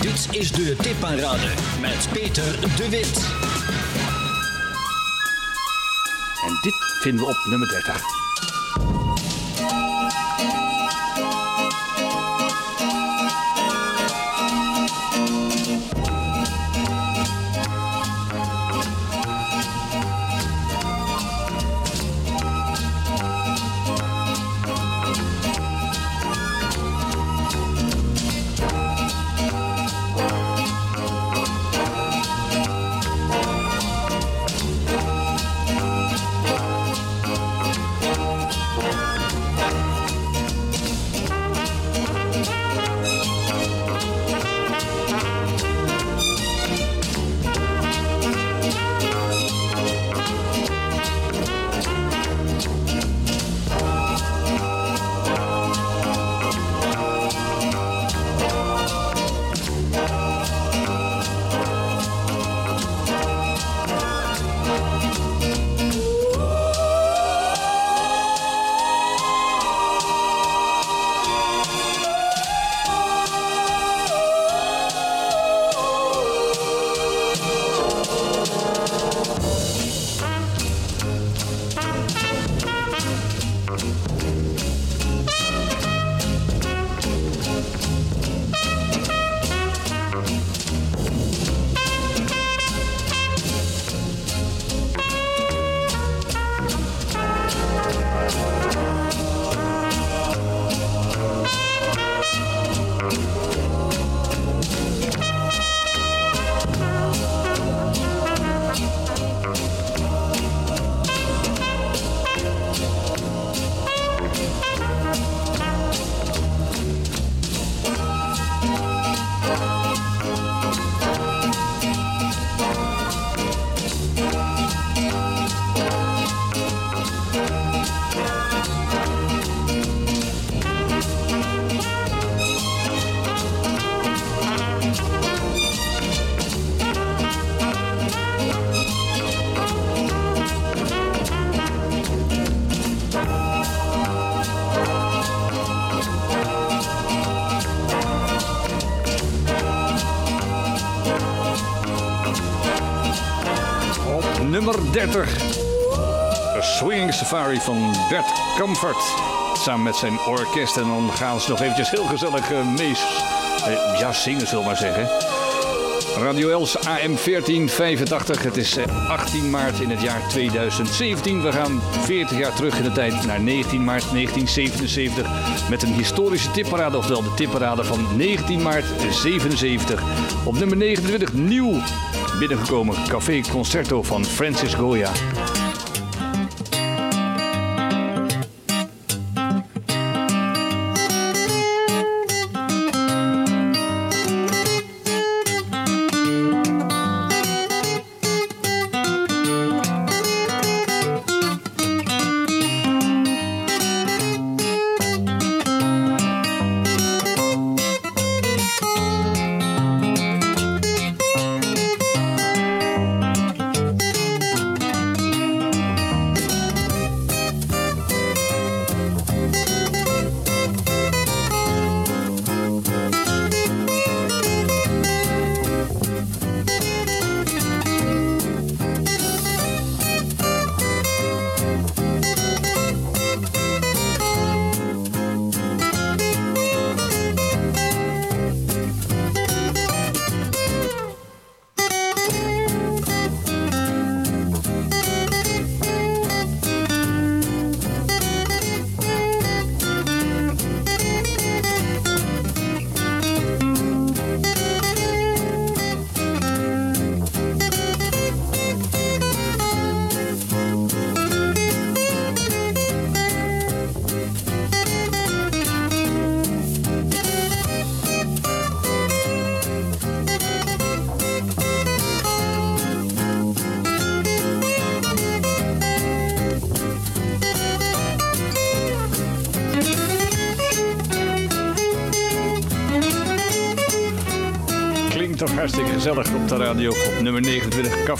Dit is de tipparade met Peter de Wit. En dit vinden we op nummer 30. Van Bert Comfort. Samen met zijn orkest. En dan gaan ze nog eventjes heel gezellig uh, mee... Uh, ja, zingen zullen we maar zeggen. Radio Els AM 1485. Het is 18 maart in het jaar 2017. We gaan 40 jaar terug in de tijd naar 19 maart 1977. Met een historische tipparade, oftewel de tipparade van 19 maart 77. Op nummer 29 nieuw binnengekomen Café Concerto van Francis Goya.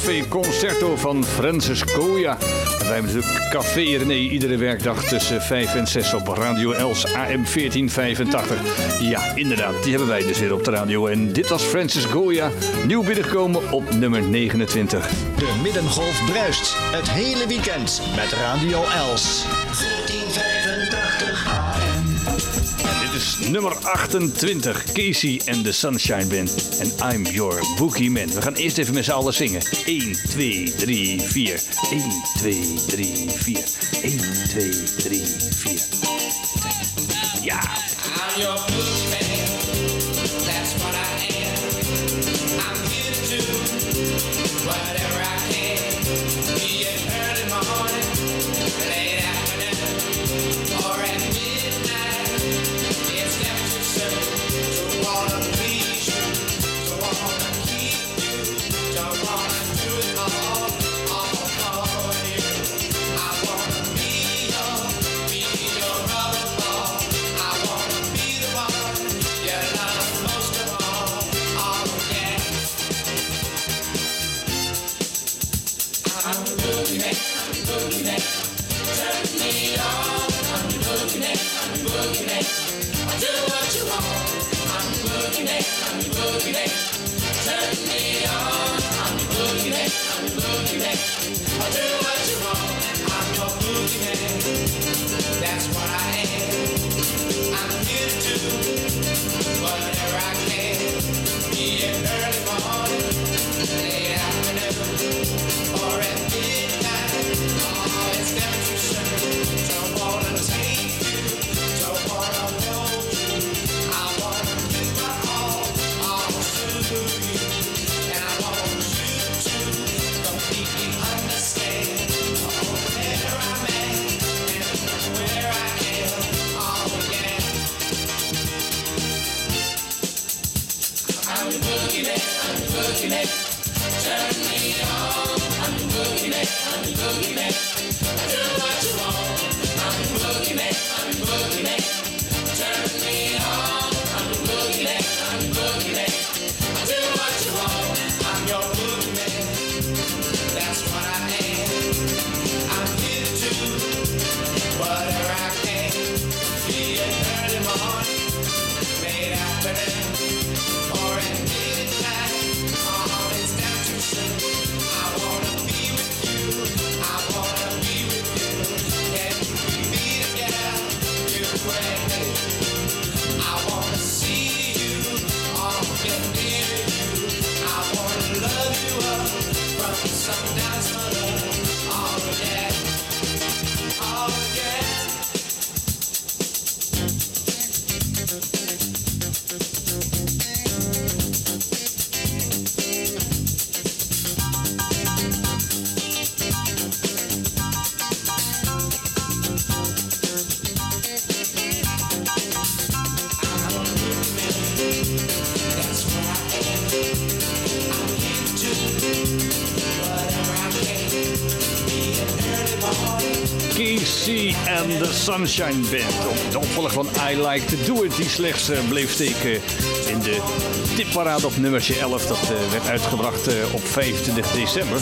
Café Concerto van Francis Goya. En wij hebben natuurlijk Café René iedere werkdag tussen 5 en 6 op Radio Els AM 1485. Ja, inderdaad, die hebben wij dus weer op de radio. En dit was Francis Goya, nieuw binnengekomen op nummer 29. De Middengolf bruist het hele weekend met Radio Els. 1485 AM. Dit nummer 28, Casey and the Sunshine Band. En I'm your bookie man. We gaan eerst even met z'n allen zingen. 1, 2, 3, 4. 1, 2, 3, 4. 1, 2, 3, 4. Ja. I'm your Sunshine Band. Op de opvolger van I Like To Do It, die slechts eh, bleef steken in de tipparade op nummertje 11. Dat eh, werd uitgebracht eh, op 25 december.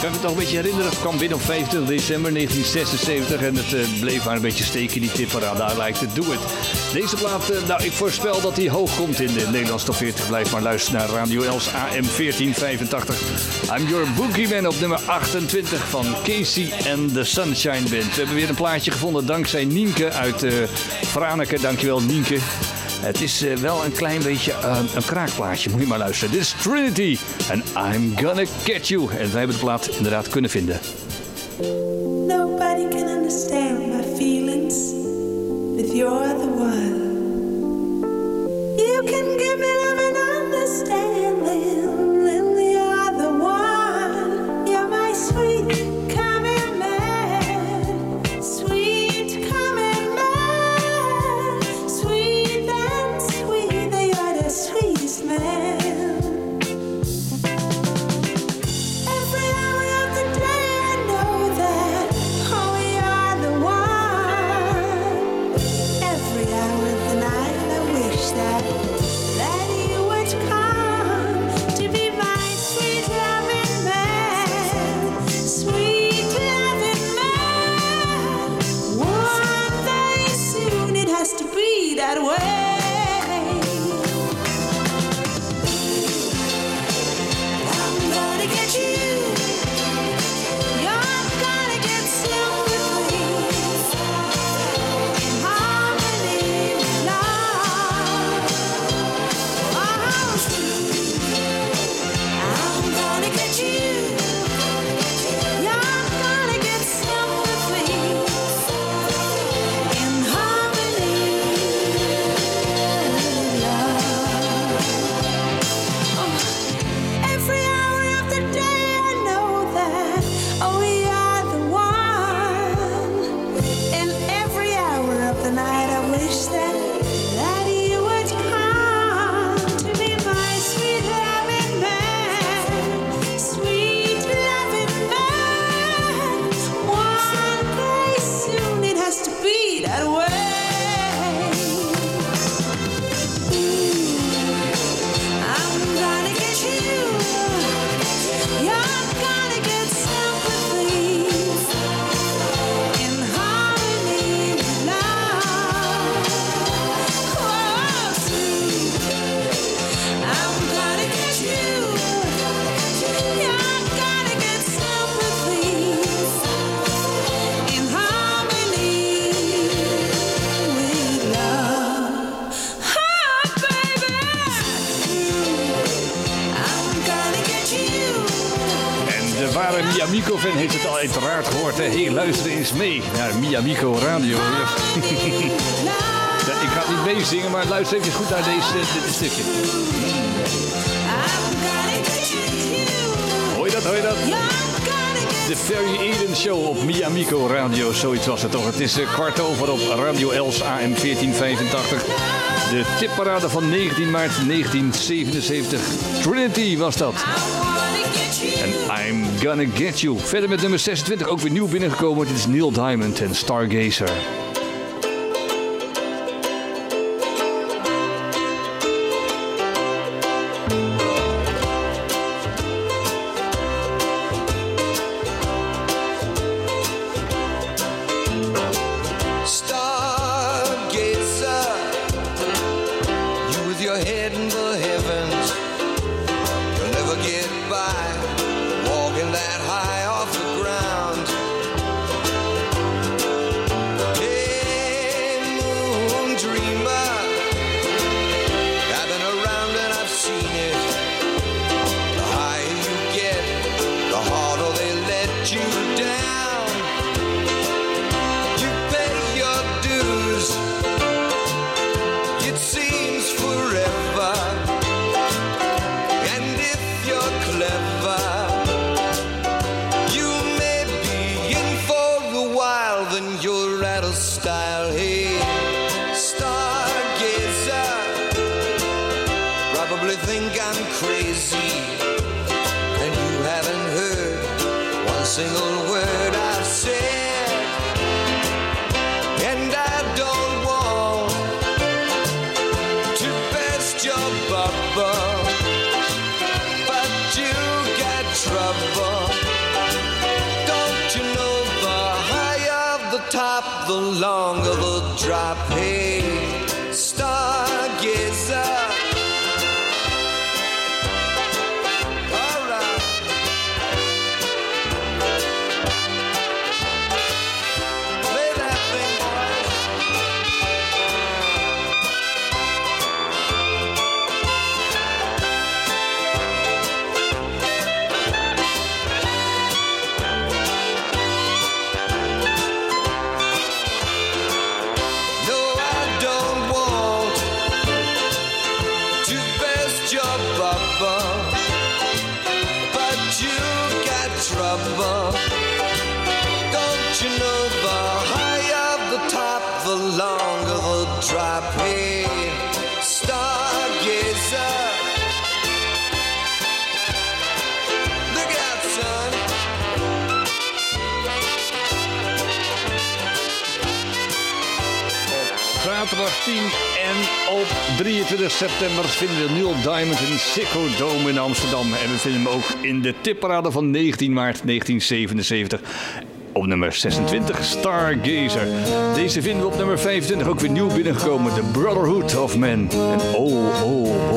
Kan ik me toch een beetje herinneren? Het kwam binnen op 25 december 1976 en het bleef maar een beetje steken in die tipparade. I Like To Do It. Deze plaat, eh, nou ik voorspel dat hij hoog komt in de Nederlandse top 40. Blijf maar luisteren naar Radio Els AM 1485. I'm Your Boogeyman op nummer 28 van Casey and the Sunshine Band. We hebben weer een plaatje gevonden dankzij Nienke uit uh. Dankjewel Nienke. Het is eh, wel een klein beetje een kraakplaatje, moet je maar luisteren. Dit is Trinity en I'm Gonna Get You. En wij hebben de plaat inderdaad kunnen vinden. Nobody can understand you're the one. Miamico Radio. Ja, ik ga het niet meezingen, maar luister even goed naar deze, dit stukje. Hoor je dat, hoor dat? De Ferry Eden Show op Miamico Radio, zoiets was het toch. Het is eh, kwart over op Radio Els AM 1485. De tipparade van 19 maart 1977. Trinity was dat. En Gonna Get You. Verder met nummer 26, ook weer nieuw binnengekomen. Dit is Neil Diamond en Stargazer. Vinden we nu op Diamond in Sicko Dome in Amsterdam. En we vinden hem ook in de tipparade van 19 maart 1977. Op nummer 26, Stargazer. Deze vinden we op nummer 25 ook weer nieuw binnengekomen. The Brotherhood of Men. En oh, oh.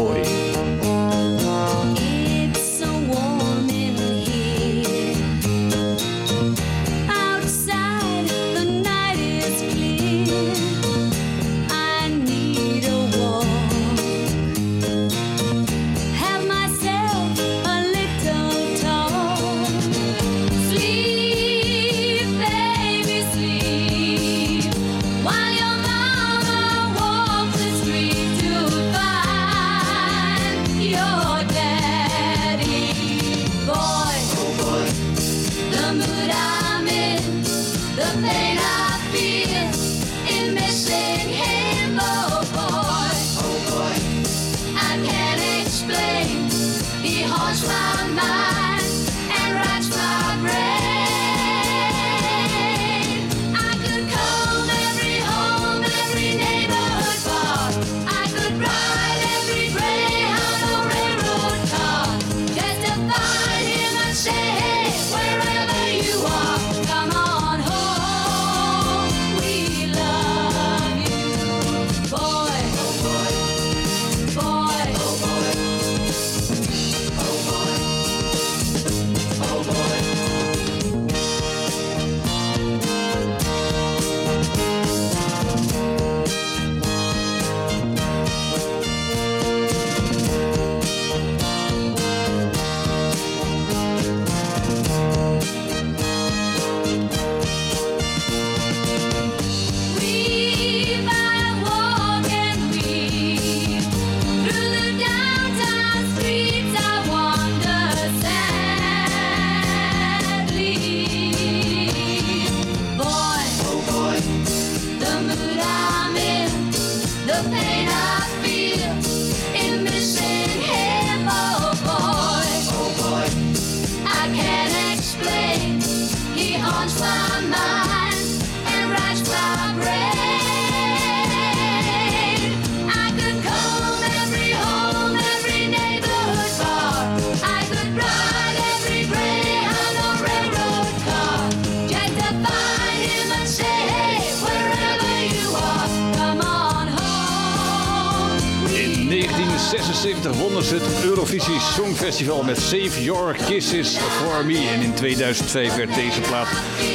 met Save Your Kisses For Me. En in 2005 werd deze plaat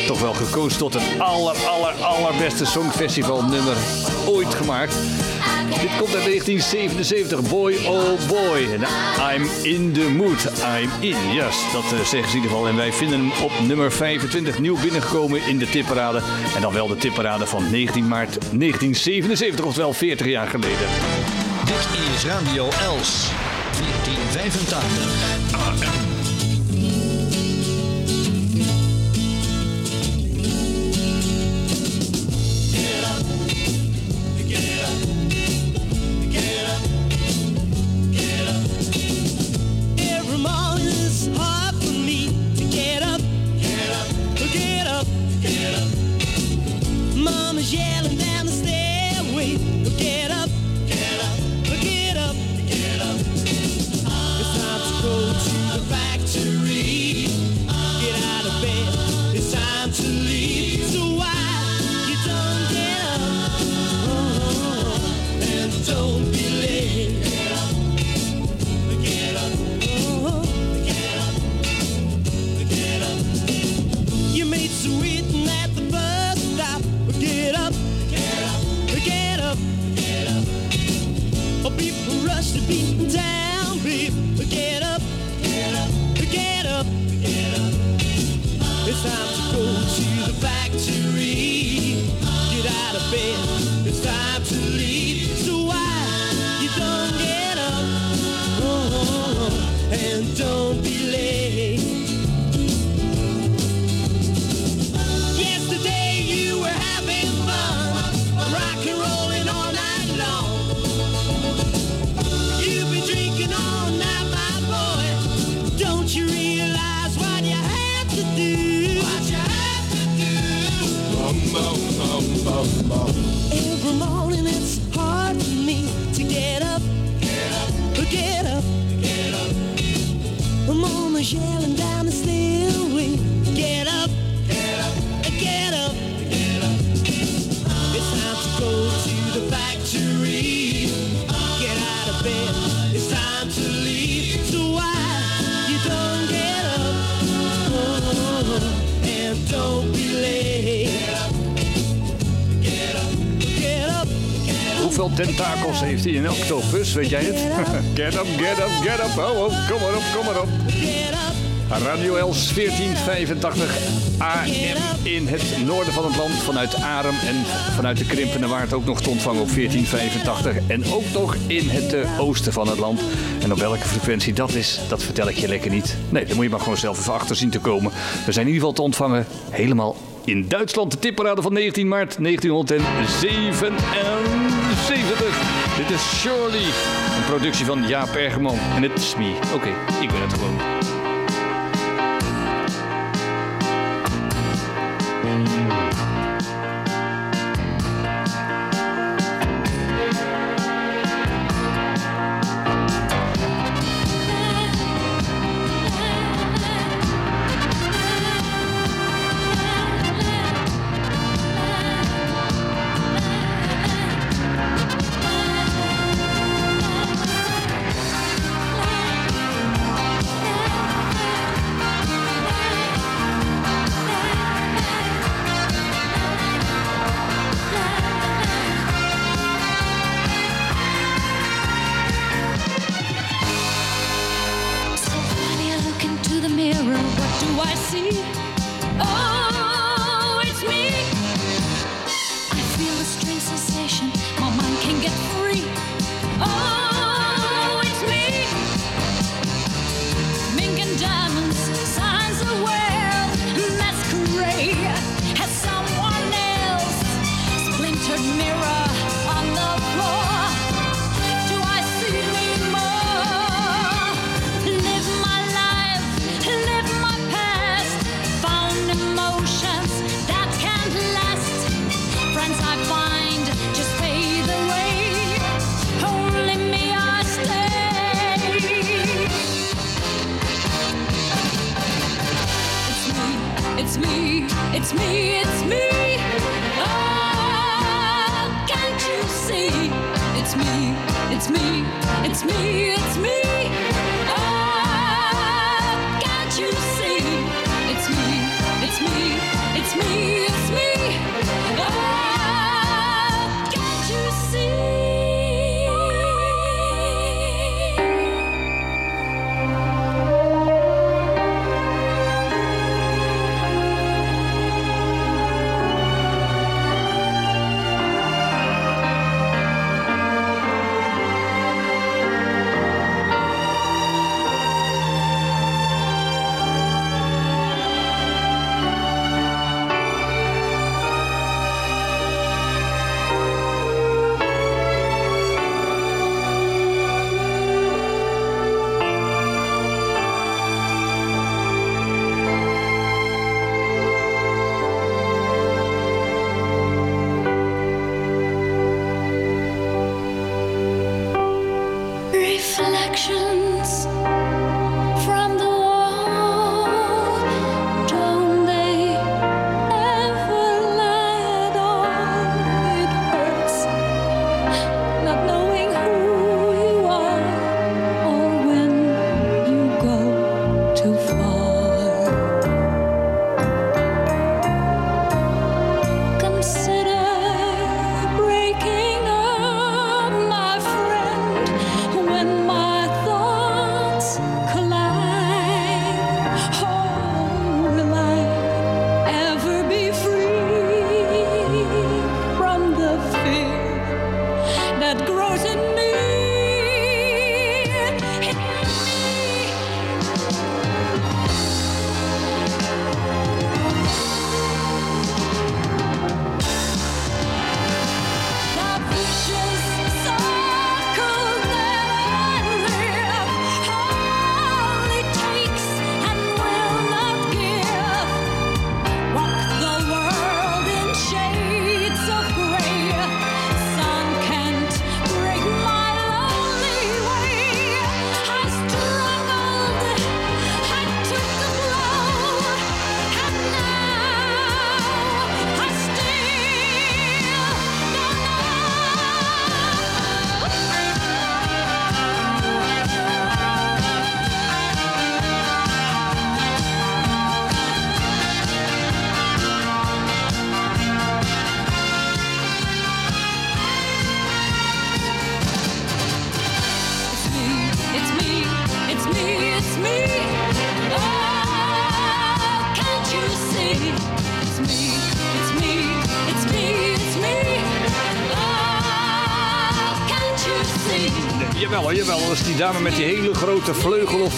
toch wel gekozen tot het aller, aller, allerbeste songfestival nummer ooit gemaakt. Dit komt uit 1977, Boy Oh Boy. I'm in the mood, I'm in. Yes, dat eh, zeggen ze in ieder geval. En wij vinden hem op nummer 25 nieuw binnengekomen in de tipparade. En dan wel de tipparade van 19 maart 1977, oftewel 40 jaar geleden. Dit is Radio Els 1485. weet jij het? Get up, get up, get up. Oh, oh, kom maar op, kom maar op. Radio Els 1485 AM in het noorden van het land. Vanuit Arem en vanuit de Krimpende Waard ook nog te ontvangen op 1485. En ook nog in het eh, oosten van het land. En op welke frequentie dat is, dat vertel ik je lekker niet. Nee, daar moet je maar gewoon zelf even achter zien te komen. We zijn in ieder geval te ontvangen helemaal in Duitsland de tipparade van 19 maart 1977. Dit is Shirley, een productie van Jaap Ergerman. En het is me. Oké, ik ben het gewoon.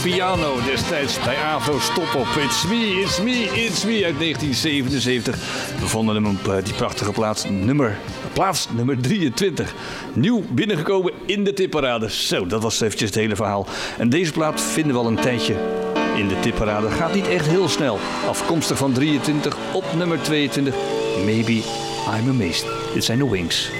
Piano destijds bij AVRO Stop op. It's me, it's me, it's me uit 1977. We vonden hem op eh, die prachtige plaats nummer, plaats nummer 23. Nieuw binnengekomen in de tipparade. Zo, dat was eventjes het hele verhaal. En deze plaat vinden we al een tijdje in de tipparade. Gaat niet echt heel snel. Afkomstig van 23 op nummer 22. Maybe I'm amazed. Dit zijn de Wings.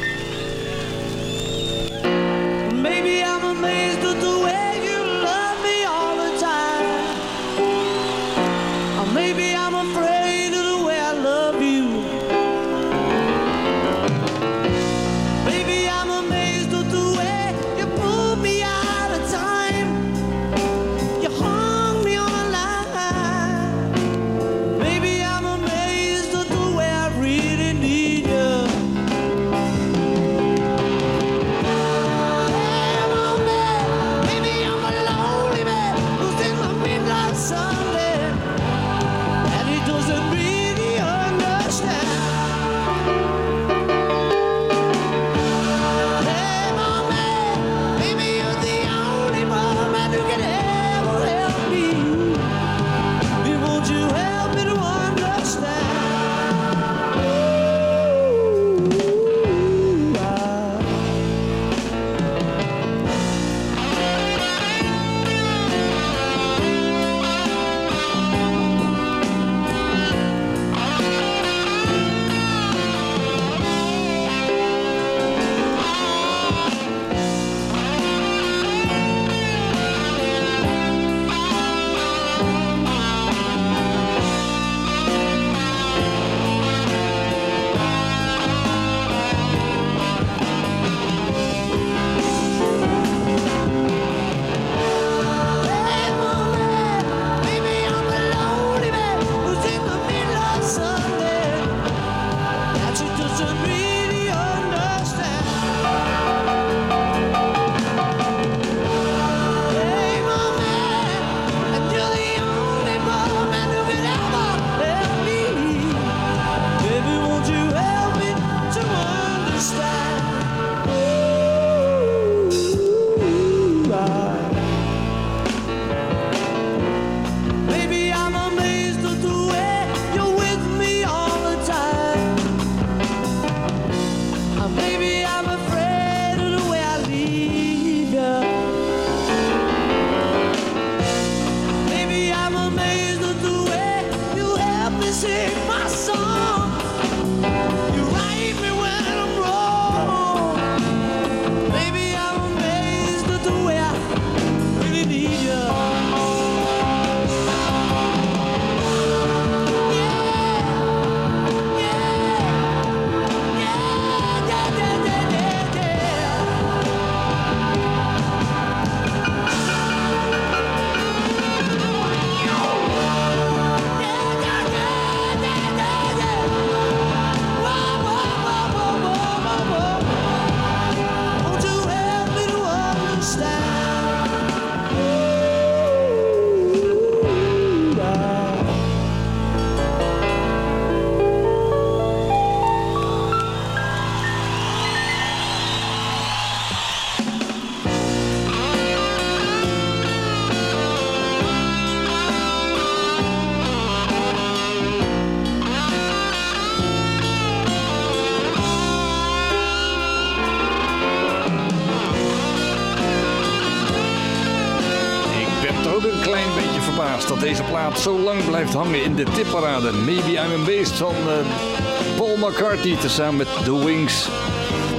Zo lang blijft hangen in de tipparade. Maybe I'm Amazed van eh, Paul McCartney tezamen met The Wings.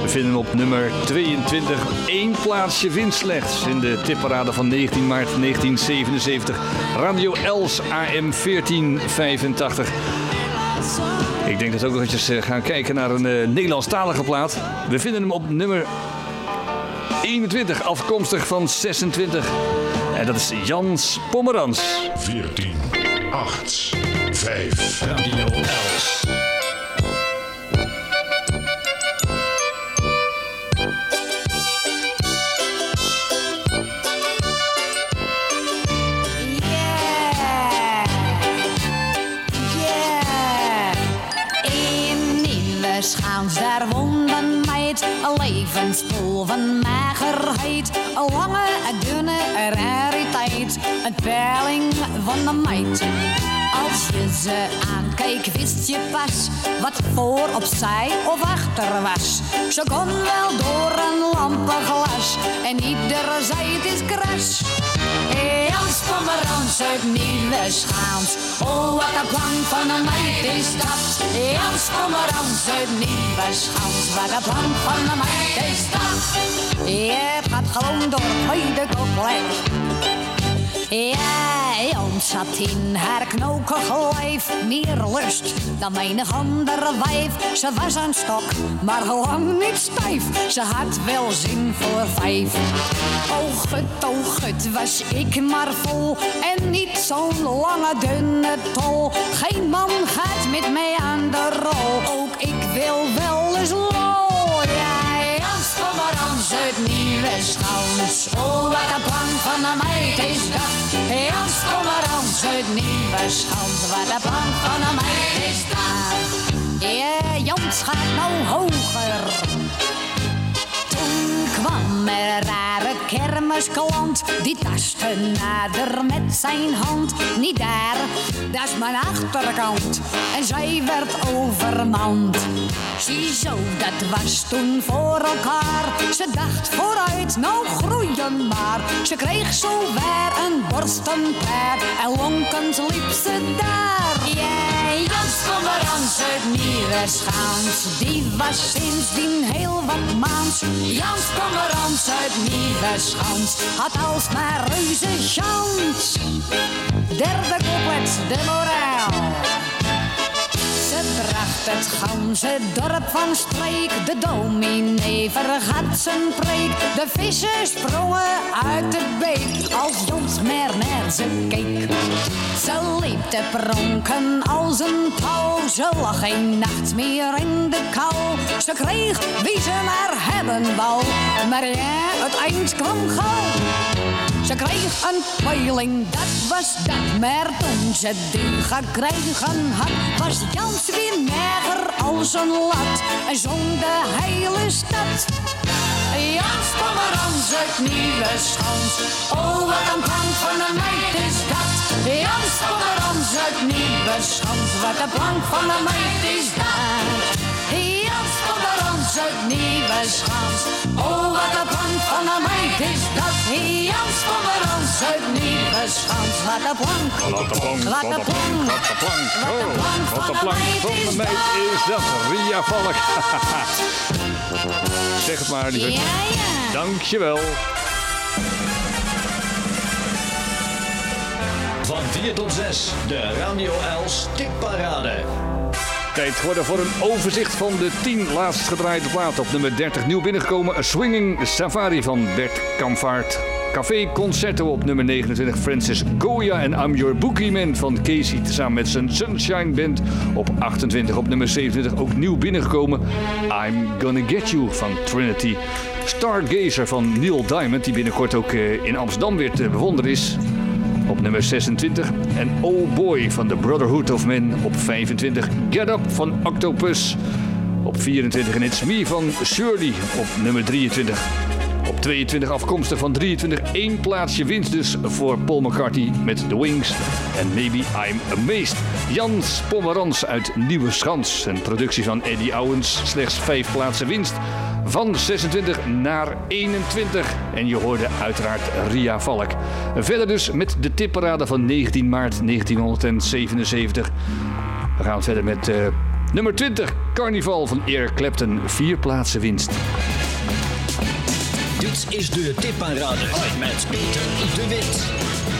We vinden op nummer 22. Eén plaatsje winst slechts in de tipparade van 19 maart 1977. Radio Els AM 1485. Ik denk dat we ook nog eens eh, gaan kijken naar een eh, Nederlandstalige plaat. We vinden hem op nummer 21, afkomstig van 26. En dat is Jans Pommerans. 14, 8, 5. Radio Els. Ze aankeek, wist je pas wat voor, opzij of achter was. Ze kon wel door een lampenglas en iedere zei het is kras. Jans Pomerans uit Nieuweschans, oh wat een plan van een meid is dat. Jans Pomerans uit Nieuweschans, wat een plan van een meid is dat. Je gaat gewoon door de kopleg. Ja, zat in haar knokig lijf meer lust dan menig andere wijf. Ze was een stok, maar lang niet stijf. Ze had wel zin voor vijf. Oh gut, oh gut, was ik maar vol. En niet zo'n lange dunne tol. Geen man gaat met mij aan de rol. Ook ik wil wel eens lol. Jans Pomerans uit Nieuweschans. Oh, wat een plan van een meid is dat. Jans Pomerans uit Nieuweschans. Wat een plan van een meid is dat. Ja, Jans gaat nou hoger. Toen kwam er rare kermisklant. Die tastte nader met zijn hand. Niet daar, dat is mijn achterkant. En zij werd overmand. Ziezo, dat was toen voor elkaar. Ze dacht vooruit, nou groeien maar. Ze kreeg zo weer een borstenpaar. En lonkend liep ze daar. Ja, Jans Pomerans uit Nieuweschans. Die was sindsdien heel wat maans. Jans Pomerans uit Nieuweschans. Had alsmaar reuze chans. Derde couplet, de moraal. Ze bracht het ganse dorp van streek. De dominee vergat zijn preek. De vissen sprongen uit de beek. Als Jons meer naar ze keek. Ze liep te pronken als een pauw. Ze lag geen nacht meer in de kou. Ze kreeg wie ze maar hebben wou. Maar ja, het eind kwam gauw. Ze kreeg een tweeling, dat was dat. Maar toen ze die gekregen had, was Weer neger als een lat. En zong de hele stad. Jans Pomerans uit Nieuweschans. Oh, wat een plank van een meid is dat. Jans Pomerans uit Nieuweschans. Wat een plank van een meid is dat. Jans Pomerans uit Nieuweschans. Oh, wat een plank van een meid is dat. Jans Pomerans uit Nieuweschans. Wat een plank. Wat een plank, Wat een plank. Wat een plank. Wat een Oh, plank wat van een een plank meid van is de meid is dat. Ria Valk. zeg het maar, lieve. Ja, ja. Dankjewel. Van 4 tot 6, de Radio Els Tipparade. Tijd geworden voor een overzicht van de 10 laatst gedraaide platen. Op nummer 30 nieuw binnengekomen A Swinging Safari van Bert Kamvaart. Café Concerto op nummer 29 Francis Goya en I'm Your Boogeyman van Casey samen met zijn Sunshine Band. Op 28 op nummer 27 ook nieuw binnengekomen I'm Gonna Get You van Trinity. Stargazer van Neil Diamond die binnenkort ook eh, in Amsterdam weer te bewonderen is. Op nummer 26 en Oh Boy van The Brotherhood of Men. Op 25 Get Up van Octopus. Op 24 en It's Me van Shirley. Op nummer 23. Op 22 afkomstig van 23 één plaatsje winst dus voor Paul McCartney met The Wings. En Maybe I'm Amazed. Jans Pomerans uit Nieuwe Schans. Een productie van Eddie Owens. Slechts vijf plaatsen winst. Van 26 naar 21. En je hoorde uiteraard Ria Valk. Verder dus met de tipparade van 19 maart 1977. We gaan verder met eh, nummer 20. Carnival van Eric Clapton. Vier plaatsen winst. Dit is de Tipparade met Peter de Wit.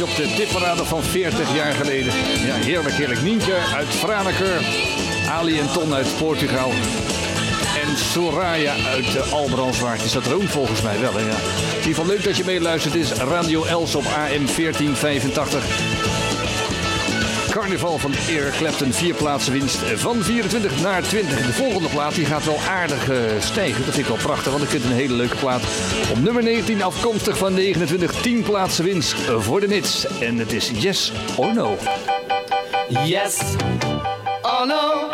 op de tipparade van 40 jaar geleden. Ja, heerlijk, heerlijk. Nientje uit Franeker. Ali en Ton uit Portugal. En Soraya uit de Albrandswaard. Is dat er volgens mij wel, hè? Ja. In geval leuk dat je meeluistert. is Radio Els op AM 1485 carnaval van Eric Clapton. Vier plaatsen winst eh, van 24 naar 20. De volgende plaat die gaat wel aardig eh, stijgen. Dat vind ik wel prachtig, want ik vind het een hele leuke plaat. Op nummer 19 afkomstig van 29. 10 plaatsen winst eh, voor de mits. En het is Yes or No. Yes or No.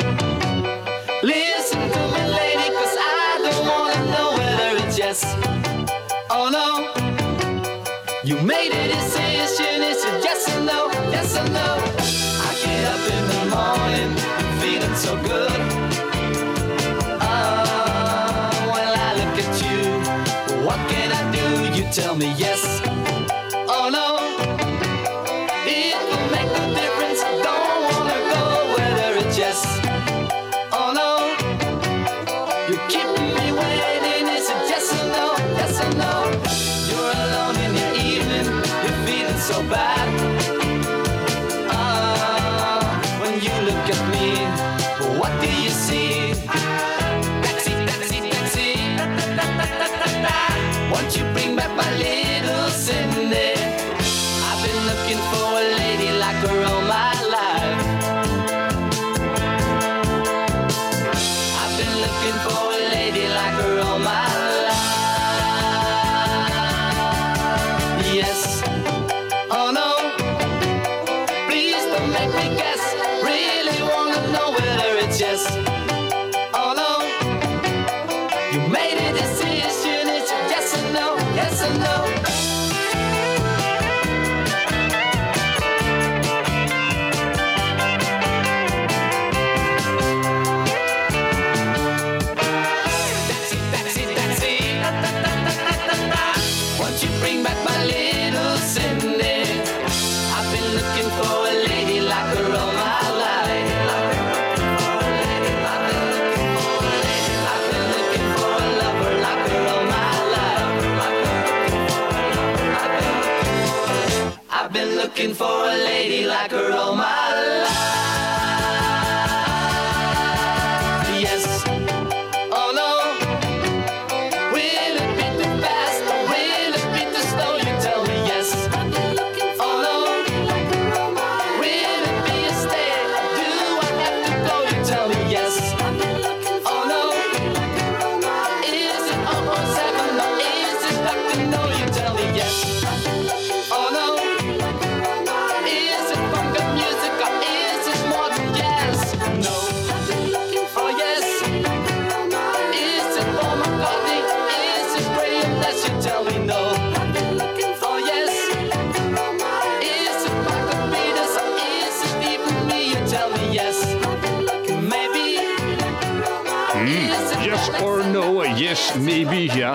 Listen to me lady, cause I don't wanna know whether it's yes tell me yes.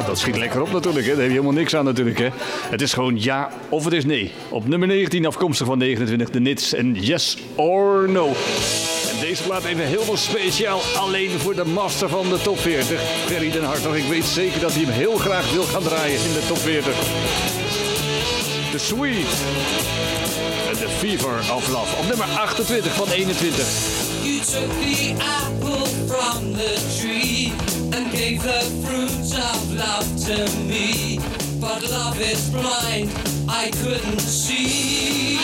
Dat schiet lekker op natuurlijk. Hè. Daar heb je helemaal niks aan natuurlijk. Hè. Het is gewoon ja of het is nee. Op nummer 19 afkomstig van 29 de Nits en yes or no. En deze plaat even heel speciaal alleen voor de master van de top 40. Ferry den Hartog. Ik weet zeker dat hij hem heel graag wil gaan draaien in de top 40. The Sweet. En The Fever of Love. Op nummer 28 van 21. You took the apple from the tree and gave the fruit of love to me. But love is blind, I couldn't see.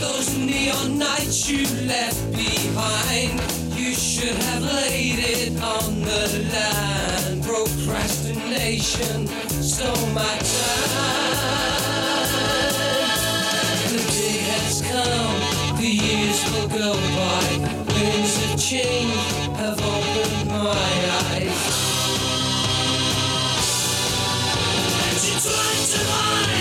Those neon nights you left behind, you should have laid it on the line. Procrastination stole my time. The day has come, the years will go by. Winds of change have opened my eyes. And you try to hide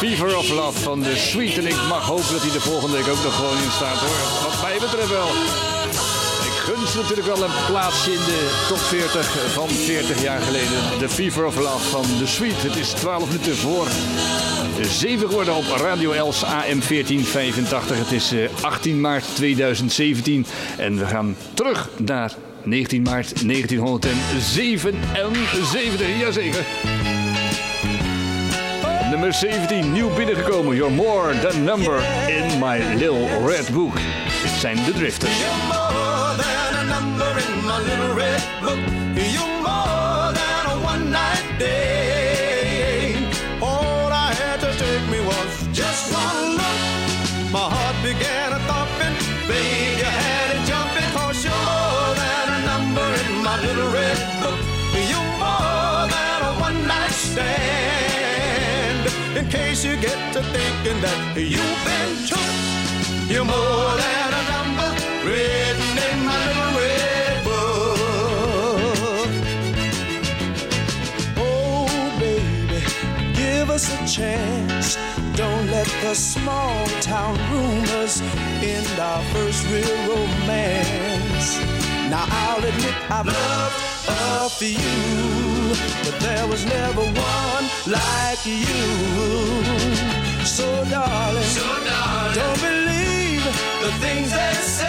Fever of Love van The Sweet. En ik mag hopen dat hij de volgende week ook nog gewoon in staat, hoor. Wat mij betreft wel. Ik gun ze natuurlijk wel een plaatsje in de top 40 van 40 jaar geleden. The Fever of Love van The Sweet. Het is 12 minuten voor 7 geworden op Radio Els AM 1485. Het is eh, 18 maart 2017. En we gaan terug naar 19 maart 1977. Jazeker. Nummer 17, nieuw binnengekomen. You're more than number in my little red book. Dit zijn de Drifters. more than a number in my little red book. You're more than a one night day. All I had to take me was just one look. My case you get to thinking that you've been took. You're more than a number written in my little red book. Oh, baby, give us a chance. Don't let the small town rumors end our first real romance. Now I'll admit I've loved a few, but there was never one like you. So darling, so darling don't believe the things they say.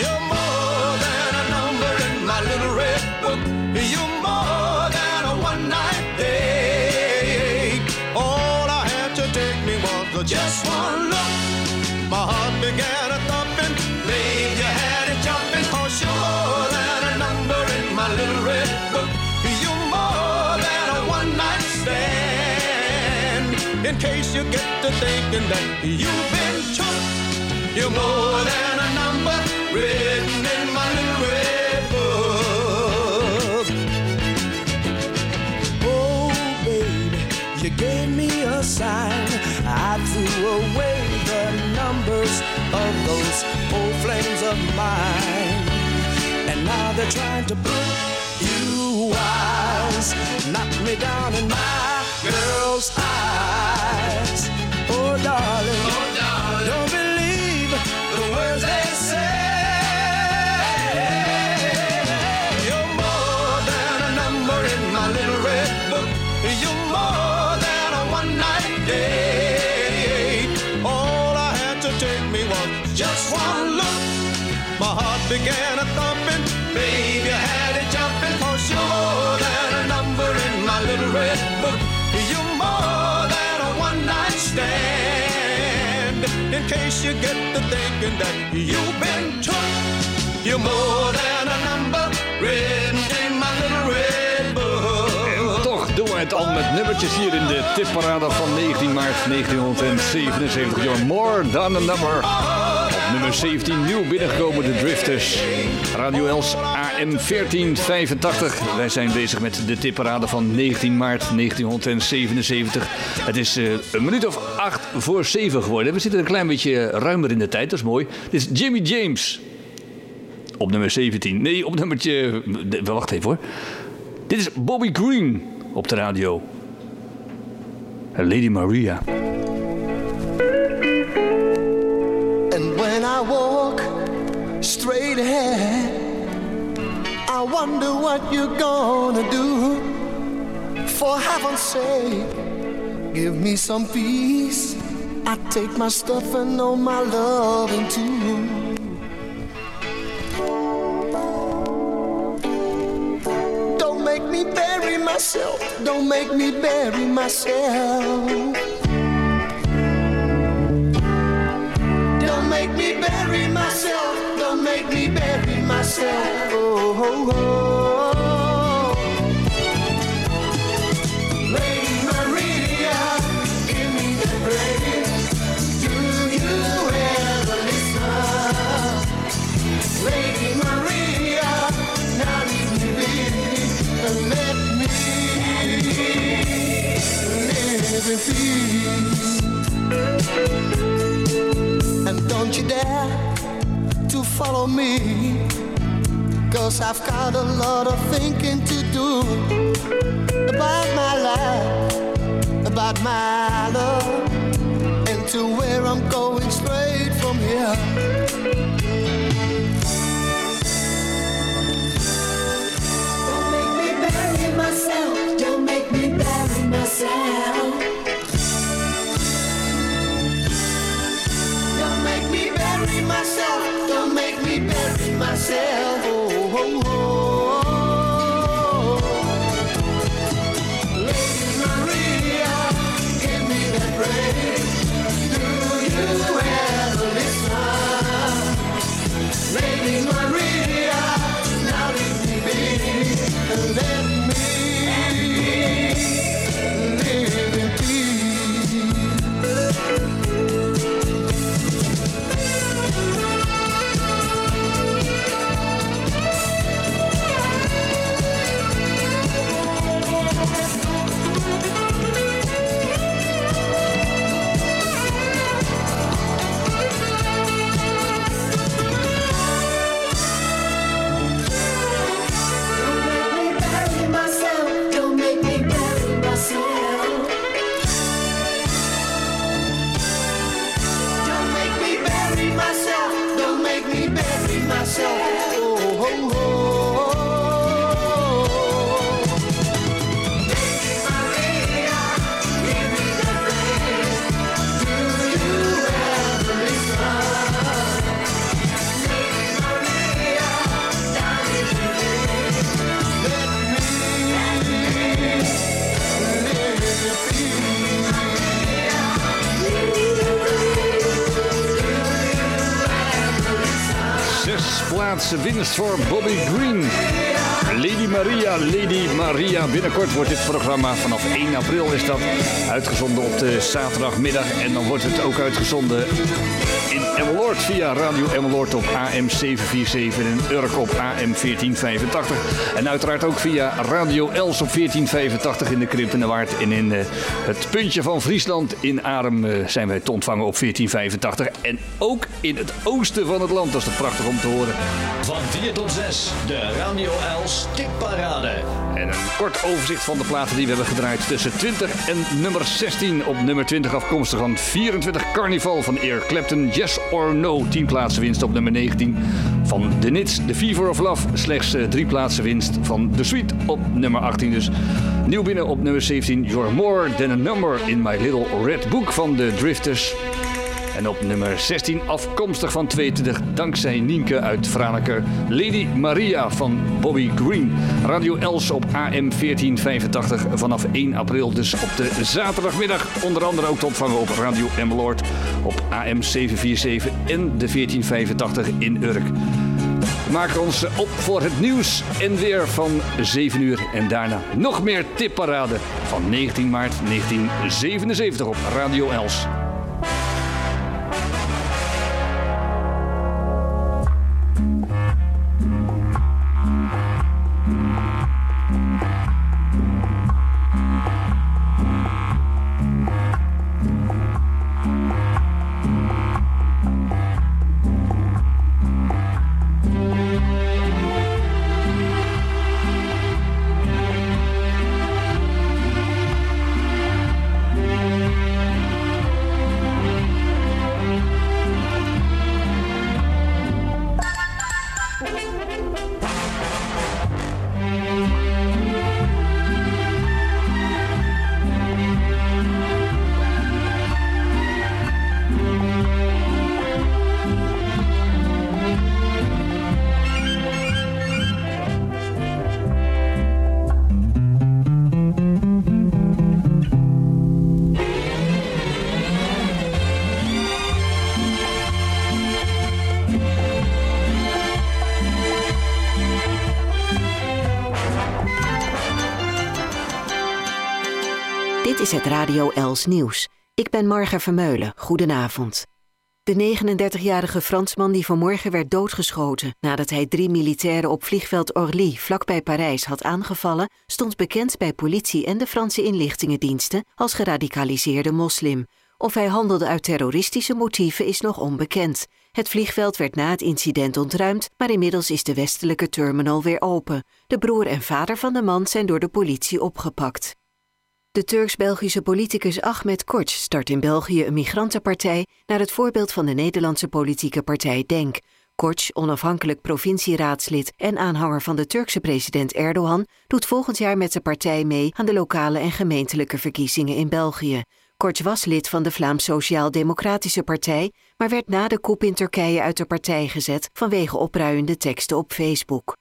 You're more than a number in my little red book. You're more than a one night date. All I had to take me was just one look. My heart began In case you get to thinking that you've been took. You're more than a number written in my little book. Oh, baby, you gave me a sign. I threw away the numbers of those old flames of mine. And now they're trying to put you wise. Knock me down in my girl's eyes. Oh, darling, don't believe the words they say. You're more than a number in my little red book. You're more than a one night date. All I had to take me was just one look. My heart began a thumping. Baby, you had it jumping. Cause you're more than a number in my little red In case you get to thinking that you've been took. You're more than a number written in my little red book. Toch doen we het al met nummertjes hier in de tipparade van 19 maart 1977. You're more than a number. Op nummer 17 nieuw binnengekomen de Drifters. Radio Els AM 1485. Wij zijn bezig met de tipparade van 19 maart 1977. Het is eh, een minuut of acht voor 7 geworden. We zitten een klein beetje ruimer in de tijd, dat is mooi. Dit is Jimmy James. Op nummer 17. Nee, op nummertje... Wacht even hoor. Dit is Bobby Green op de radio. Lady Maria. I wonder what you're gonna do. For heaven's sake, give me some peace. I take my stuff and all my loving too. Don't make me bury myself. Don't make me bury myself. Don't make me bury myself. Make me bury myself. Oh, oh, oh. Lady Maria, give me the break. Do you ever listen? Lady Maria, now leave me be and let me live in peace. And don't you dare to follow me. Cause I've got a lot of thinking to do about my life, about my love, and to where I'm going straight from here. Don't make me bury myself. and plaatsen winst voor Bobby Green. Lady Maria, Lady Maria. Binnenkort wordt dit programma, vanaf 1 april is dat, uitgezonden op de zaterdagmiddag. En dan wordt het ook uitgezonden in Emmeloord via Radio Emmeloord op AM 747 en Urk op AM 1485. En uiteraard ook via Radio Els op 1485 in de Krimpenerwaard. En in eh, het puntje van Friesland in Arem eh, zijn wij te ontvangen op 1485. En ook in het oosten van het land. Dat is prachtig om te horen. Van 4 tot 6, de Radio Els tipparade. En een kort overzicht van de platen die we hebben gedraaid tussen 20 en nummer 16. Op nummer 20 afkomstig van 24 Carnival van Eric Clapton. Yes or No, 10 plaatsen winst op nummer 19. Van The Nits, The Fever of Love, slechts 3 plaatsen winst van The Sweet op nummer 18 dus. Nieuw binnen op nummer 17, You're More Than A Number in My Little Red Book van The Drifters. En op nummer 16 afkomstig van 22, dankzij Nienke uit Franeker, Lady Maria van Bobby Green. Radio Els op AM 1485 vanaf 1 april, dus op de zaterdagmiddag. Onder andere ook te ontvangen op Radio Emmeloord op AM 747 en de 1485 in Urk. Maken ons op voor het nieuws en weer van 7 uur. En daarna nog meer tipparade van 19 maart 1977 op Radio Els. Is het Radio Els Nieuws. Ik ben Marga Vermeulen. Goedenavond. De 39-jarige Fransman die vanmorgen werd doodgeschoten nadat hij drie militairen op vliegveld Orly vlakbij Parijs had aangevallen, stond bekend bij politie en de Franse inlichtingendiensten als geradicaliseerde moslim. Of hij handelde uit terroristische motieven is nog onbekend. Het vliegveld werd na het incident ontruimd, maar inmiddels is de westelijke terminal weer open. De broer en vader van de man zijn door de politie opgepakt. De Turks-Belgische politicus Ahmed Koç start in België een migrantenpartij naar het voorbeeld van de Nederlandse politieke partij DENK. Koç, onafhankelijk provincieraadslid en aanhanger van de Turkse president Erdogan, doet volgend jaar met de partij mee aan de lokale en gemeentelijke verkiezingen in België. Koç was lid van de Vlaams Sociaal-Democratische Partij, maar werd na de coup in Turkije uit de partij gezet vanwege opruiende teksten op Facebook.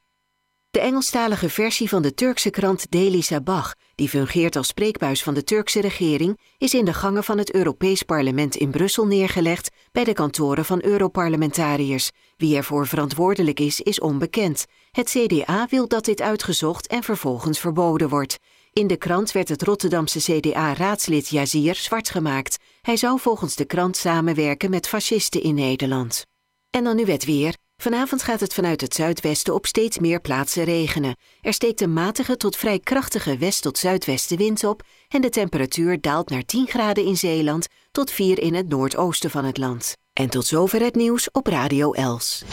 De Engelstalige versie van de Turkse krant Daily Sabah, die fungeert als spreekbuis van de Turkse regering, is in de gangen van het Europees Parlement in Brussel neergelegd bij de kantoren van Europarlementariërs. Wie ervoor verantwoordelijk is, is onbekend. Het CDA wil dat dit uitgezocht en vervolgens verboden wordt. In de krant werd het Rotterdamse CDA-raadslid Yazir zwart gemaakt. Hij zou volgens de krant samenwerken met fascisten in Nederland. En dan nu het weer. Vanavond gaat het vanuit het zuidwesten op steeds meer plaatsen regenen. Er steekt een matige tot vrij krachtige west- tot zuidwestenwind op en de temperatuur daalt naar 10 graden in Zeeland tot 4 in het noordoosten van het land. En tot zover het nieuws op Radio Els.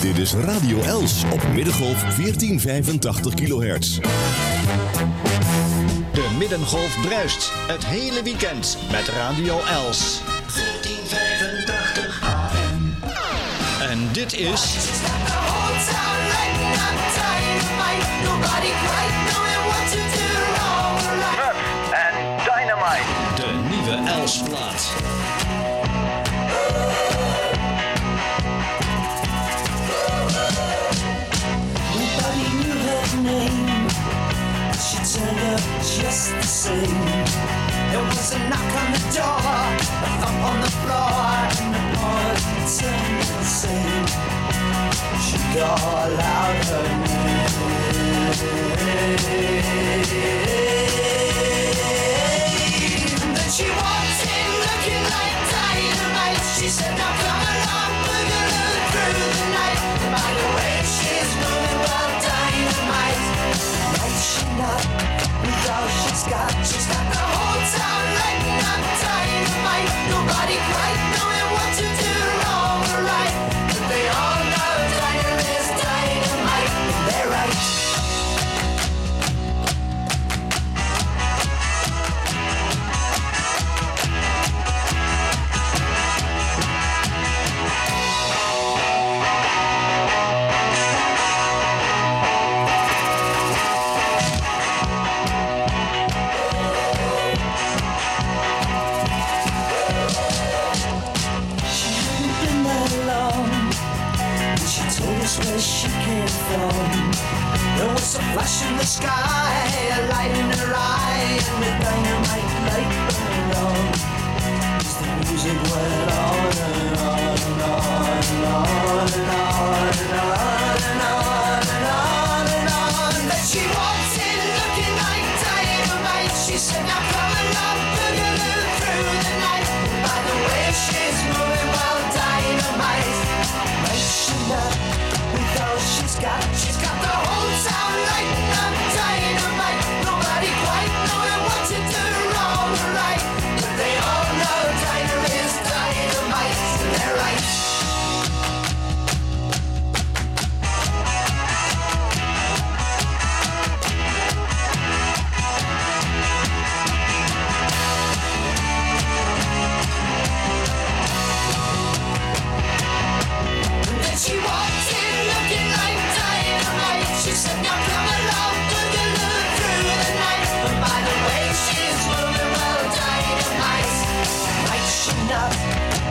Dit is Radio Els op Middengolf 1485 kHz. De Middengolf bruist het hele weekend met Radio Els. 1485 AM. En dit is en Dynamite. de nieuwe Els-plaat. Nobody knew her name. should turn up just the same. There was a knock on the door, a thump on the floor, and the boys turned the same. She called out her name. Then she walked in looking like dynamite. She said, Now come along, we're gonna through the night. By the way, not, with all she's got, she's got the whole town There was a flash in the sky, a light in her eye, she not?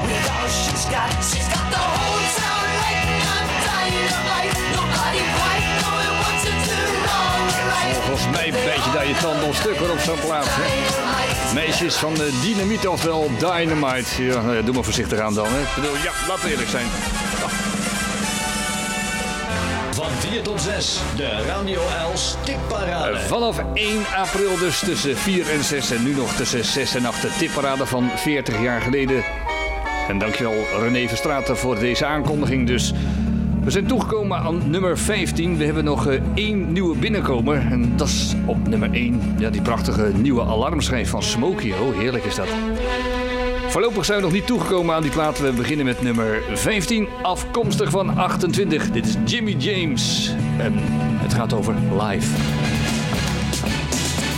With all she's got, she's got the whole town lighting up dynamite. Nobody quite knowing what to do wrong or right. Volgens mij bijt je daar je tanden stukken op zo'n plaats. Hè? Meisjes van de dynamiet, ofwel dynamite. Ja, ja, doe maar voorzichtig aan dan. Hè? Ik bedoel, ja, laten we eerlijk zijn. 4 tot 6, de Radio Els tipparade. Vanaf 1 april dus tussen 4 en 6 en nu nog tussen 6 en 8 de tipparade van 40 jaar geleden. En dankjewel René Verstraeten voor deze aankondiging dus. We zijn toegekomen aan nummer 15. We hebben nog eh, één nieuwe binnenkomer. En dat is op nummer 1. Ja, die prachtige nieuwe alarmschijf van Smokey. Oh, heerlijk is dat. Voorlopig zijn we nog niet toegekomen aan die plaat. We beginnen met nummer 15, afkomstig van 28. Dit is Jimmy James. En het gaat over live.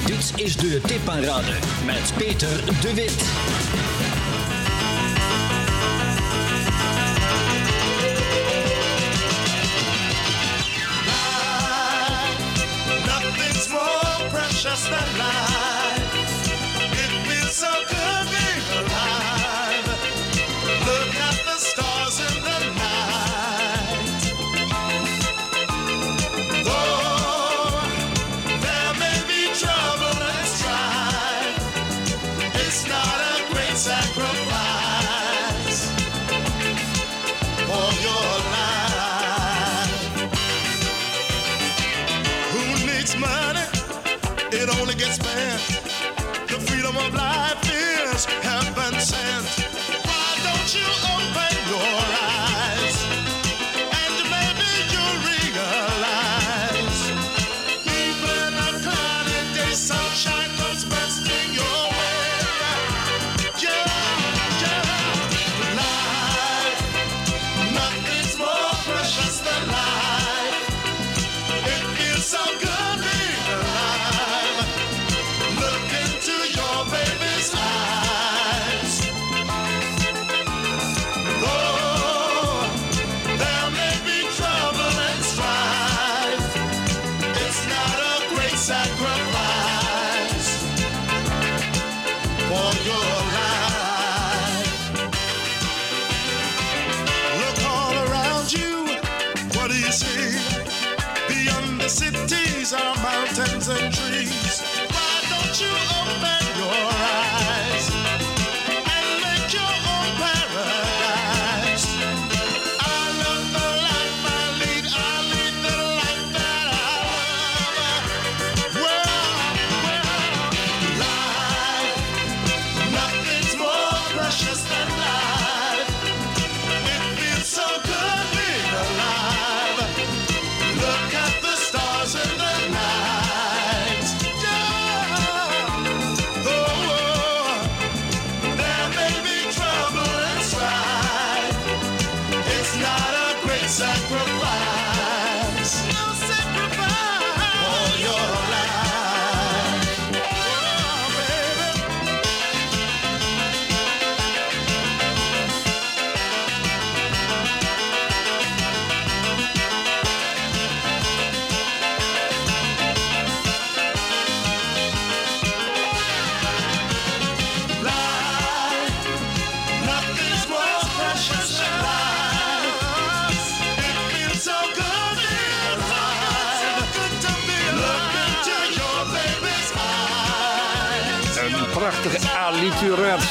Dit is de tipparade met Peter de Wit. Nothing's more precious than life.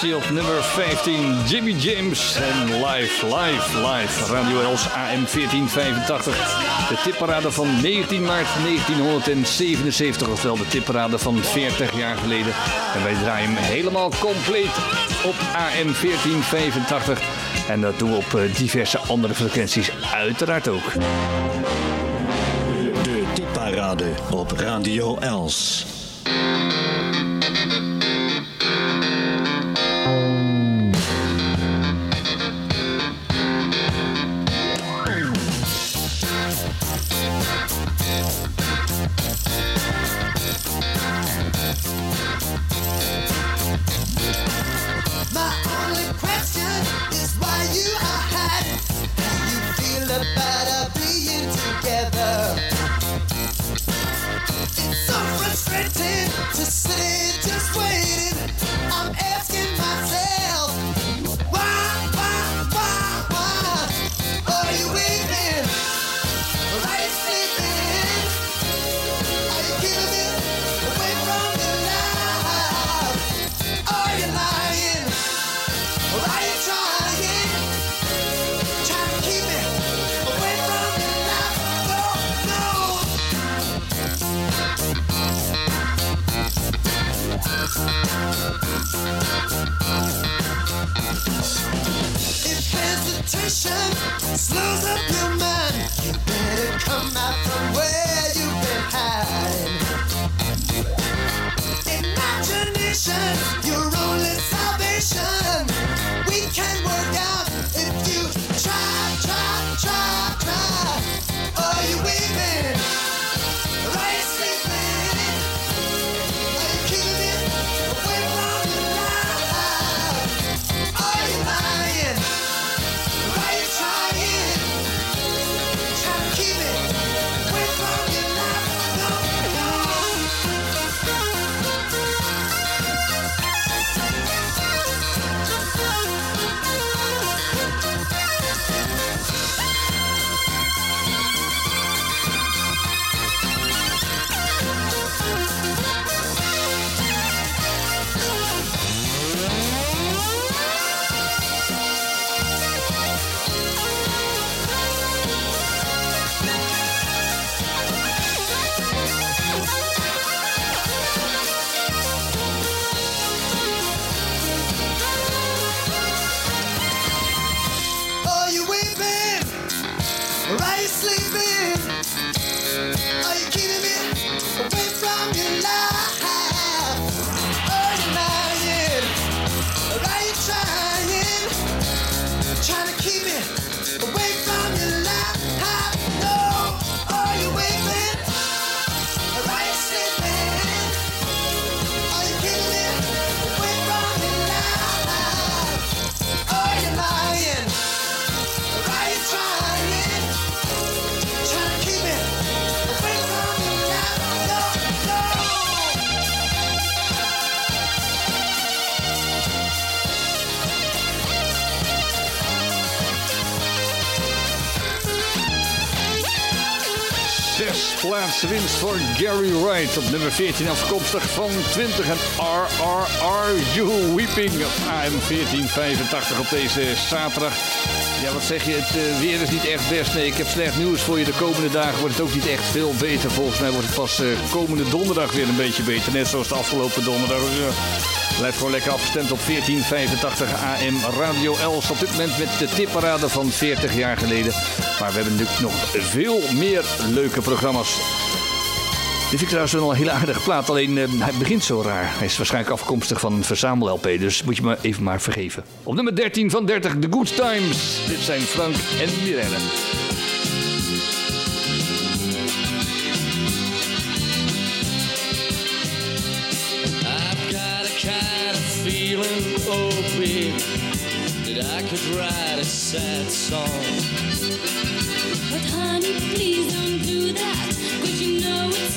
Op nummer 15. Jimmy James en Live, Live, Live. Radio Els AM 1485. De tipparade van 19 maart 1977. Oftewel de tipparade van 40 jaar geleden. En wij draaien hem helemaal compleet op AM 1485. En dat doen we op eh, diverse andere frequenties uiteraard ook. De tipparade op Radio Els. Voor Gary Wright op nummer 14 afkomstig van 20 en RRR You Weeping op AM 1485 op deze zaterdag. Ja, wat zeg je? Het eh, weer is niet echt best. Nee, ik heb slecht nieuws voor je. De komende dagen wordt het ook niet echt veel beter. Volgens mij wordt het pas eh, komende donderdag weer een beetje beter. Net zoals de afgelopen donderdag. Dus, eh, blijf gewoon lekker afgestemd op 1485 AM Radio Els. Op dit moment met de tipparade van 40 jaar geleden. Maar we hebben natuurlijk nog veel meer leuke programma's. Dit vind trouwens wel een hele aardige plaat. Alleen uh, hij begint zo raar. Hij is waarschijnlijk afkomstig van een verzamel-LP. Dus moet je me even maar vergeven. Op nummer 13 van 30, The Good Times. Dit zijn Frank en Mirelle. Feeling, that I could write a sad song. But honey, please don't do that.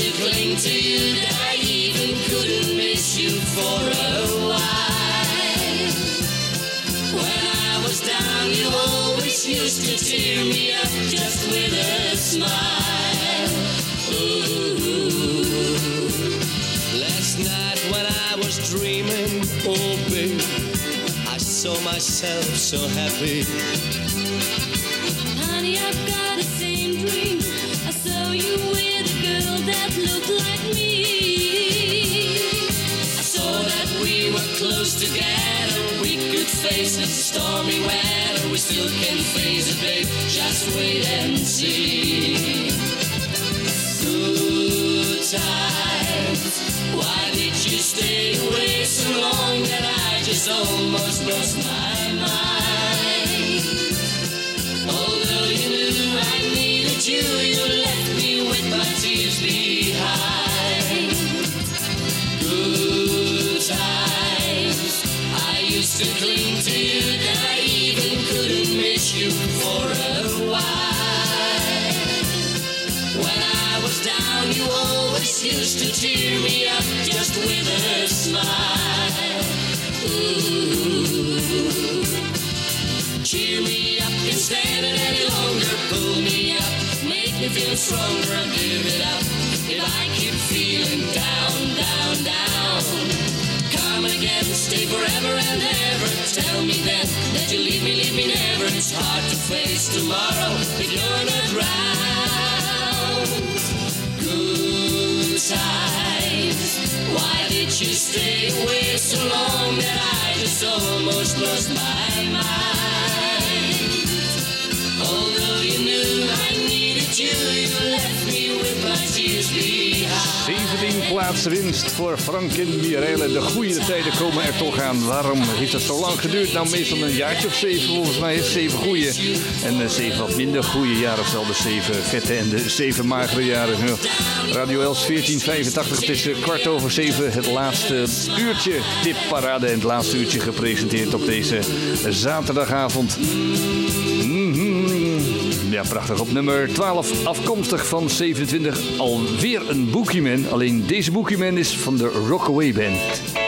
to cling to you that I even couldn't miss you for a while. When I was down, you always used to cheer me up just with a smile. Ooh. Last night when I was dreaming, oh babe, I saw myself so happy. Together. We could face the stormy weather. We still can face it, babe. Just wait and see. Good times. Why did you stay away so long that I just almost lost my mind? Although you knew I needed you, you left me with my tears to cling to you that I even couldn't miss you for a while. When I was down, you always used to cheer me up just with a smile. Ooh. Cheer me up, can't stand it any longer. Pull me up, make me feel stronger. Give it up if I keep feeling down, down, down. Come again, stay forever and ever. Tell me then that you leave me, leave me never. It's hard to face tomorrow if you're not round. Good times. Why did you stay away so long that I just almost lost my mind? 17 plaatsen winst voor Frank Mirelle. De goede tijden komen er toch aan. Waarom heeft het zo lang geduurd? Nou, meestal een jaartje of zeven. Volgens mij heeft zeven goede en eh, zeven wat minder goede jaren. Oftewel de zeven vette en de zeven magere jaren. Ja. Radio Els 1485. Het is eh, kwart over zeven. Het laatste uurtje tipparade. En het laatste uurtje gepresenteerd op deze zaterdagavond. Ja, prachtig. Op nummer 12, afkomstig van 27, alweer een Bookieman. Alleen deze Bookieman is van de Rockaway Band.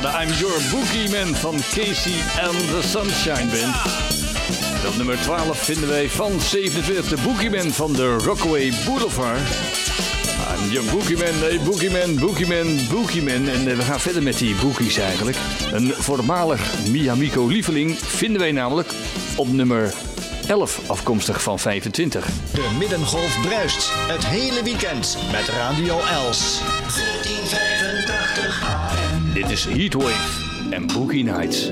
de I'm Your Boogeyman van Casey and the Sunshine Band. Op nummer 12 vinden wij van 47 de Boogeyman van de Rockaway Boulevard. I'm Your Boogeyman, nee, Boogeyman, Boogeyman, Boogeyman. En eh, we gaan verder met die boogies eigenlijk. Een voormalig Miamico-lieveling vinden wij namelijk op nummer 11 afkomstig van 25. De Middengolf bruist het hele weekend met Radio Els. 1485 dit is Heatwave en Boogie Nights.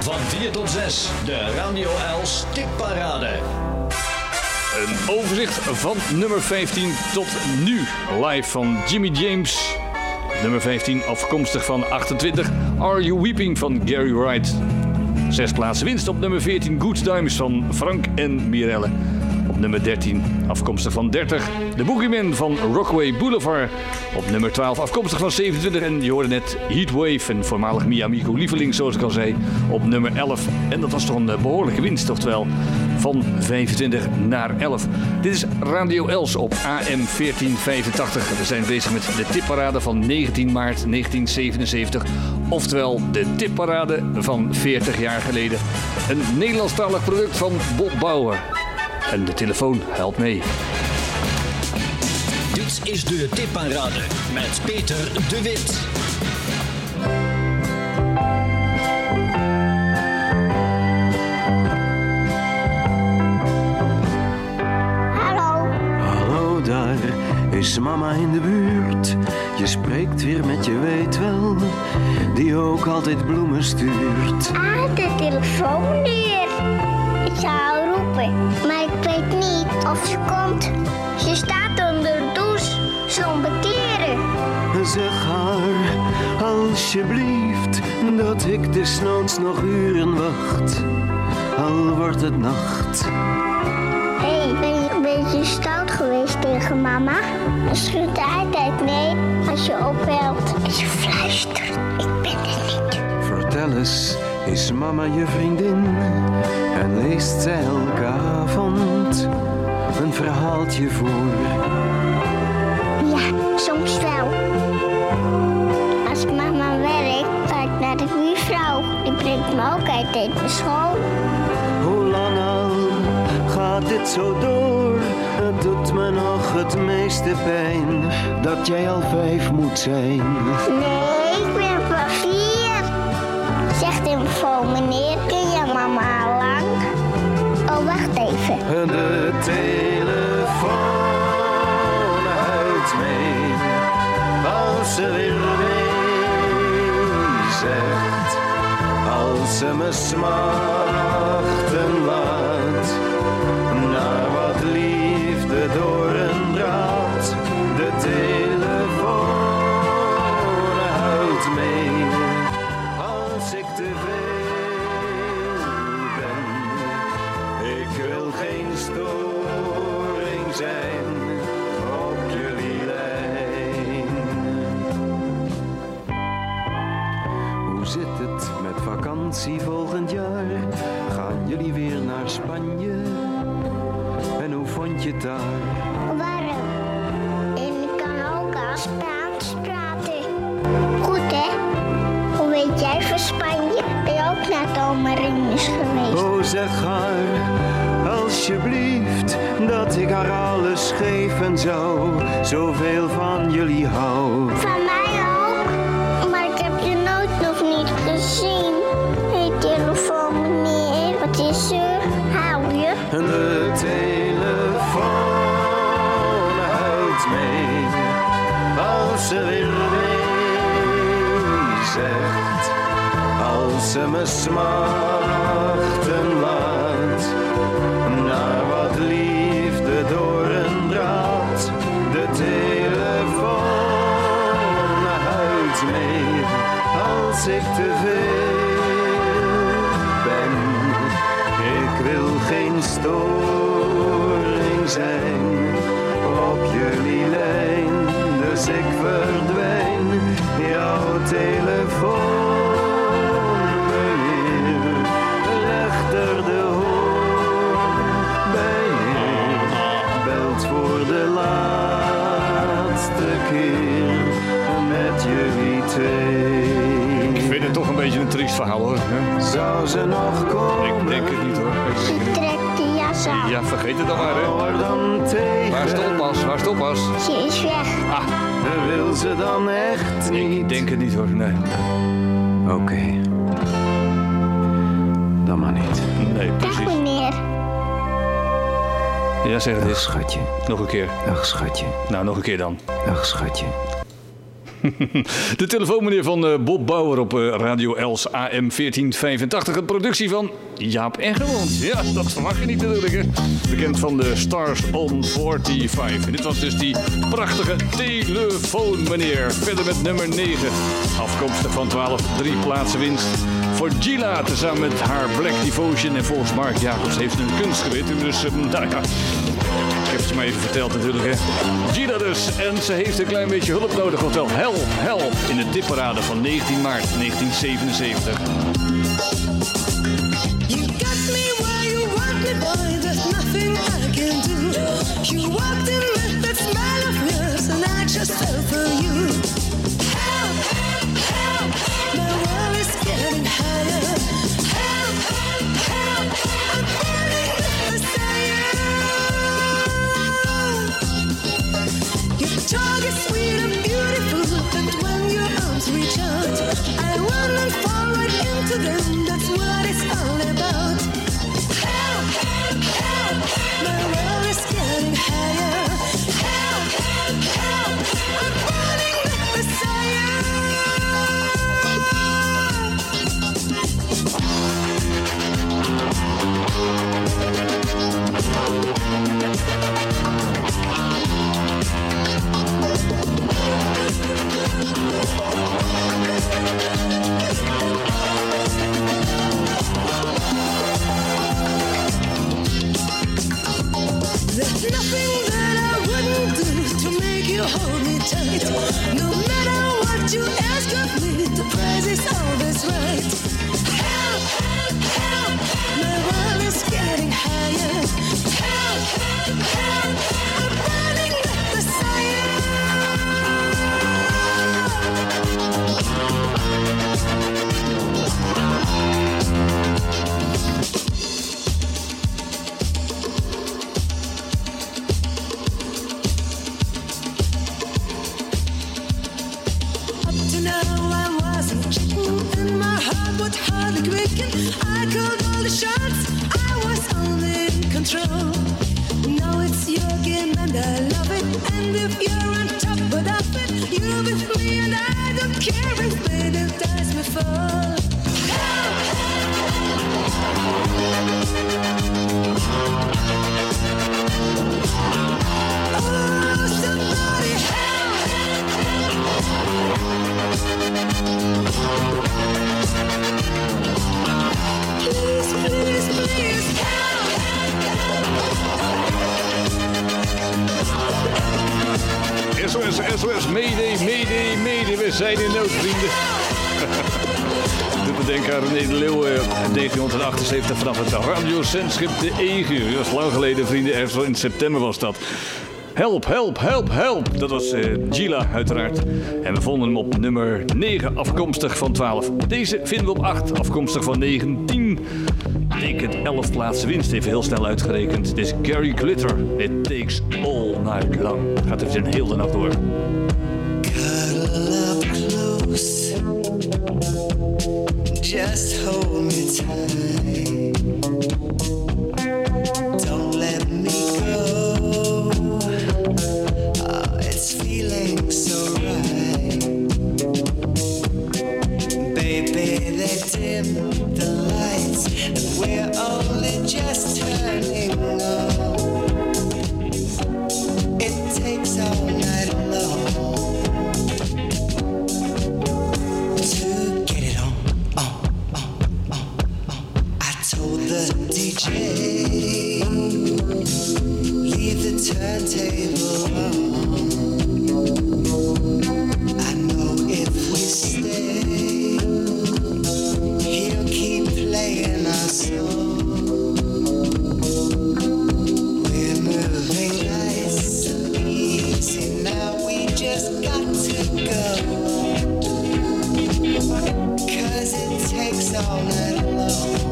Van 4 tot 6, de Radio Els Tipparade. Een overzicht van nummer 15 tot nu. Live van Jimmy James. Nummer 15, afkomstig van 28. Are You Weeping van Gary Wright. Zes plaatsen winst op nummer 14. Good Times van Frank en Mirelle. Nummer 13 afkomstig van 30. The Boogeyman van Rockaway Boulevard. Op nummer 12 afkomstig van 27. En je hoorde net Heatwave, een voormalig Miamico lieveling zoals ik al zei. Op nummer 11. En dat was toch een eh, behoorlijke winst, oftewel van 25 naar 11. Dit is Radio Els op AM 1485. We zijn bezig met de tipparade van 19 maart 1977. Oftewel de tipparade van 40 jaar geleden. Een Nederlandstalig product van Bob Bauer. En de telefoon helpt mee. Dit is de tipparade met Peter de Wit. Hallo. Hallo daar, is mama in de buurt? Je spreekt weer met je weet wel, die ook altijd bloemen stuurt. Ah, de telefoon meneer. Ik zou maar ik weet niet of ze komt. Ze staat onder de douche, zonder kleren. Zeg haar, alsjeblieft, dat ik desnoods nog uren wacht, al wordt het nacht. Hé, hey, ben je een beetje stout geweest tegen mama? Ze schudt altijd nee als je opbelt. En ze fluistert, ik ben er niet. Vertel eens, is mama je vriendin? En leest zij elke avond een verhaaltje voor? Ja, soms wel. Als mama werkt, ga ik naar de buurvrouw. Die brengt me ook altijd naar school. Hoe lang al gaat dit zo door? Het doet me nog het meeste pijn dat jij al vijf moet zijn. Nee, De telefoon huilt mee als ze weer nee zegt. Als ze me smachten geven zou. Zoveel van jullie hou. Van mij ook. Maar ik heb je nooit nog niet gezien. Hé, hey, telefoon, meneer. Wat is er? Hou je? De telefoon huilt mee als ze weer nee zegt. Als ze me smachten laat als ik te veel ben. Ik wil geen storing zijn op jullie lijn, dus ik verdwijn. Jouw telefoon, meneer, legt er de hoofd bij. Belt voor de laatste keer met jullie twee. Beetje een triest verhaal hoor. hè? Zou ze nog komen? Ik denk het niet hoor. Ik denk het niet. Trek de jas aan. Ja, vergeet het dan maar hè. Hou dan tegen. Waar is? Waar is de oppas? Ze is weg. Ah, Wil ze dan echt niet? ik denk het niet hoor. Nee. Oké. Dan maar niet. Nee, Dag, precies. meneer. Ja, zeg het Ach, eens. schatje. Nog een keer. Ach, schatje. Nou, nog een keer dan. Ach, schatje. De telefoonmeneer van eh, Bob Bauer op eh, Radio Els AM 1485. Een productie van Jaap Engelland. Ja, dat verwacht je niet natuurlijk. Bekend van de Stars on 45. En dit was dus die prachtige telefoonmeneer. Verder met nummer 9. Afkomstig van 12, drie plaatsen winst. Voor Gila, tezamen met haar Black Devotion. En volgens Mark Jacobs heeft een kunstgebit. Dus, eh, nou ja... Maar even verteld natuurlijk, hè. Dus. En ze heeft een klein beetje hulp nodig. Want wel hel, hel in de tipparade van 19 maart 1977. You walked in with of and I just fell for. September was dat. Help, help, help, help. Dat was eh, Gila, uiteraard. En we vonden hem op nummer 9, afkomstig van 12. Deze vinden we op 8, afkomstig van 19. Betekent 11 plaatsen winst, even heel snel uitgerekend. Het is Gary Glitter. It takes all night long. Gaat even een hele nacht door. Close. Just hold me tight. Takes all night long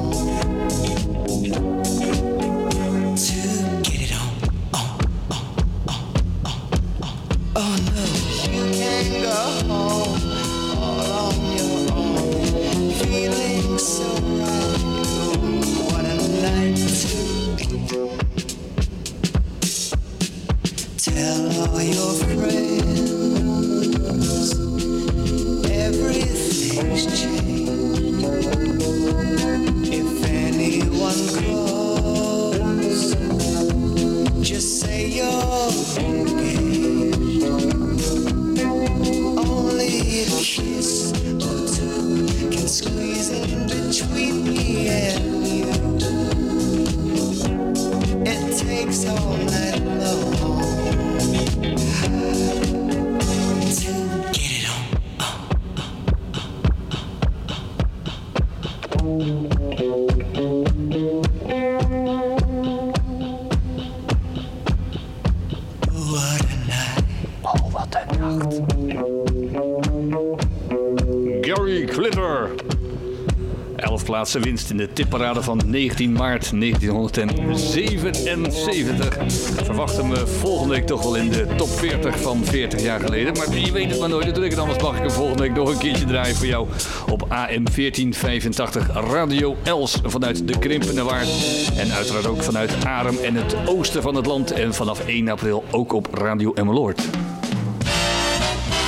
plaatsen winst in de tipparade van 19 maart 1977. Verwacht hem eh, volgende week toch wel in de top 40 van 40 jaar geleden. Maar je weet het maar nooit natuurlijk. En anders mag ik hem volgende week nog een keertje draaien voor jou op AM 1485 Radio Els vanuit de Krimpende Waard. En uiteraard ook vanuit Arem en het oosten van het land. En vanaf 1 april ook op Radio Emmeloord.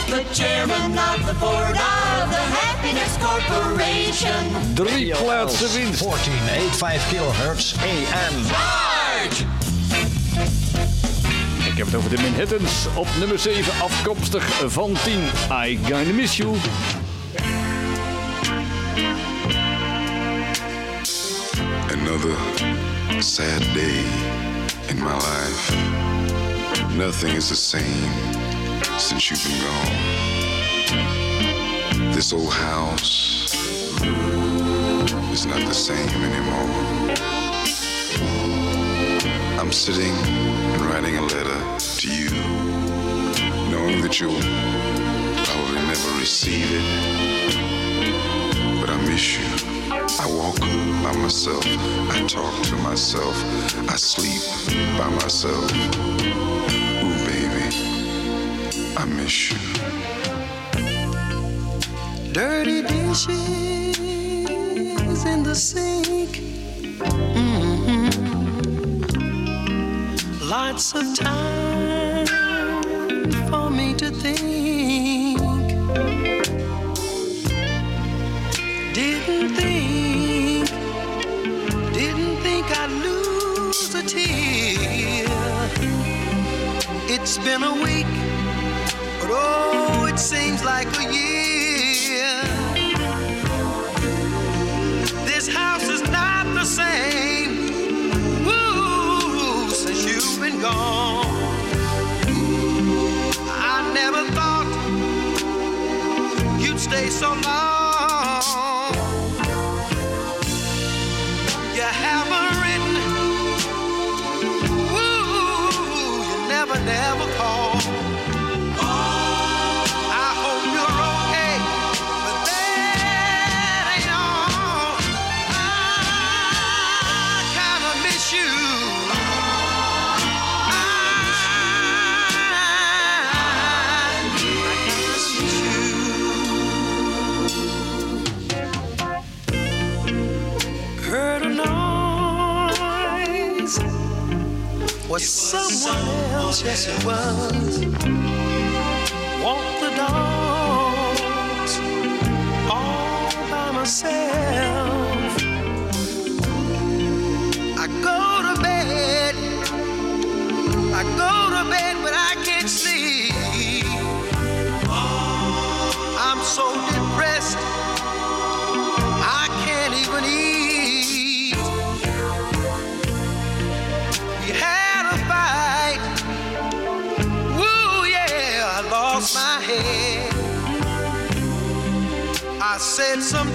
The chairman of the Happiness Corporation. Drie plaatsen winst. 1485 kilohertz AM. Charge! Ik heb het over de Manhattans op nummer 7, afkomstig van 10. I Gonna Miss You. Another sad day in my life. Nothing is the same since you've been gone. This old house is not the same anymore. I'm sitting and writing a letter to you, knowing that you'll probably never receive it. But I miss you. I walk by myself, I talk to myself, I sleep by myself. Ooh, baby, I miss you. Dirty dishes in the sink. Mhm. Lots of time for me to think. Didn't think, didn't think I'd lose a tear. It's been a week, but oh, it seems like a year. Never, Was someone else? Yes, it was. Said some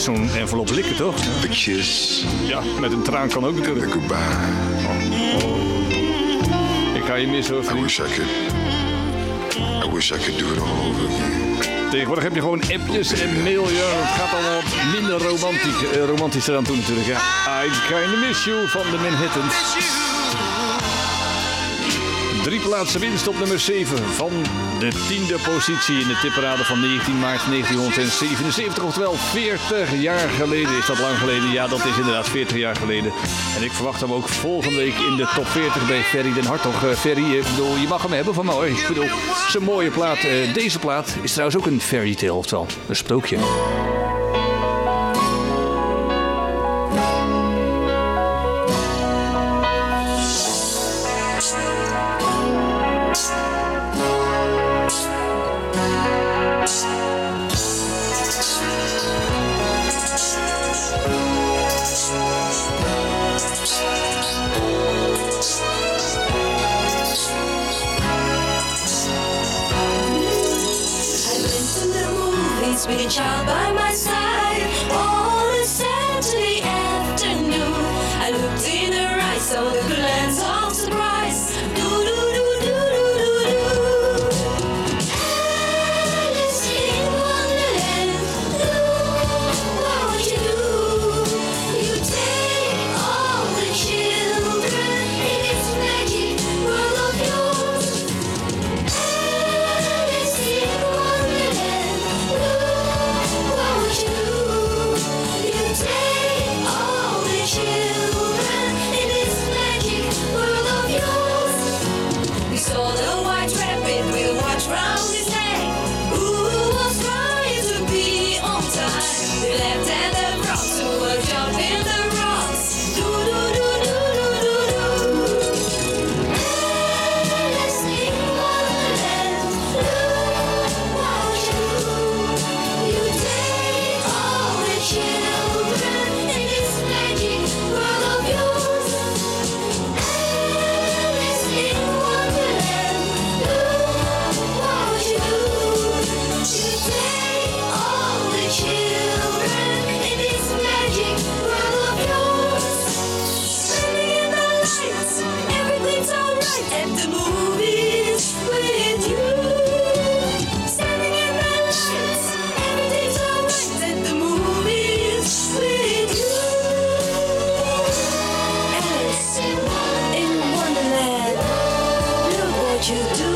zo'n envelop likken, toch? The kiss. Ja, met een traan kan ook natuurlijk. The goodbye. Ik ga je missen hoor, I vriend. wish I could. I wish I could do it all over again. Tegenwoordig heb je gewoon appjes en mail. Ja, het gaat allemaal wat minder romantisch, eh, romantisch eraan toe natuurlijk. Ja. I kinda miss you van de Manhattans. Drie plaatsen winst op nummer 7 van de tiende positie in de tipperade van 19 maart 1977. Oftewel 40 jaar geleden is dat lang geleden. Ja, dat is inderdaad 40 jaar geleden. En ik verwacht hem ook volgende week in de top 40 bij Ferry den Hartog. Eh, Ferry, ik bedoel, je mag hem hebben van mij. Ik bedoel, een mooie plaat. Eh, deze plaat is trouwens ook een fairy tale, oftewel een sprookje. You do.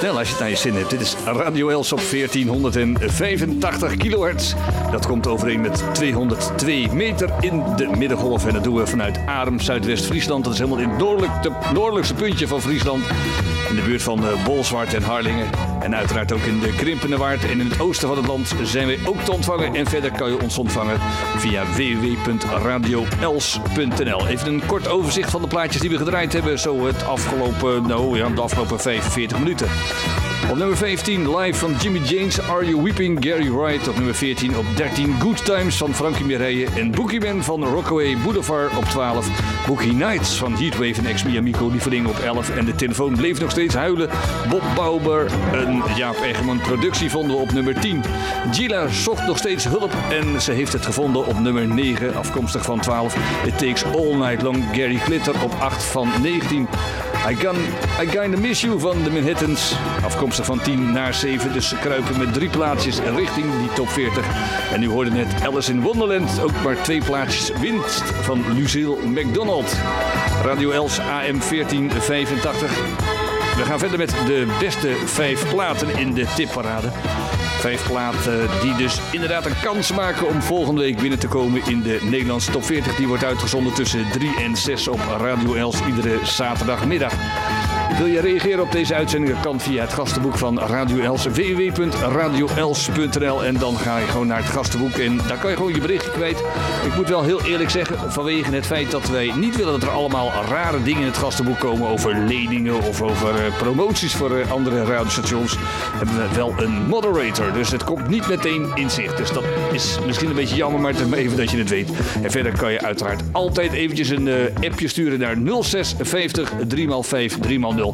Snel als je het naar je zin hebt. Dit is Radio Els op 1485 kilohertz. Dat komt overeen met 202 meter in de middengolf. En dat doen we vanuit Arem, Zuidwest-Friesland. Dat is helemaal in het noordelijk, noordelijkste puntje van Friesland. In de buurt van eh, Bolsward en Harlingen. En uiteraard ook in de Krimpenerwaard. En in het oosten van het land zijn we ook te ontvangen. En verder kan je ons ontvangen via www.radioels.nl. Even een kort overzicht van de plaatjes die we gedraaid hebben. Zo het afgelopen, nou ja, de afgelopen 45 minuten. Op nummer 15 live van Jimmy James, Are You Weeping, Gary Wright. Op nummer 14 op 13 Good Times van Frankie Mireille. En Boogie Man van Rockaway Boulevard op 12. Boogie Nights van Heatwave en Ex Miamico Lievering op 11. En de telefoon bleef nog steeds huilen. Bob Bauber, een Jaap Egerman productie vonden we op nummer 10. Gila zocht nog steeds hulp en ze heeft het gevonden op nummer 9, afkomstig van 12. It Takes All Night Long, Gary Glitter op 8 van 19. I, can, I Kinda Miss You van de Manhattans. Afkomstig van 10 naar 7. Dus ze kruipen met drie plaatsjes richting die top 40. En u hoorde net Alice in Wonderland. Ook maar twee plaatsjes winst van Lucille McDonald. Radio Els AM 1485. We gaan verder met de beste vijf platen in de tipparade. Vijf platen die dus inderdaad een kans maken om volgende week binnen te komen in de Nederlandse top 40. Die wordt uitgezonden tussen 3 en 6 op Radio Els iedere zaterdagmiddag. Wil je reageren op deze uitzending? Dat kan via het gastenboek van Radio Els. www.radioels.nl En dan ga je gewoon naar het gastenboek en daar kan je gewoon je berichtje kwijt. Ik moet wel heel eerlijk zeggen, vanwege het feit dat wij niet willen dat er allemaal rare dingen in het gastenboek komen over leningen of over eh, promoties voor eh, andere radiostations, hebben we wel een moderator. Dus het komt niet meteen in zicht. Dus dat is misschien een beetje jammer, maar het even dat je het weet. En verder kan je uiteraard altijd eventjes een eh, appje sturen naar 0650 3x5 3x0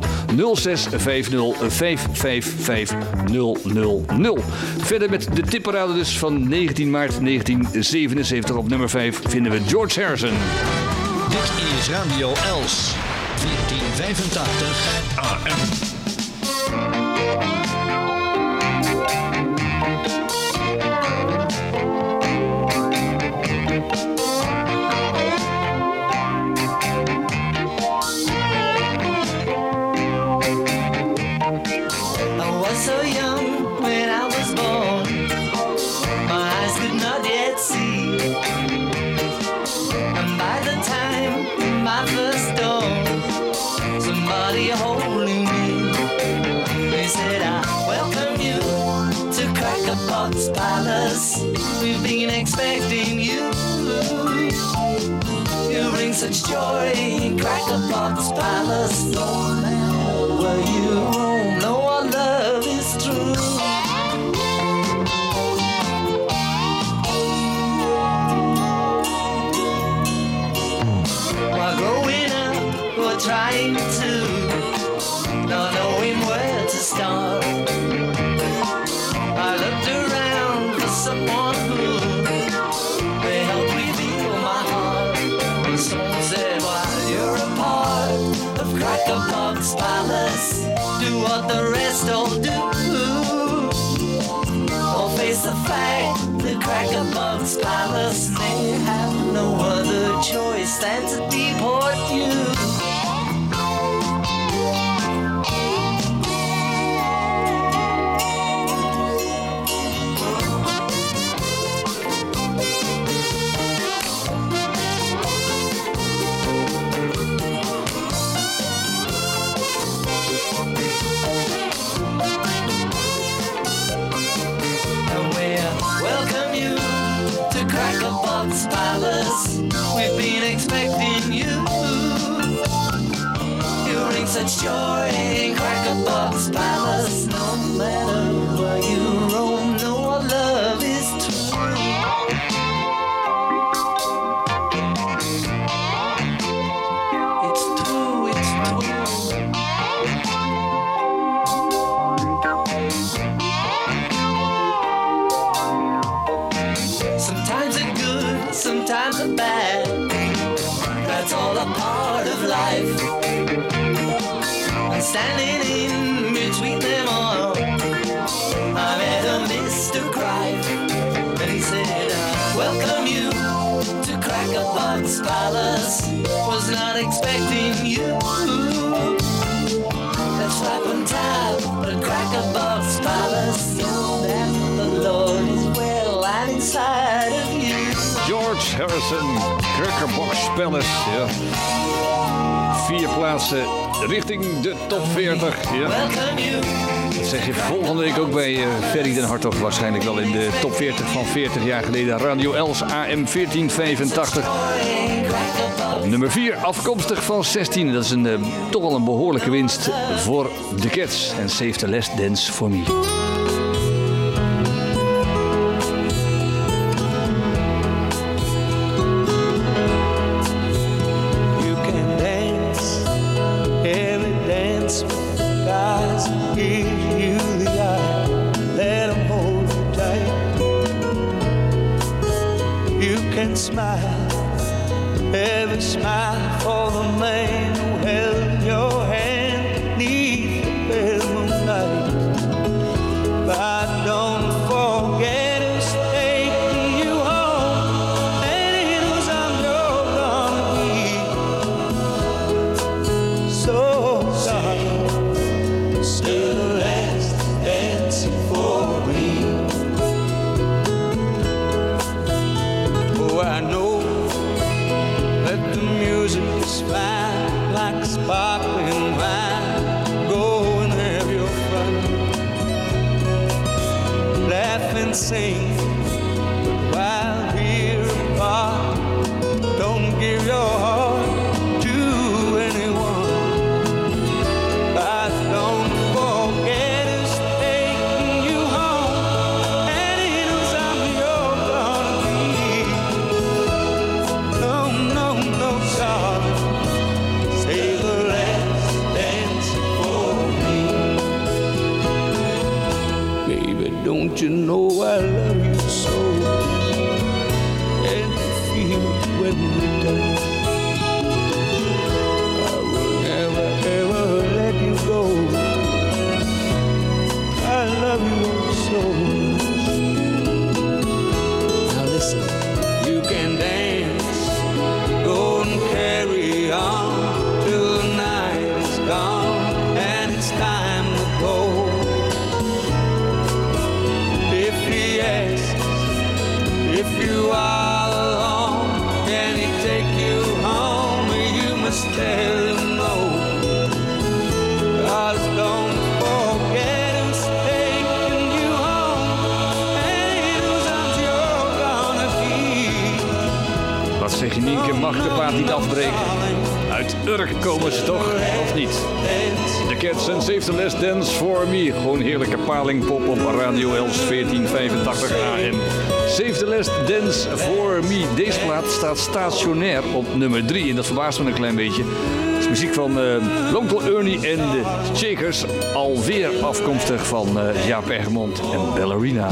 0650 555 000. Verder met de tipparade dus van 19 maart 1977 op nummer 5 vinden we George Harrison. Dit is Radio Els 1485 AM. Such joy in Crackerbox Palace. No matter where you what Crackerbox Palace. Ja. Vier plaatsen richting de top 40. Ja. Dat zeg je volgende week ook bij eh, Ferry den Hartog. Waarschijnlijk wel in de top 40 van 40 jaar geleden. Radio Els AM 1485. Op nummer 4, afkomstig van 16. Dat is een, eh, toch wel een behoorlijke winst voor de Cats. En Save the Last Dance for Me. verbaast me een klein beetje. Het is muziek van eh, uh, Lonkel Ernie en de Shakers. Alweer afkomstig van uh, Jaap Egmond en Ballerina.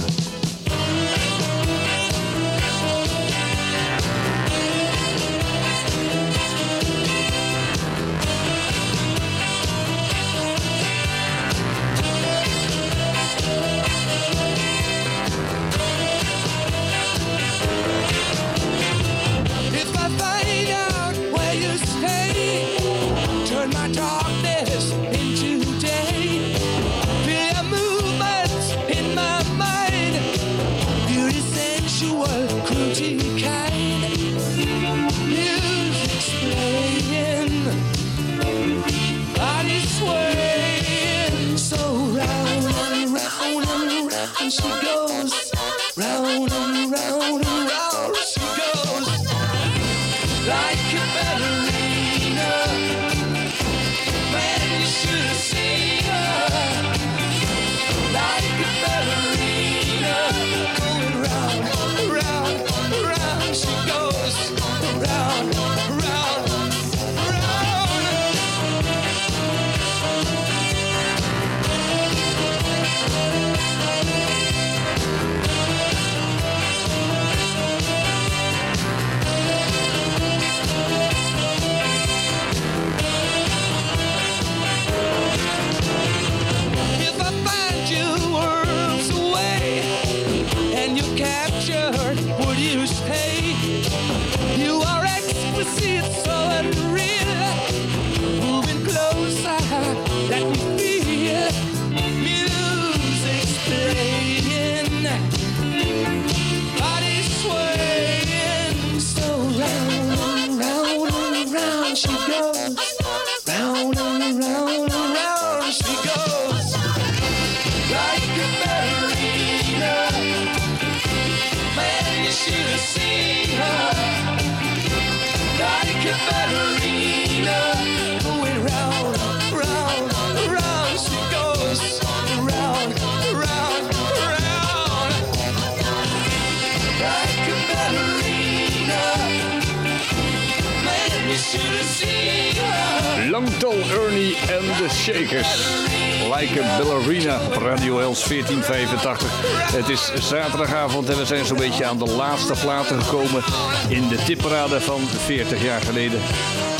1985. Het is zaterdagavond en we zijn zo'n beetje aan de laatste platen gekomen in de tipparade van 40 jaar geleden.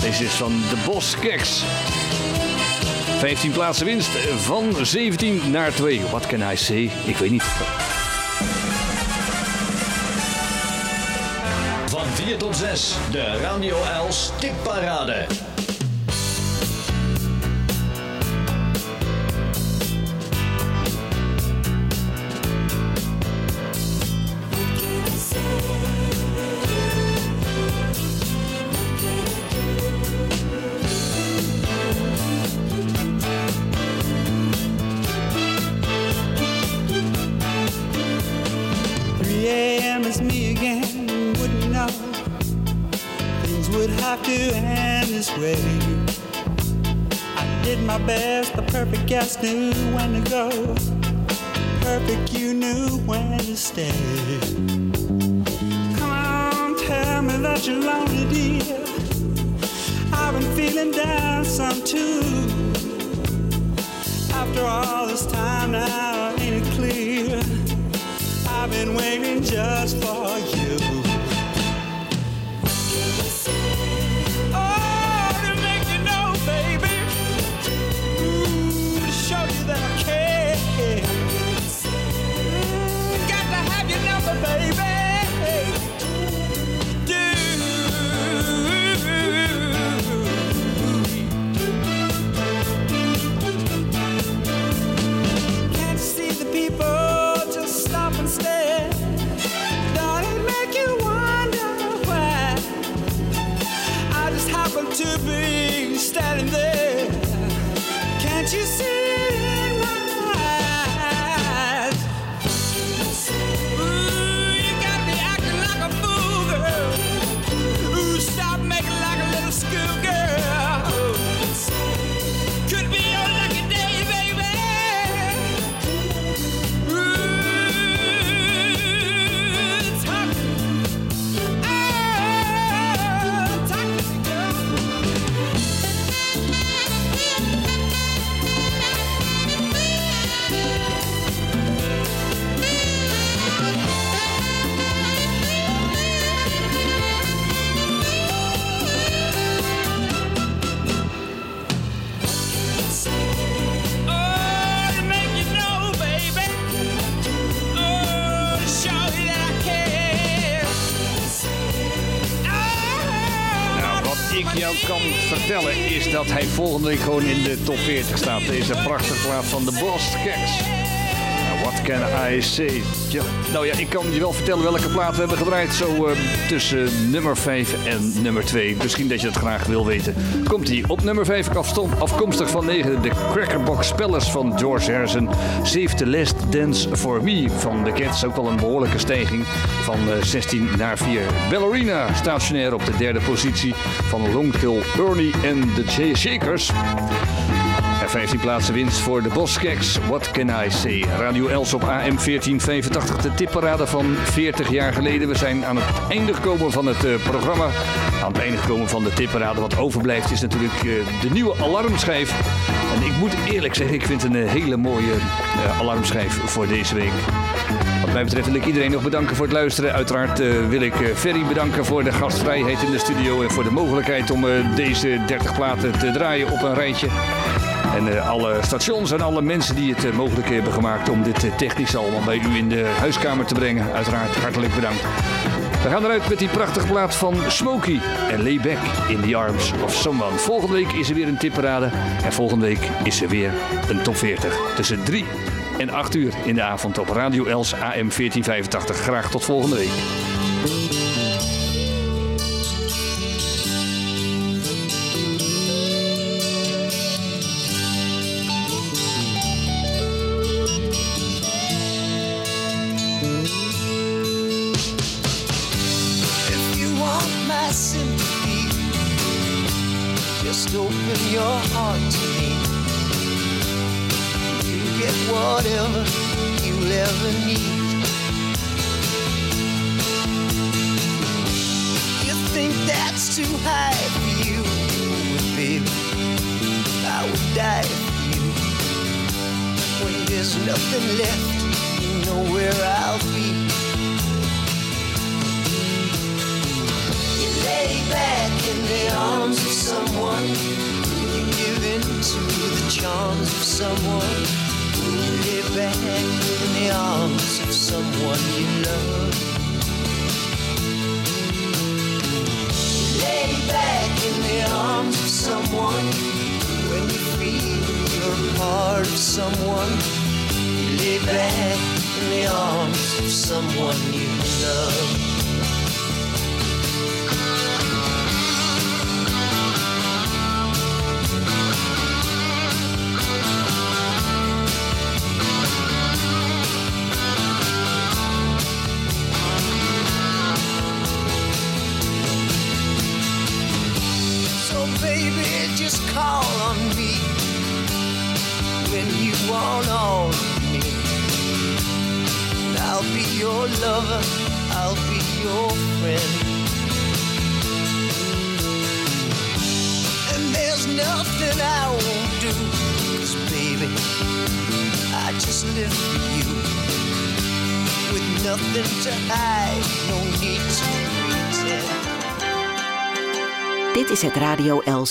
Deze is van de Bos Keks. 15 plaatsen winst van 17 naar 2. What can I say? Ik weet niet. Van 4 tot 6, de Radio Els Tipparade. Deze prachtige plaat van de Boss Keks. Nou, what can I say? Nou ja, ik kan je wel vertellen welke plaat we hebben gedraaid. Zo eh, tussen nummer 5 en nummer 2. Misschien dat je dat graag wil weten. Komt hij op nummer 5 afstom- afkomstig van 9. De Crackerbox Spellers van George Harrison. Save the Last Dance for Me van de Cats. Ook wel een behoorlijke stijging van eh, 16 naar 4. Ballerina stationair op de derde positie van Longtail Bernie en de J Shakers. En 15 plaatsen winst voor de Boskeks. What can I say? Radio Els op AM 1485. De tipparade van 40 jaar geleden. We zijn aan het einde gekomen van het eh, programma. Aan het einde gekomen van de tipparade. Wat overblijft is natuurlijk eh, de nieuwe alarmschijf. En ik moet eerlijk zeggen, ik vind het een eh, hele mooie alarmschijf voor deze week. Wat mij betreft wil ik iedereen nog bedanken voor het luisteren. Uiteraard wil ik eh, Ferry bedanken voor de gastvrijheid in de studio en voor de mogelijkheid om deze 30 platen te draaien op een rijtje. En eh, alle stations en alle mensen die het eh, mogelijk hebben gemaakt om dit eh, technisch allemaal bij u in de huiskamer te brengen. Uiteraard hartelijk bedankt. We gaan eruit met die prachtige plaat van Smokey en Lay Back in the Arms of Someone. Volgende week is er weer een tipparade en volgende week is er weer een top 40. Tussen 3 en 8 uur in de avond op Radio Els AM 1485. Graag tot volgende week.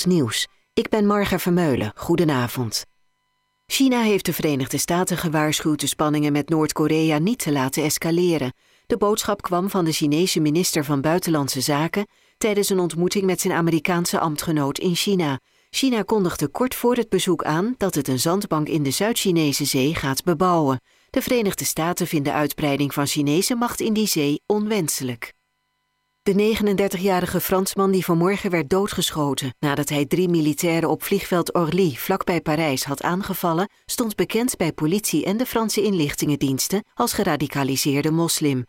Nieuws. Ik ben Marga Vermeulen. Goedenavond. China heeft de Verenigde Staten gewaarschuwd de spanningen met Noord-Korea niet te laten escaleren. De boodschap kwam van de Chinese minister van Buitenlandse Zaken tijdens een ontmoeting met zijn Amerikaanse ambtgenoot in China. China kondigde kort voor het bezoek aan dat het een zandbank in de Zuid-Chinese zee gaat bebouwen. De Verenigde Staten vinden uitbreiding van Chinese macht in die zee onwenselijk. De 39-jarige Fransman die vanmorgen werd doodgeschoten nadat hij drie militairen op vliegveld Orly vlakbij Parijs had aangevallen, stond bekend bij politie en de Franse inlichtingendiensten als geradicaliseerde moslim.